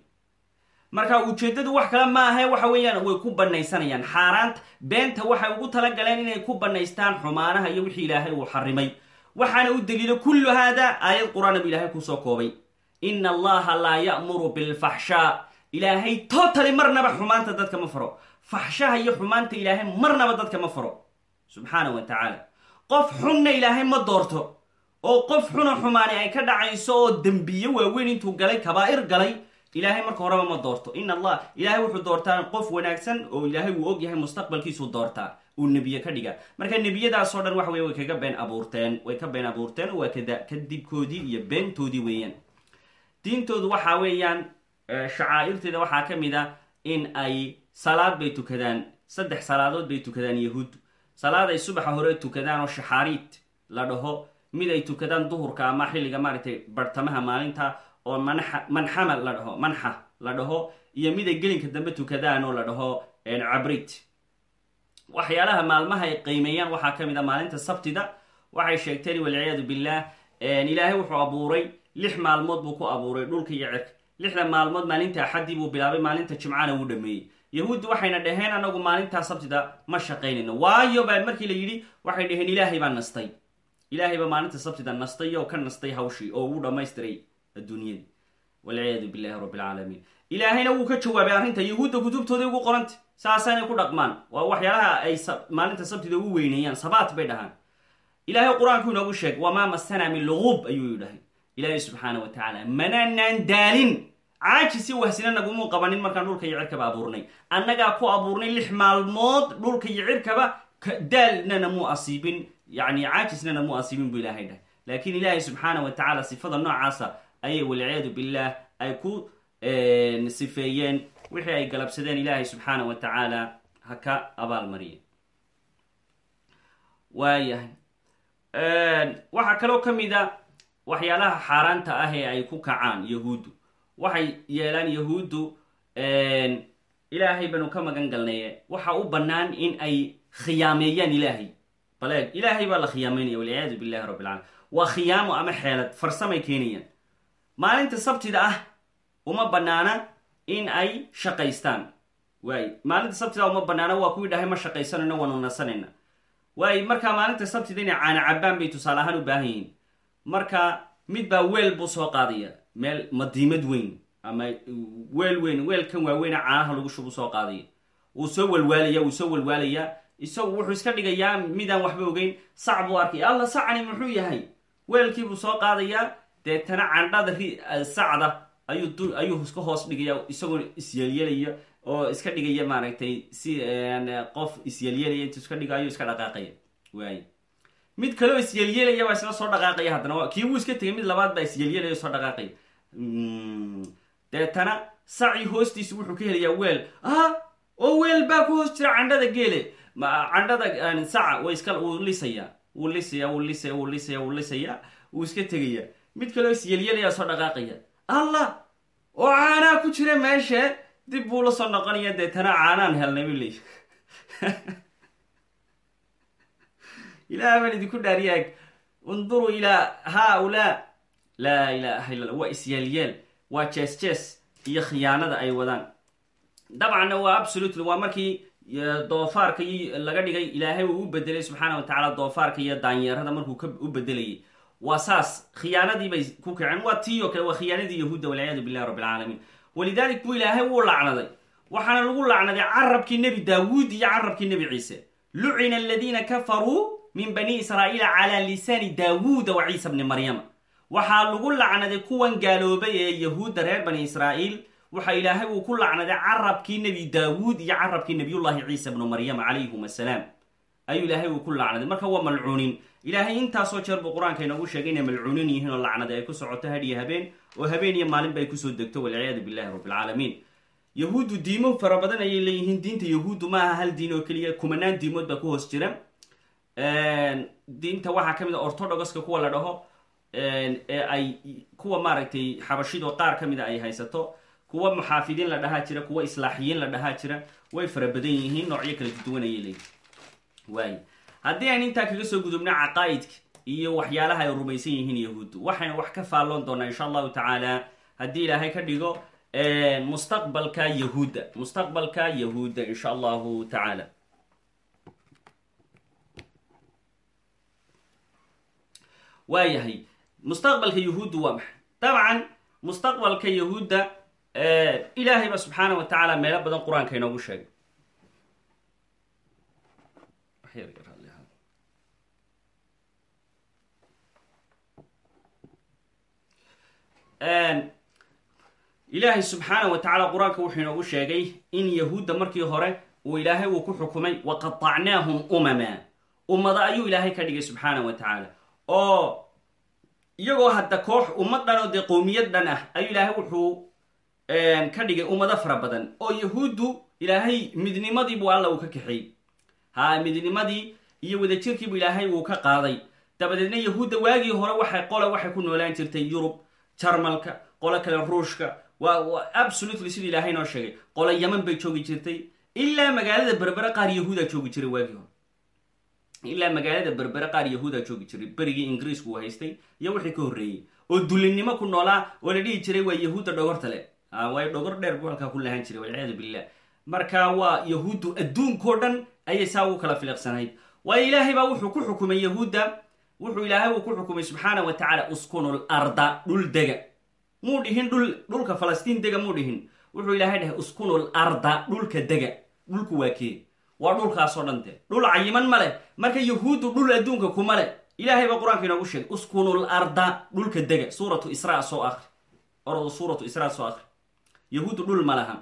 marka ujeeddadu wax kale ma ahe waxa weeyaan way ku banaysanayaan. Xaaraanta beenta waxay ugu talagaleen inay ku banaystaan xumaanaha iyo wixii ilaahay uu xarimay waxaana u daliilo kullu haada aayad qur'aan bu ilaahay ku soo koobay. Ina allaha laa ya'muru bilfaxshaa ilaahay totally marnaba xumaanta dadka ma faro faxshaha iyo xumaanta ilaahay marnaba dadka ma faro subxaana wa tacaala. Qof xunna ilaahay ma doorto oo qof xuna xumaani ay ka dhacayso oo dembiye waaweyn intuu galay kabaa'ir galay ilaahay marka horeba ma doorto. In allah ilaahay wuxuu doortaa qof wanaagsan oo ilaahay uu og yahay mustaqbalkiisuu doortaa uu nebiye ka dhiga. Marka nebiyadaasoo dhan waxa wey way kaga been abuurteen way ka been abuurteen waa kada kadibkoodii iyo beentoodii weeyaan. Diintoodu waxa weeyaan shacaa'irteeda waxaa ka mid a in ay salaad bay tukadaan saddex salaadood bay tukadaan yahuuddu. Salaad ay subaxa hore tukadaan oo shaxaariid la dhaho mid ay tukadaan duhurka ama xilliga maaragtay bartamaha maalinta oo manxa manxama la dhaho manxa la dhaho iyo mid ay gelinka dambe tukadaan oo la dhaho cabrid waxyaalaha maalmaha ay qiimeeyaan waxaa ka mid a maalinta sabtida waxay sheegteen walciyaadu billah ilaahay wuxuu abuuray lix maalmood buu ku abuuray dhulka iyo cirka. Lixda maalmood maalinta axaddii buu bilaabay maalinta jimcana wuu dhameeyey. Yahuuddu waxayna dhaheen anagu maalintaa sabtida ma shaqaynayno. Waayo baa markii la yidhi waxay dhaheen ilaahay baa nastay. Ilaahay baa maalinta sabtida nastay oo ka nastay hawshii oo uu dhammaystiray adduunyadii. Walciyaadu billahi rabbi ilaahayna wuu ka jawaabay arrinta yahuudda kutubtooday ugu qoranta saasaanay ku dhaqmaan. Waa waxyaalaha ay maalinta sabtida ugu weyneeyaan sabaat bay dhahaan. Ilaahay qur'aanku inoogu sheeg wamaa masana min luqub ayuu yidhahay ilaahay subxaana wa tacaala manaanaan daalin caajisi wahsina nagumuu qabanin markaan dhulka iyo cirkaba abuurnay. Annagaa ku abuurnay lix maalmood dhulka iyo cirkaba daalnana muu asiibin yani caajisnana muu asiibin buu ilahay dhahay. Laakiin ilaahay subxaana wa tacaala sifada noocaasa ayay walciyaadu billaah ay ku sifeeyeen wixii ay galabsadeen ilaahay subxaana wa tacaala ha ka abaalmariye. Waayahay waxaa kaloo ka mid a waxyaalaha xaaraanta ah ee ay ku kacaan yahuuddu. Waxay yeelaan yahuuddu ilaahay banu ka magan galnaye waxa u bannaan in ay khiyaameeyaan ilaahay. Baleeg ilaahay baa la khiyaamaynaya walciyaadu billahi rabbi alcalamin waa khiyaamo ama xeelad farsamay keenayaan. Maalinta sabtida ah uma bannaana in ay shaqaystaan. Waay maalinta sabtida uma bannaana waa kuwii dhahay ma shaqaysanayno waanu nasanayna. Waay markaa maalinta sabtida inay caana cabbaan bay tusaale ahaan u baahan yihiin. Marka mid baa weel buu soo qaadaya meel madiimad weyn ama weel weyn weelkan waaweyna caanaha lagu shubu soo qaadaya wuu soo walwaalaya wuu soo walwaalayaa. Isagu wuxuu iska dhigayaa midaan waxba ogeyn. Sac buu arkay. Alla sacni muxuu yahay? Weelkiibuu soo qaadayaa. Deetana candhada sacda ayuu ayuu iska hoos dhigaya isagoo isyeelyelaya oo iska dhigaya maaragtay si qof isyeelyelaya intuu iska dhigo ayuu iska dhaqaaqaya. Waay. Mid kaleo isyeelyelaya baa isna soo dhaqaaqaya haddana. Kii wuu iska tegay mid labaad baa isyeelyelaya soo dhaqaaqaya. Deetana saci hoostiisa wuxuu ka helayaa weel. Ah oo weel baa ku hoos jira candhada geele. Candhada saca way iska wuu lisaya wuu lisaya wuu lisaya wuu lisaya wuu lisaya wuu iska tegaya mid kaleo isyeelyelaya soo dhaqaaqaya allah oo caanaa ku jira meesha dib buu la soo noqonaya deetana caanaan helnay bu leey ilaah baan idinku dhaariyaag unduruu ilaa haaulaa laa ilaaha illa waa isyeelyeel waa jees jees iyo khiyaanada ay wadaan. Dabcanna waa absolutely waa markii doofaarka laga dhigay ilaahay uu u bedelay subxaana wa tacaala doofaarka iyo daanyeerada markuu u bedelayay waa saas khiyaanadii bay ku kaceen waa tii oo kale waa khiyaanadii yahuudda walciyaadu billahi rabbi alcaalamiin walidalik buu ilaahay wuu lacnaday. Waxaana lagu lacnaday carabkii nebi daawuud iyo carabkii nebi ciise. Lucina aladiina kafaruu min bani israa'iila calaa lisaani daawuuda wa ciisa bni maryama waxaa lagu lacnaday kuwan gaaloobay ee yahuudda reer bani israa'iil. Waxa ilaahay uu ku lacnaday carabkii nebi daawuud iyo carabkii nebiyullahi ciisa bnu maryama calayhum assalaam ayuu ilaahay uu ku lacnaday. Marka waa malcuunin ilaahay intaasoo jeer buu qur'aanka inoogu sheegay inay malcuunin yihiin oo lacnada ay ku socoto hadhiyo habeen oo habeen iyo maalinba ay ku soo degto walciyaadu billahi rabbilcaalamiin yahuuddu diimo fara badan ayay leeyihiin diinta yahuuddu ma aha hal diin oo keliya kumanaan diimood baa ku hoos jira. Diinta waxaa ka mid a orthodoxka kuwa la dhaho ee ay kuwa maaragtay xabashido qaar ka mida ay haysato. Kuwa muxaafidiin la dhahaa jira kuwa islaaxiyiin la dhahaa jira way fara badan yihiin noocyo kala duwan ayay leeyihiin waay haddii aan intaa kaga soo gudubno caqaa'idka iyo waxyaalaha ay rumaysan yihiin yahuuddu waxaynu wax ka faalloon doonaa insha allahu tacaala haddii ilaahay ka dhigo mustaqbalka yahuudda mustaqbalka yahuudda insha allahu tacaala. Waayahay mustaqbalka yahuuddu waa maxay? Dabcan mustaqbalka yahuudda ilaahay ba subxaana wa tacaala meelo badan qur'aanka inoogu sheegay ilaahay subxaana wa tacaala qur'aanka wuxuu inoogu sheegay in yahuudda markii hore uu ilaahay uu ku xukumay wa qatacnaahum umama. Ummada ayuu ilaahay ka dhigay subxaana wa tacaala oo iyagoo hadda koox ummad dhan oo dee qowmiyad dhan ah ayuu ilaahay wuxuu ka dhigay ummado fara badan. Oo yahuuddu ilaahay midnimadiibuu alla uu ka kaxeeyey ha midnimadii iyo wadajirkiibu ilaahay uu ka qaaday. Dabadeedna yahuudda waagii hore waxay qole waxay ku noolaan jirtay yurub jarmalka qole kale ruushka. Waa absolutely sida ilaahay noo sheegay. Qole yaman bay joogi jirtay. Ilaa magaalada berbere qaar yahuudaa joogi jiray waagii hore. Ilaa magaalada berbere qaar yahuudaa joogi jiray. Berigii ingiriisku uu haystay. Iyo wixii ka horreeyey oo dulinimo ku noolaa oo la dhihi jiray waa yahuudda dhogorta le waayo dhogor dheer buu halkaa ku lahaan jiray walciyaadu billah marka waa yahuuddu adduunkao dhan ayay saa ugu kala filiqsanayd waayo ilaahay baa wuxuu ku xukumay yahuudda wuxuu ilaahay uu ku xukumay subxaana wa tacaala uskunul arda dhul dega. Muu dhihin dhul dhulka falastiin dega muu dhihin. Wuxuu ilaahay dhahay uskunul arda dhulka dega. Dhulku waa kee? Waa dhulkaasoo dhan de dhul cayiman ma leh marka yahuuddu dhul adduunka kuma leh. Ilaahay baa qur'aanka inoogu sheegay uskunul arda dhulka dega. Suuratu isra soo akri orado suuratu isra soo akri yahuuddu dhul ma laha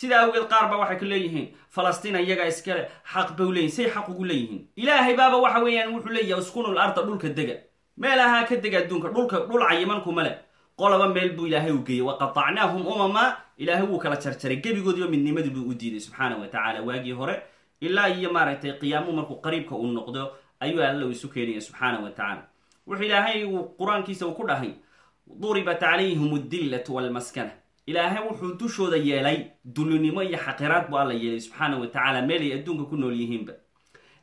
sidaa awgeed qaar ba waxay ku leeyihiin falastiin iyagaa iskale xaq bay say xaq ugu leeyihiin. Ilaahay baaba waxa weeyaan wuxuu leeyahay uskunul arda dhulka dega. Meel ahaa ka dega adduunka dhulka dhul cayiman kuma leh. Qolaba meel buu ilaahay u geeyey wa qatacnaahum umama. Ilaahay wuu kala jarjaray gebigoodiiba midnimadii buu u diiday subxaana wa tacaala. Waagii hore ilaa iyo maaragtay qiyaamu markuu qariibka uu noqdo ayuu alla isu keenaya subxaana wa tacaala. Wuxuu ilaahay uu qur'aankiisa uu ku dhahay duribat calayhim adillatu walmaskana ilaahay wuxuu dushooda yeelay dulinimo iyo xaqiraad buu alla yeelay subxaana wa tacaala meelay adduunka ku nool yihiinba.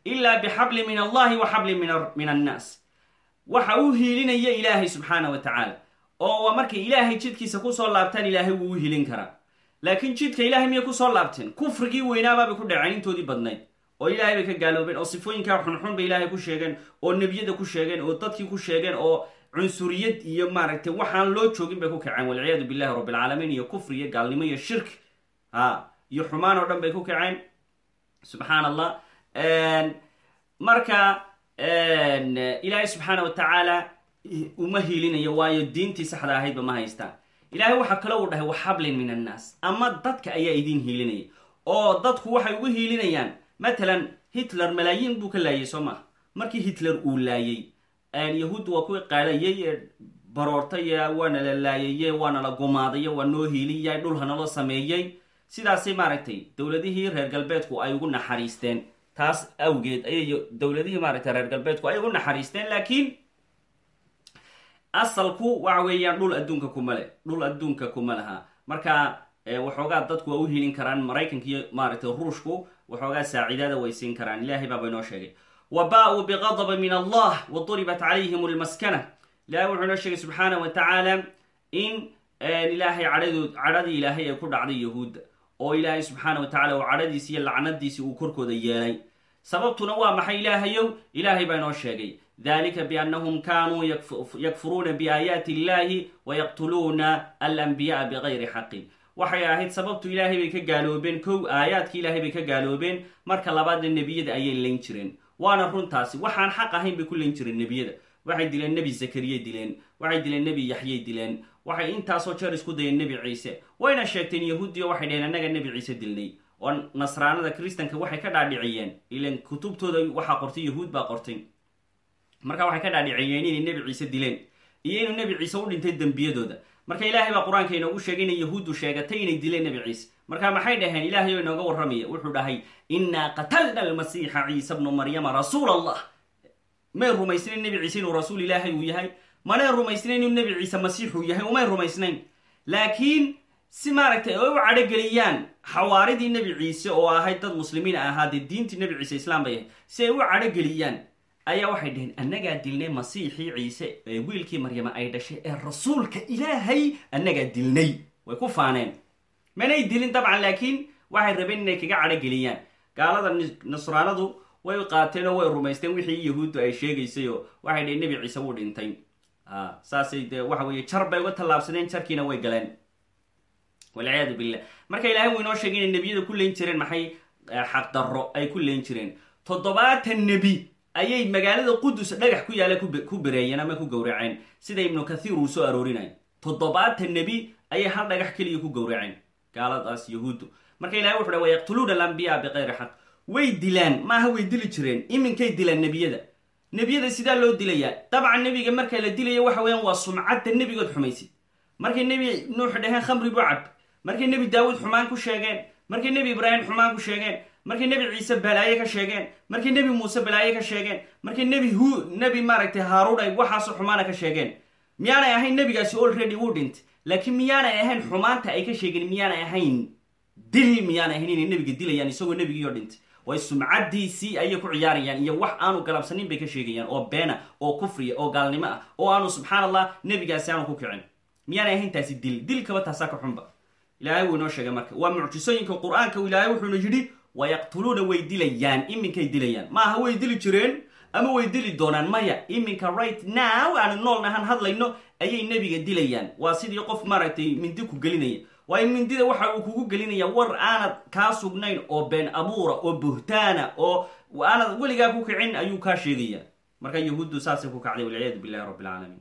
Ilaa bixabli min allahi wa xabli min annaas waxa uu hiilinaya ilaahay subxaana wa tacaala oo waa markay ilaahay jidkiisa ku soo laabtaan ilaahay wuu u hilin karaa. Laakiin jidka ilahay miyay ku soo laabteen kufrigii weynaabaabay ku dhaceen intoodii badnayd. Oo ilaahay bay ka gaaloobeen oo sifooyinkaa xunxun bay ilaahay ku sheegeen oo nebiyada ku sheegeen oo dadkii ku sheegeen oo cunsuriyad iyo maaragtay waxaan loo joogin bay ku kaceen walciyaadu billahi rabbilcaalamiin iyo kufri iyo gaalnimo iyo shirki ha iyo xumaan oo dhan bay ku kaceen. Subxaan allah marka ilaahay subxaana wa tacaala uma hiilinayo waayo diintii saxda ahaydba ma haystaan. Ilaahay waxaa kale uu dhahay waxablin min annaas ama dadka ayaa idiin hiilinaya oo dadku waxay ugu hiilinayaan matalan hitler malaayiin buu ka laayay soo maha markii hitler uu laayay yahuuddu waa kuwii qaalayay ee baroortay waana la laayayey waana la gumaadaye waa noo hiiliyay dhulhanaloo sameeyey sidaasay maaragtay dowladihii reer galbeedku ay ugu naxariisteen. Taas awgeed ayay dowladihii maaragtay reer galbeedku ay ugu naxariisteen laakiin asalku waxa weeyaan dhul adduunka kuma le dhul adduunka kuma laha. Marka waxoogaa dadku waa u hilin karaan maraykanka iyo maaragtay ruushku waxoogaa saaciidada way siin karaan ilahay baaba inoo sheegay biqadaba min allah wa duribat calayhim lmaskana ilahay wuxuu inoo sheegay subxaana wa tacaala in ilaahay cadhadood cadhadii ilaahay ee ku dhacday yahuudda oo ilaahay subxaana wa tacala uu cadhadiisi iyo lacnadiisi uu korkooda yeelay sababtuna waa maxay ilaahayow ilaahay baa inoo sheegay dalika biannahum kaanuu yakfuruuna biaayaati illahi wayaqtuluuna alanbiya'a bigayri xaqin waxay ahayd sababtu ilaahay bay ka gaaloobeen kow aayaadki ilaahay bay ka gaaloobeen marka labaadna nebiyada ayay layn jireen waana runtaasi waxaan xaq ahayn bay ku layn jireen nebiyada. Waxay dileen nebi zakariyay dileen waxay dileen nebi yaxyay dileen waxay intaasoo jeer isku dayeen nebi ciise. Wayna sheegteen yahuudiyo waxay dhaheen annaga nebi ciise dilnay. Oo nasraanada kristanka waxay ka dhaadhiciyeen. Ilan kutubtooda waxaa qortay yahuud baa qortay. Marka waxay ka dhaadhiciyeen inay nebi ciise dileen. Iyo inuu nebi ciise u dhintay dembiyadooda. Marka ilaahay baa qur'aanka inoogu sheegay inay yahuuddu sheegatay inay dileen nebi ciise marka maxay dhaheen? Ilaahay oo inooga warramaya wuxuu dhahay innaa qatalna almasiixa ciise bnu maryama rasuul allah may rumaysnayn nebi ciise inuu rasuul ilaahay uu yahay? Manay rumaysnayn inuu nebi ciise masiixuu yahay? Umay rumaysnayn. Laakiin si maaragtay ay u cadhogeliyaan xawaaridii nebi ciise oo ahayd dad muslimiin ahaa dee diintii nebi ciise islaam bay ahayd si ay u cadhogeliyaan ayaa waxay dhaheen annagaa dilnay masiixii ciise ee wiilkii maryama ay dhashay ee rasuulka ilaahay annagaa dilnay. Way ku faaneen manay dilin dabcan laakiin waxay rabeen inay kaga cadhogeliyaan gaalada nasraanadu way qaateen oo way rumaysteen wixii yahuuddu ay sheegaysay oo waxay dhaheen nebi ciise wuu dhintay. Saasay dee waxa weeye jar bay uga tallaabsadeen jarkiina way galeen. Walciyaadu billah. Marka ilahay wuu inoo sheegay inay nebiyada ku jireen maxay xaqdarro ay ku leyn jireen. Toddobaatan nebi ayay magaalada qudus dhagax ku yaalla ku bereeyeen ama ku gowraceen. Sida ibnu kathiir uu soo aroorinay toddobaatan nebi ayay hal dhagax keliya ku gowraceen gaaladaas yahuuddu marka ilahay wuxu dha wayaqtuluuna alambiyaa bikayri xaq way dilaan maaha way dili jireen iminkay dilaan nebiyada. Nebiyada sidaa loo dilayaa. Dabcan nebiga marka la dilaya waxa weeyaan waa sumcadda nebigood xumaysid. Markay nebi nuux dhaheen khamri bu cab markay nebi daawuud xumaan ku sheegeen. Markay nebi ibraahim xumaan ku sheegeen. Markay nebi ciise balaaye ka sheegeen. Markay nebi muuse balaaye ka sheegeen. Markay nebi hu nebi maaragtay haaruun ay waxaasoo xumaana ka sheegeen. Miyaanay ahayn nebigaasi already wuu dhintay laakiin miyaanay ahayn xumaanta ay ka sheegeen miyaanay ahayn dil miyaanay ahayn inay nebiga dilayaan isagoo nebigiioo dhintay. Way sumcadiisii ayay ku ciyaarayaan iyo wax aanu galabsanin bay ka sheegayaan oo beena oo kufriya oo gaalnimo ah oo aanu subxaan allah nebigaasi aanu ku kicin. Miyaanay ahayn taasi dil dilkaba taasaa ka xunba. Ilaahay wuu inoo sheegay marka waa mucjisooyinka qur'aanka ilaahay wuxuuna yidhi wayaqtuluuna way dilayaan iminkay dilayaan. Maaha way dili jireen ama way dili doonaan? Maya iminka right now aanu noolnahan hadlayno ayay nebiga dilayaan. Waa sidii qof maaragtay mindi ku gelinaya waayo mindida waxa uu kugu gelinaya war aanad kaa sugnayn oo been abuura oo buhtaana oo aanad weligaa ku kicin ayuu kaa sheegaya. Marka yahuuddu saasay ku kacday walciyaadu billahi rabbi alcaalamiin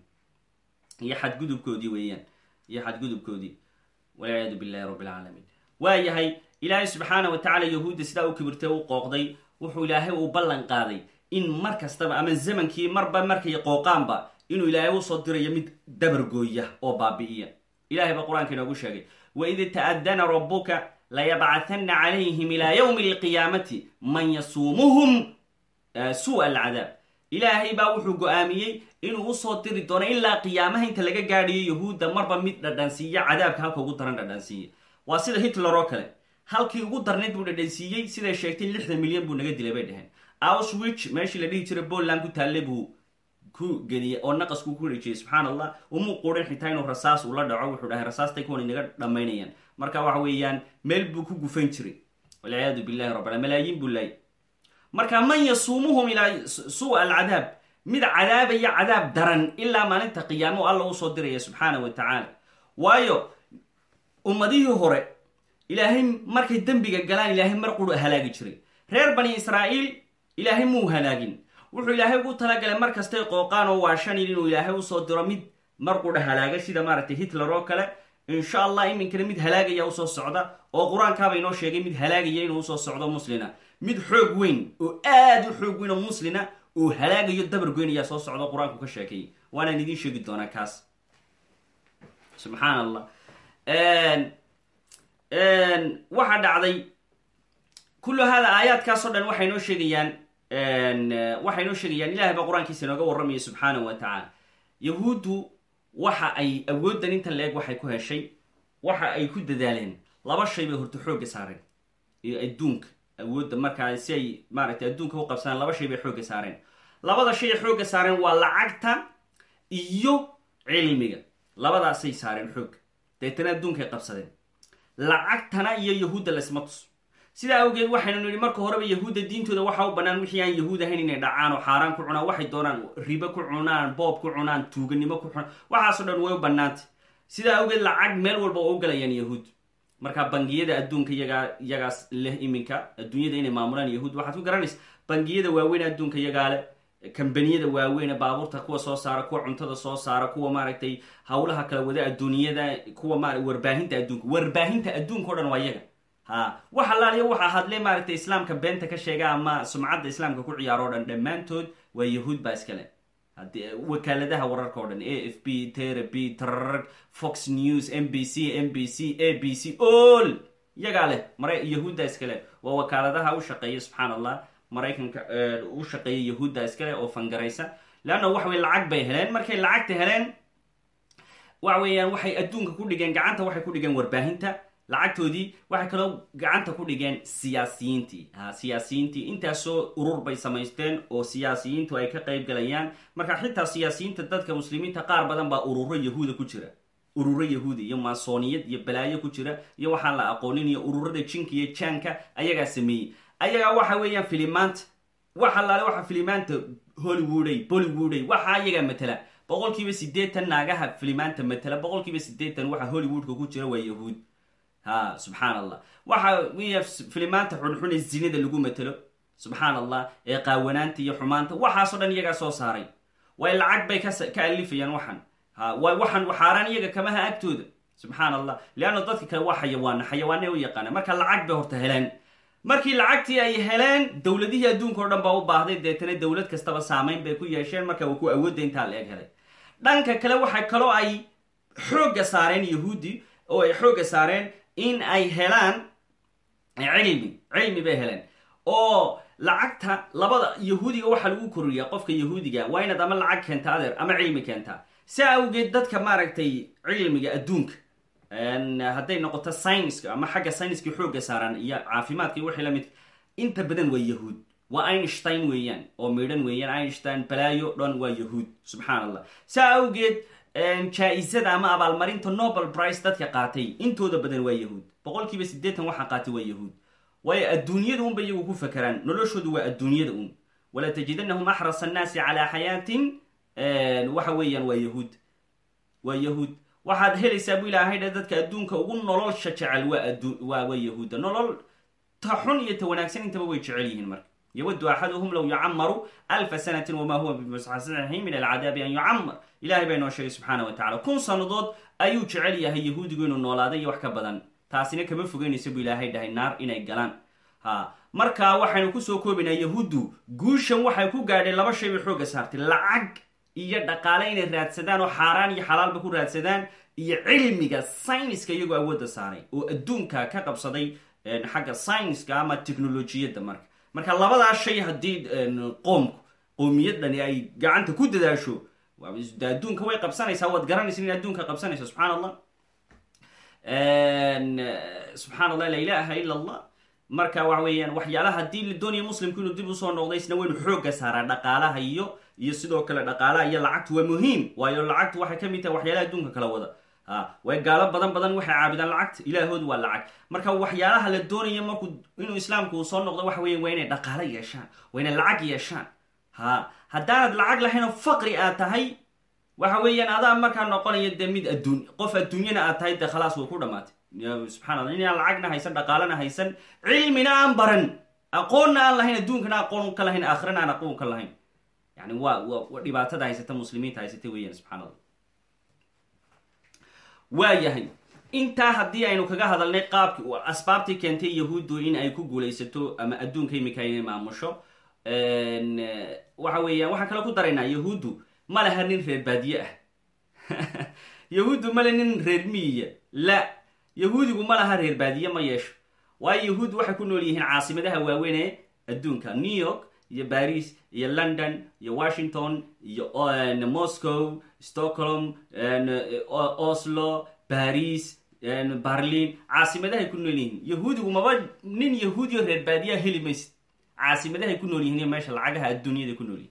iyo xadgudubkoodii weeyaan. Iyo xadgudubkoodii. Walciyaadu billahi rabbi alcaalamiin waa yahay ilaahay subxaana wa tacala yahuudda sidaa u kibirtay u qooqday wuxuu ilaahay uu ballan qaaday in mar kastaba ama zamankii marba markay qooqaanba inuu ilaahay u soo dirayo mid dabargooya oo baabi'iya. Ilahay baa qur'aanka inoogu sheegay waid ta'adana rabuka layabcahanna calayhim ilaa ywmi alqiyaamati man yasuumuhum suu'a alcadaab ilaahay baa wuxuu go'aamiyey inuu u soo diri doono ilaa qiyaamaha inta laga gaadhayo yahuudda marba mid dhadhansiiya cadaabka halka ugu daran dhadhansiiya waa sida hitler oo kale. Halkii ugu darnayd buu dhadhansiiyey siday sheegtay lixdan milyan buu naga dilay bay dhaheen. Auschwich meeshii la dhihi jiray poland ku taalle buu ku geliyay oo naqasku ku rejiyay subxaan allah umuu qurin xitaa inuu rasaas ula dhaco wuxuu dhahay rasaastay kuwan inaga dhammaynayaan marka waxa weeyaan meel buu ku gufan jiray. Walciyaadu billahi rabbil malaayiin buu laayay marka man yasuumuhum ilaa suu'a alcadaab. Mid cadaabaya cadaab daran ilaa maalinta qiyaamo alla u soo diraya subxaana wa tacaala. Waayo ummadihii hore ilaahay markay dembiga galaan ilaahay mar quru halaagi jiray. Reer bani israa'iil ilaahay muu halaagin wuxuu ilaahay ugu talagalay mar kastay qooqaan oo waashanin inuu ilaahay u soo diro mid mar qudha sida maaragtay hitler oo kale. Insha allah iminkana mid halaagaya u soo socda oo qur'aankaaba inoo sheegay mid halaagaya inuu u soo socdo muslina mid xoog weyn oo aad u xoog weyn oo muslina uu halaagayo dabargoynayaa soo socdo qur'aanku ka sheekeeyay waanaan idiin sheegi doonaa kaas. Subxaan allah waxaa dhacday kullu hada aayaadkaasoo dhan waxay noo sheegayaan waxay noo sheegayaan ilahay baa qur'aankiisa inooga warramaya subxaanahu wa tacaala. Yahuuddu waxa ay awooddan intan la-eg waxay ku heshay waxa ay ku dadaaleen. Laba shay bay horta xoogga saareen. Iyo adduunka awoodda markaa si ay maaragtay adduunka u qabsadaan laba shay bay xoogga saareen. Labada shay ay xoogga saareen waa lacagta iyo cilmiga. Labadaasay saareen xoogga. Deetana adduunkay qabsadeen. Lacagtana iyo yahuudda laysma tuso sidaa awgeed waxaynu nidhi marka horeba yahuudda diintooda waxaa u bannaan wixii aan yahuud ahayn inay dhacaan oo xaaraan ku cunaan waxay doonaan ribo ku cunaan boob ku cunaan tuuganimo ku cunaan waxaasoo dhan way u bannaantay. Sidaa awgeed lacag meel walba oo u galayaan yahuud. Marka bangiyada adduunka iyagaa iyagaas leh iminka adduunyada inay maamulaan yahuud waxaad ku garanaysa bangiyada waaweyn adduunka iyagaa kambaniyada waaweyn baabuurta kuwa soo saara kuwa cuntada soo saara kuwa maaragtay hawlaha kala wada adduuniyada kuwa ma warbaahinta adduunka warbaahinta adduunka o dhan waa iyaga wax allaaliya waxa hadle maaragtay islaamka beenta ka sheega ama sumcadda islaamka ku ciyaaro o dhan dhammaantood waa yahuud baa iskale hadi wakaaladaha wararka o dhan a f b therapy trrg fox news m b c m b c a b c all iyagaa leh mare yahuudda iskale waa wakaaladaha u shaqeeya subxaan allah maraykanka u shaqeeya yahuudda iskale oo fangaraysa leanna waxa wey lacag bay heleen markay lacagta heleen waxa weeyaan waxay adduunka ku dhigeen gacanta waxay ku dhigeen warbaahinta lacagtoodii waxay kaloo gacanta ku dhigeen siyaasiyiintii. Ha siyaasiyiintii intaasoo urur bay samaysteen oo siyaasiyiintu ay ka qayb galayaan. Marka xitaa siyaasiyiinta dadka muslimiinta qaar badan baa ururo yahuuda ku jira. Ururo yahuudi iyo maasoniyad iyo balaayo ku jira iyo waxaan la aqoonin iyo ururada jinka iyo jaanka ayagaa sameeyey. Ayagaa waxa weeyaan filimaanta wax allaale waxa filimaanta hollywooday bollywooday waxa ayagaa matala. Boqol kiiba sideetan naagaha filimaanta matala boqol kiiba sideetan waxa hollywoodka ku jira waa yahuud ha subxaan allah waxa filimaanta xunxun ee zinada lagu matelo subxaan allah ee qaawanaanta iyo xumaanta. Waxaasoo dhan iyagaa soo saaray. Way lacag bay ka alifayaan waxan. Ha waxan xaaraan iyaga kamaha agtooda. Subxaan allah leanna dadka kale waa xayawaana xayawaane u yaqaana. Marka lacag bay horta heleen. Markii lacagtii ay heleen dowladihii adduunka o dhan baa u baahday. Deetana dowlad kastaba saamayn bay ku yeesheen. Marka uu ku awoodda intaa la eg helay. Dhanka kale waxay kaloo ay xoogga saareen yahuudi oo ay xoogga saareen in ay helaan cilmi cilmi bay heleen. Oo lacagta labada yahuudiga waxaa lagu kororiyaa qofka yahuudiga waa inaad ama lacag keenta adeer ama cilmi keentaa si awgeed dadka maaragtay cilmiga adduunka hadday noqoto synska ama xagga synska xoogga saaran iyo caafimaadka iyo wixii la mid inta badan waa yahuud. Waa einstein weeyaan oo midhan weeyaan einstein balaayo dhan waa yahuud subxaan allah saa awgeed jaa-isada ama abaalmarinta nobel price dadka qaatay. Intooda badan waa yahuud. Boqol kiiba sideetan waxaa qaatay waa yahuud. Waayo adduunyada unba iyagu ku fakeraan noloshoodu waa adduunyada un. Wala tajidanahum axras annaasi calaa xayaatin waxa weeyaan waa yahuud. Waa yahuud. Waxaad helaysaa bu ilaahayha dadka adduunka ugu nololsha jecel waa yahuudda. Nolol ta xun iyo ta wanaagsan intaba way jecel yihiin marka yawadu axaduhum low yucamaru alfa sanatin wama huwa bimusxasixihi min alcadaabi an yucamar ilahay baa inoo sheegay subxaana wa tacala kun sannadood ayuu jecel yahay yahuudigu inuu noolaaday iyo wax ka badan taasina kama fogeynaysa buu ilaahay dhahay naar inay galaan ha marka waxaynu ku soo koobaynaa yahuuddu guushan waxay ku gaadheen laba shay bay xoogga saartay lacag iyo dhaqaale inay raadsadaan oo xaaraan iyo xalaalba ku raadsadaan iyo cilmiga sayniska iyagoo awoodda saaray oo adduunka ka qabsaday xagga saynska ama technolojiyadda marka marka labadaa shay haddii qoomku qowmiyaddani ay gacanta ku dadaasho adduunka way qabsanaysaa waad garanaysa in adduunka qabsanaysa subxaan allah subxaan allah la ilaaha ila allah marka waxa weeyaan waxyaalaha haddii la doonaya muslimku inuu dib u soo noqday isna waynu xoogga saaraa dhaqaalaha iyo iyo sidoo kale dhaqaalaha iyo lacagtu waa muhiim waayo lacagtu waxay ka mid tahay waxyaalaha adduunka kala wada way gaalo badan badan waxay caabudaan lacagta. Ilaahoodu waa lacag. Marka waxyaalaha la doonaya markuu inuu islaamku uu soo noqdo waxa weya waa inay dhaqaalo yeeshaan waa inay lacag yeeshaan. Ha haddaanad lacag lahayn oo faqri aad tahay waxa weeyaan adaa markaa noqonaya dee mid adduun qof adduunyana aad tahay dee khalaas way ku dhamaatay. Subxana allah inaan lacagna haysan dhaqaalana haysan cilmina aan baran aqoonna aan lahayn adduunkana aqoon ka lahayn aakhirana aan aqoon ka lahayn. Yani waa wa dhibaatada haysata muslimiinta haysata weeyaan subxana allah waayahay. Intaa haddii aynu kaga hadalnay qaabki asbaabtii keentay yahuuddu in ay ku guulaysato ama adduunka imika inay maamusho waxa weeyaan waxaan kale ku daraynaa yahuuddu ma laha nin reer baadiye ah. Yahuuddu male nin reer miyiya la yahuudigu ma laha reer baadiye ma yeesho. Waayo yahuuddu waxay ku nool yihiin caasimadaha waaweyn ee adduunka. New york iyo baris iyo london iyo washington iyo moscow stockholm oslo baris barlin caasimadahay ku nool yihiin. Yahuudigu maba nin yahuudiyo reer baadiyaa heli maysid caasimadahay ku nool yihiin meesha lacagaha adduunyada ku nool yihiin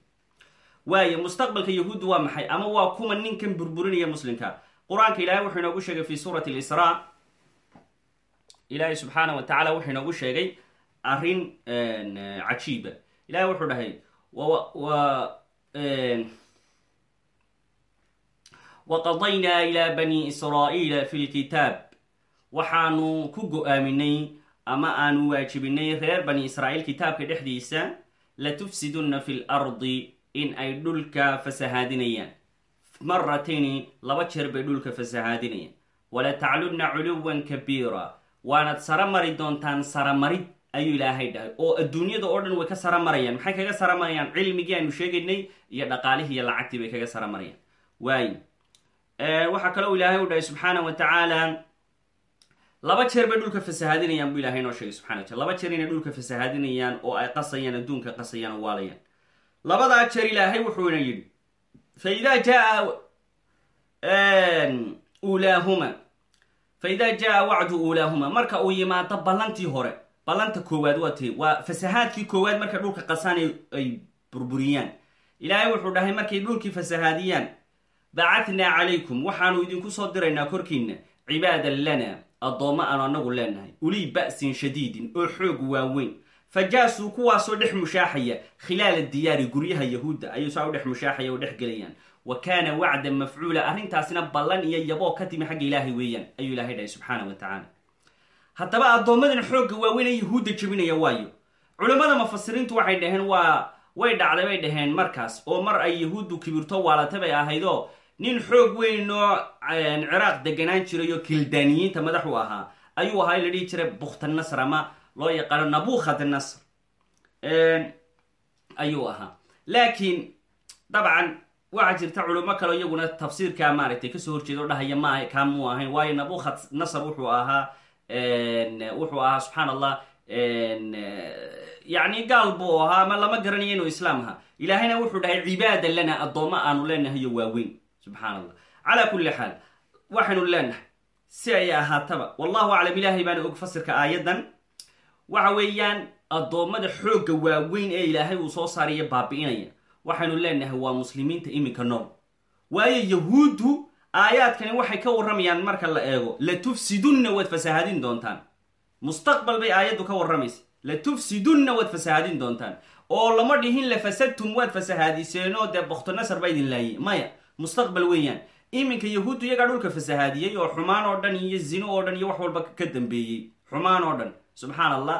waayo mustaqbalka yahuuddu waa maxay? Ama waa kuma ninkan burburinaya muslimka? Qur'aanka ilahay wuxuu inoogu sheegay fi suurati lisraa ilaahay subxaana wa tacala wuxuu inoogu sheegay arrin cajiiba ilahay wuxuu dhahay waqadaynaa ilaa bani israa'iila fi lkitaab waxaanu ku go'aaminay ama aanu waajibinay reer bani israa'iil kitaabka dhexdiisa latufsidunna fi lardi in ay dhulka fasahaadinayaan maratayni laba jeer bay dhulka fasahaadinayaan walataclunna culuwan kabiira waanad sara mari doontaan saramarid ayuu ilaahay dhahay oo adduunyada oo dhan way ka sara marayaan maxay kaga sara marayaan cilmigii aynu sheegaynay iyo dhaqaalihii iyo lacagtii bay kaga sara marayaan waayo waxaa kaloo ilaahay u dhahay subxaana wa tacaala laba jeer bay dhulka fasahaadinayaan buu ilahay noo sheegay subxana wa tacala laba jeer inay dhulka fasahaadinayaan oo ay qasayaan adduunka qasayaan oo waalayaan. Labadaa jeer ilaahay wuxuuna yidhi fa idaa jaa ulaahuma fa idaa jaa wacdu uulaahuma marka uu yimaado ballantii hore ballanta koowaad waa ti waa fasahaadkii koowaad markay dhulka qasaan ay burburiyaan. Ilaahay wuxuu dhahay markay dhulkii fasahaadiyaan bacatnaa calaykum waxaanu idinku soo diraynaa korkiina cibaadan lana addoommo aanu anagu leenahay. Ulii ba'sin shadiidin oo xoog waaweyn. Fajaasuu kuwaasoo dhex mushaaxaya khilaala diyaari guryaha yahuudda ayuu saa u dhex mushaaxaya oo dhex gelayaan. Wa kaana wacdan mafcuula arrintaasina ballan iyo yaboo ka timi xagga ilaahay weeyaan ayuu ilahay dhahay subxaana wa tacaala haddaba addoommadan xoogga waaweyn ee yahuudda jebinaya waayo. Culimmada mufasiriintu waxay dhaheen waa way dhacday bay dhaheen markaas. Oo mar ay yahuuddu kibirto waalata bay ahaydoo nin xoog weyn oo ciraaq deganaan jiray oo kildaaniyiinta madax u ahaa. Ayuu ahaa la dhihi jiray bukhtanasr ama loo yaqaano nabukhad nasr ayuu ahaa. Laakiin dabcan waxaa jirta culimo kaleo iyaguna tafsiirkaa maaragtay ka soo horjeeda o dhahaya maaha kaamuu ahayn waayo nabukhad nasr wuxuu ahaa wuxuu ahaa subxaan allah yacni gaal buu ahaa ama lama garanayo inuu islaam ahaa. Ilaahayna wuxuu dhahay cibaada lana addoommo aanu leenahayo waaweyn. Subxaan allah calaa kulli xaal waxaynu leenahay si ay ahaataba wallahu aclam ilaahay baana og fasirka aayaddan. Waxa weeyaan addoommada xoogga waaweyn ee ilaahay uu soo saaraya baabi'inaya waxaynu leenahay waa muslimiinta iminka nool. Waayo yahuuddu aayaadkani waxay ka warramayaan marka la eego latufsidunna waad fasahaadin doontaan. Mustaqbal bay aayaddu ka warramaysa latufsidunna waad fasahaadin doontaan. Oo lama dhihin lafasadtum waad fasahaadiseenoo dee bokhtonasar baa idin laayay. Maya mustaqbal weeyaan. Iminka yahuuddu iyagaa dhulka fasahaadiyey oo xumaan oo dhan iyo zino oo dhan iyo wax walba ka dambeeyey. Xumaan oo dhan subxaan allah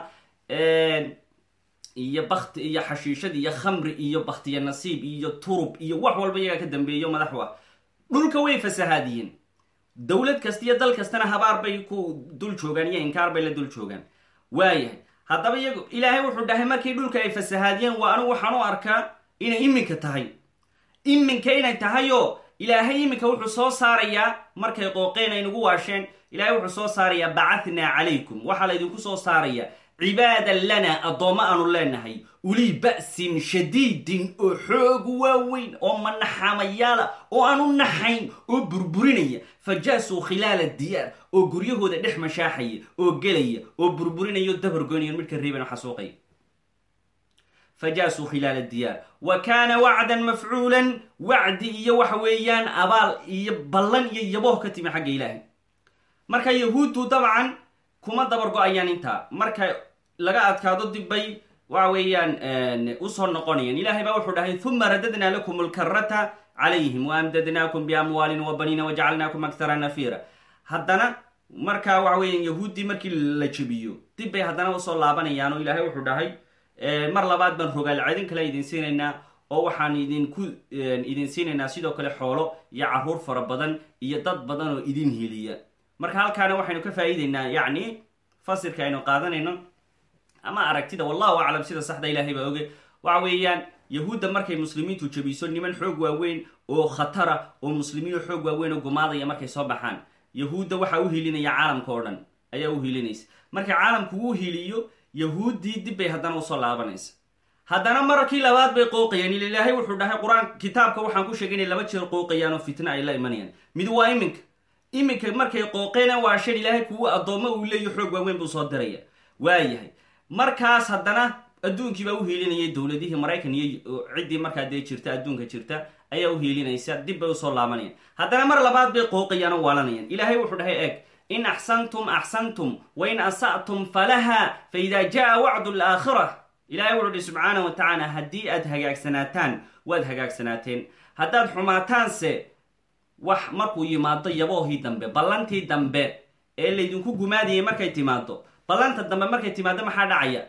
iyo bakti iyo xashiishad iyo khamri iyo baktiya nasiib iyo turub iyo wax walba iyagaa ka dambeeyo madax u ah dhulka way fasahaadiyeen. Dowlad kasta iyo dal kastana habaar bay ku dul joogaan iyo inkaar bay la dul joogaan. Waayahay haddaba iyagu ilaahay wuxuu dhahay markii dhulka ay fasahaadiyeen waa anigu waxaan u arkaa inay iminka tahay. Iminka inay tahayoo ilaahay iminka wuxuu soo saarayaa markay qooqeen ay nagu waasheen. Ilaahay wuxuu soo saarayaa bacathnaa calaykum. Waxaa laydinku soo saaraya cibaadan lana addoommo aanu leenahay ulii ba'sin shadiidin oo xoog waaweyn oo manaxamayaala oo aanu naxayn oo burburinaya fajaasuu khilaala diyaar oo guryahooda dhex mashaaxaya oo gelaya oo burburinaya o dabargoynaya midhka reeban xasuuqaya fajaasuu khilaala diyaar wa kaana wacdan mafcuulan wacdi iyo waxa weeyaan abaal iyo ballan iyo yabooh ka timi xagga ilaahay marka yahuuddu dabcan kuma dabar go'ayaan intaa marka laga adkaado dibbay waxa weeyaan u soo noqonayaan ilahay baa wuxuu dhahay uma radadnaa lakum lkarata calayhim waamdadnaakum biamwaalin wabaniina wajacalnaakum aktara nafiira. Haddana markaa waxa weeyaan yahuuddii markii la jebiyo dib bay haddana u soo laabanayaan oo ilaahay wuxuu dhahay mar labaad baan rogaal cidin kale idin siinaynaa oo waxaan idinku idin siinaynaa sidoo kale xoolo iyo carruur fara badan iyo dad badan oo idin heliya. Marka halkaana waxaynu ka faa'iideynaa yacni fasirka aynu qaadanayno ama aragtida wallahu aclam sida saxda ilaahay baa oge waxa weeyaan yahuudda markay muslimiintu jebiso niman xoog waaweyn oo khatara oo muslimiin xoog waaweyn oo gumaadaya markay soo baxaan. Yahuudda waxaa u hilinaya caalamka oo dhan ayaa u hilinaysa. Markay caalamku u hiliyo yahuuddii dib bay haddana u soo laabanaysa. Haddana markii labaad bay qooqayaan. Il ilaahay wuxuu dhahay qur'aan kitaabka waxaan ku sheegay laba jeer qooqayaan oo fitna ay la imanayaan. Mid waa iminka. Iminka markay qooqeena waa shan ilaahay kuwa addoommo uu leeyo xoog waaweyn buu soo diraya. Waayahay markaas haddana adduunkii baa u hiilinayay dowladihii maraykan iyo ciddii markaa dee jirta adduunka jirta ayaa u hiilinaysa dib bay u soo laabanayaan haddana mar labaad bay qooqayaan oo waalanayaan ilaahay wuxuu dhahay eeg in axsantum axsantum wain asa'tum falaha faida jaa wacdu alaakhira ilahay wuxuu dhi subxaana wa tacaala haddii aad hagaagsanaataan waad hagaagsanaateen haddaad xumaataanse wax markuu yimaado yaboohii dambe ballantii dambe ee laydinku gumaadayay markay timaado ballanta dambe markay timaado maxaa dhacaya?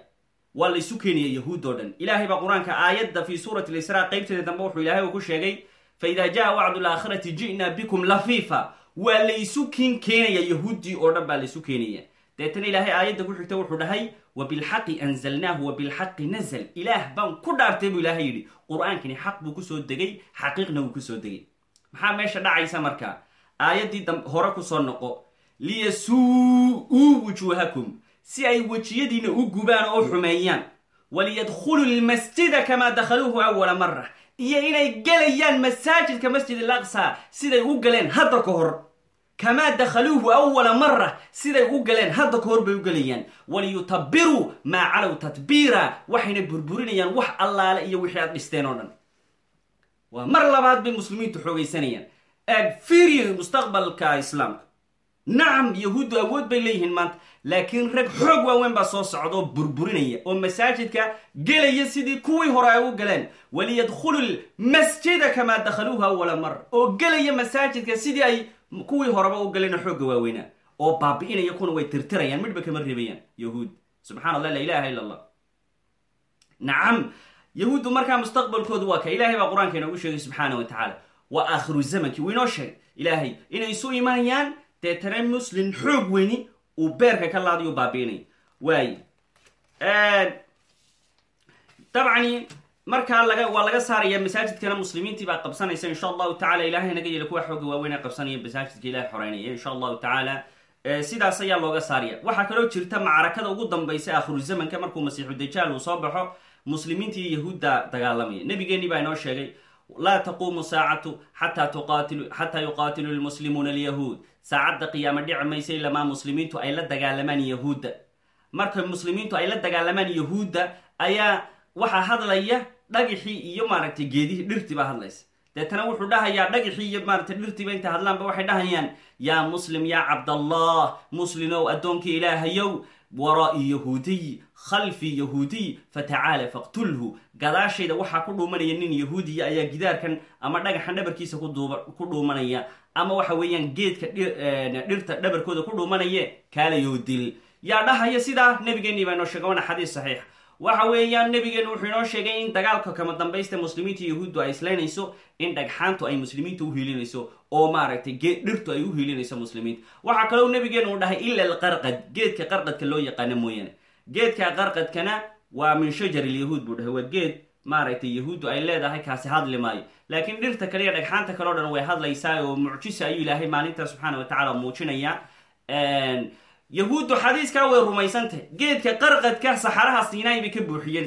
Waa laysu keenaya yahuud oo dhan. Ilahay baa qur'aanka aayadda fi suurati lisraa qeybteeda dambe wuxuu ilahay uu ku sheegay faida jaa wacdu laakhirati ji'na bikum lafiifa. Waa laysu kin keenaya yahuuddii oo dhan baa laysu keenaya deetana ilaahay aayadda ku xigta wuxuu dhahay wa bilxaqi anzalnaahu wa bilxaqi nazl ilaah baan ku dhaartay buu ilaahay yidhi. Qur'aankani xaq buu ku soo degay xaqiiqna wuu ku soo degay. Maxaa meesha dhacaysa marka? Aayaddii hore ku soo noqo. Liyasuu-uu wujuuhakum si ay wejiyadiina u gubaan oo xumeeyaan waliyadkhuluu lmasjida kamaa dakhaluuhu awala mara iyo inay gelayaan masaajidka masjid alaqsa siday u galeen hadda ka hor. Kamaa dakhaluuhu awala mara siday u galeen hadda ka bay u gelayaan. Waliyutabiruu maa calow tadbiira waxayna burburinayaan wax allaale iyo wixii aad dhisteen oo dhan. Waa mar labaad bay muslimiintu xoogaysanayaan. Aag fiiriya mustaqbalka islaamka. Nacam yahuuddu awood bay leeyihiin maanta laakiin rag xoog waaweyn baa soo socda oo burburinaya oo masaajidka gelaya sidii kuwii hore ay u galeen. Waliyadkhulu lmasjida kamaa dakhaluuha awala mara oo gelaya masaajidka sidii ay kuwii horeba u galeen xoogga waaweynaa oo baabi'inaya kuna way tirtirayaan midhba kama reebayaan yahuud subxana allah la ilaha illa allah nacam yahuuddu markaa mustaqbalkoodu waa ka ilaahay baa qur'aanka inoogu sheegay subxaana wa tacaala. Waa aakhiru zamankii wuu inoo sheegay ilaahay inay isu imanayaan deetana muslim xoog weyni uu beerka ka laadayo baabi'inay. Waay. Dabcani markaa laga waa laga saaraya masaajidkana muslimiintii baa qabsanaysa insha allahu tacala ilahay naga yeela kuwa xooga waaweyn qabsanaya masaajidka ilahay xoreynaya insha allahu tacaala sidaas ayaa looga saaraya waxaa kaloo jirta macrakada ugu dambaysa aakhiru zamanka markuu masiixu dajaal uu soo baxo muslimiintii yahuudda dagaalamaya. Nabigeennii baa inoo sheegay laa taquumu saacatu xataa yuqaatilu lmuslimuuna alyahuud saacadda qiyaamo dhici maysa ilamaa muslimiintu ay la dagaalamaan yahuudda marka muslimiintu ay la dagaalamaan yahuudda ayaa waxaa hadlaya dhagixii iyo maaragtay geedihii dhirtii baa hadlaysa deetana wuxuu dhahayaa dhagixii iyo maaragtay dhirtiiba intay hadlaanba waxay dhahayaan yaa muslim yaa cabdallah muslimow addoonkii ilaahayow waraa'i yahuudiy khalfii yahuudiy fatacaala faqtulhu gadaashayda waxaa ku dhuumanaya nin yahuudiya ayaa gidaarkan ama dhagaxan dhabarkiisa ku dhuumanaya ama waxa weeyaan geedka dhirta dhabarkooda ku dhuumanaye kaalayow dil yaa dhahaya sidaa nabigeennii baa inoo sheega waana xadiis saxiix waxa weeyaan nabigeenu wuxuu inoo sheegay in dagaalka kama dambaysta muslimiinta yahuuddu ay islaynayso in dhagxaantu ay muslimiinta u hiilinayso oo maaragtay geed dhirtu ay u hiilinayso muslimiinta. Waxaa kaloo nabigeenu uu dhahay ila alqarqad geedka qarqadka loo yaqaano mooyaane. Geedka qarqadkana waa min shajar ilyahuud buu dhahay. Waa geed maaragtay yahuuddu ay leedahay kaasi hadli maayo. Laakiin dhirta kale iyo dhagxaanta kale o dhan way hadlaysaa oo mucjisa ayuu ilaahay maalinta subxaana wa tacala muujinaya yahuuddu xadiiskaa way rumaysantahay geedka qarqadka saxaraha siinaay bay ka buuxiyeen.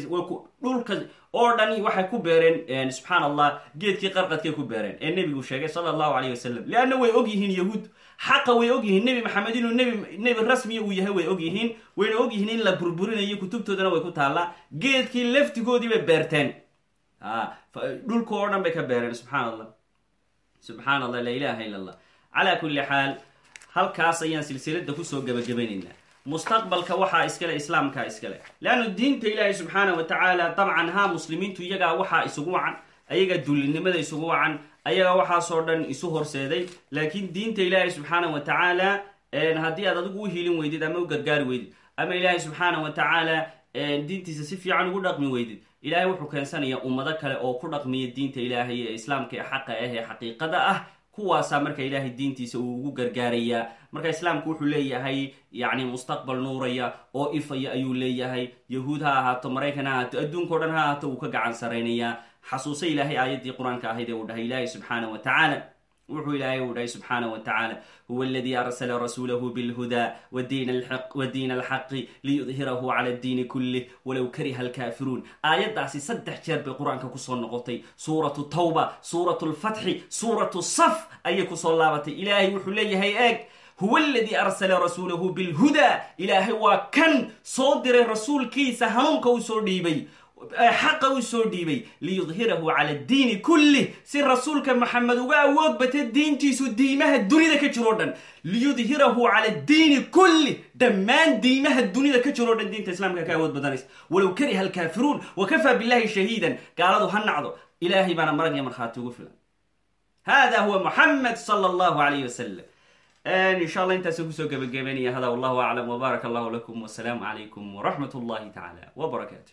Dhulka oo dhan waxay ku beereen subxaan allah geedkii qarqadkay ku beereen ee nebigu sheegay sala allahu caleyh wasalam leanna way og yihiin yahuud. Xaqa way og yihiin. Nebi maxamed inuu nebi nebi rasmiya uu yahay way og yihiin. Wayna og yihiin in la burburinayo kutubtoodana way ku taallaa. Geedkii laftigoodii bay beerteen. Dhulka oo dhan bay ka beereen subxaan allah subxaan allah laa ilaha illa allah calaa kulli xaal halkaas ayaan silsilada ku soo gabagabaynaynaa mustaqbalka waxaa iskale islaamkaa iskale. Leannu diinta ilaahay subxaana wa tacaala dabcan haa muslimiintu iyagaa waxaa isugu wacan ayagaa dullinimada isugu wacan ayagaa waxaasoo dhan isu horseeday. Laakiin diinta ilaahay subxaana wa tacaala haddii aad adigu u hiilin weydid ama u gargaari weydid ama ilaahay subxaana wa tacaala diintiisa si fiican ugu dhaqmi weydid ilaahay wuxuu keensanayaa ummado kale oo ku dhaqmiya diinta ilaahay ee islaamka ee xaqa ah ee xaqiiqada ah kuwaasaa marka ilaahay diintiisa uu ugu gargaarayaa. Marka islaamku wuxuu leeyahay yacni mustaqbal nuuraya oo ifaya ayuu leeyahay. Yahuud ha ahaato maraykan ha ahaato adduunka o dhan ha ahaato uu ka gacan saraynayaa. Xasuuso ilaahay aayaddii qur'aanka ahayd ee uu dhahay ilaahay subxaana wa tacaala wuxuu ilaahay uu dhahay subxaana wa tacaala huwa aladii arsala rasuulahu bilhudaa wadiina alxaqi liyudhirahu cala addiini kullih walow kariha alkaafiruun aayaddaasi saddex jeer bay qur'aanka ku soo noqotay suuratu tawba suuratu lfatxi suuratu saf ayay ku soo laabatay ilaahay wuxuu leeyahay eeg huwa aladii arsala rasuulahu bilhudaa ilaahay waa kan soo diray rasuulkiisa hanuunka uu soo dhiibay xaqa u soo dhiibay liyudhirahu cala addiini kullih si rasuulka maxamed uga awood bata diintiisu diimaha dunida ka jiroo dhan. Liyudhirahu cala addiini kullih dhammaan diimaha dunida ka jiroo dhan diinta islaamka ka awood badanaysa walow kariha alkaafiruun wa billahi shahiidan gaaladu ha nacdo. Ilaahay baana marag iyo markhaati ugu filan. Hada huwa muxamed sala allahu alayh wasalam in sha allah intaasaan ku soo gebagabanaya hada wallahu aclam wbaarak allahu lakum. Wasalaamu calaykum wraxmat اllahi tacala wbarakaatu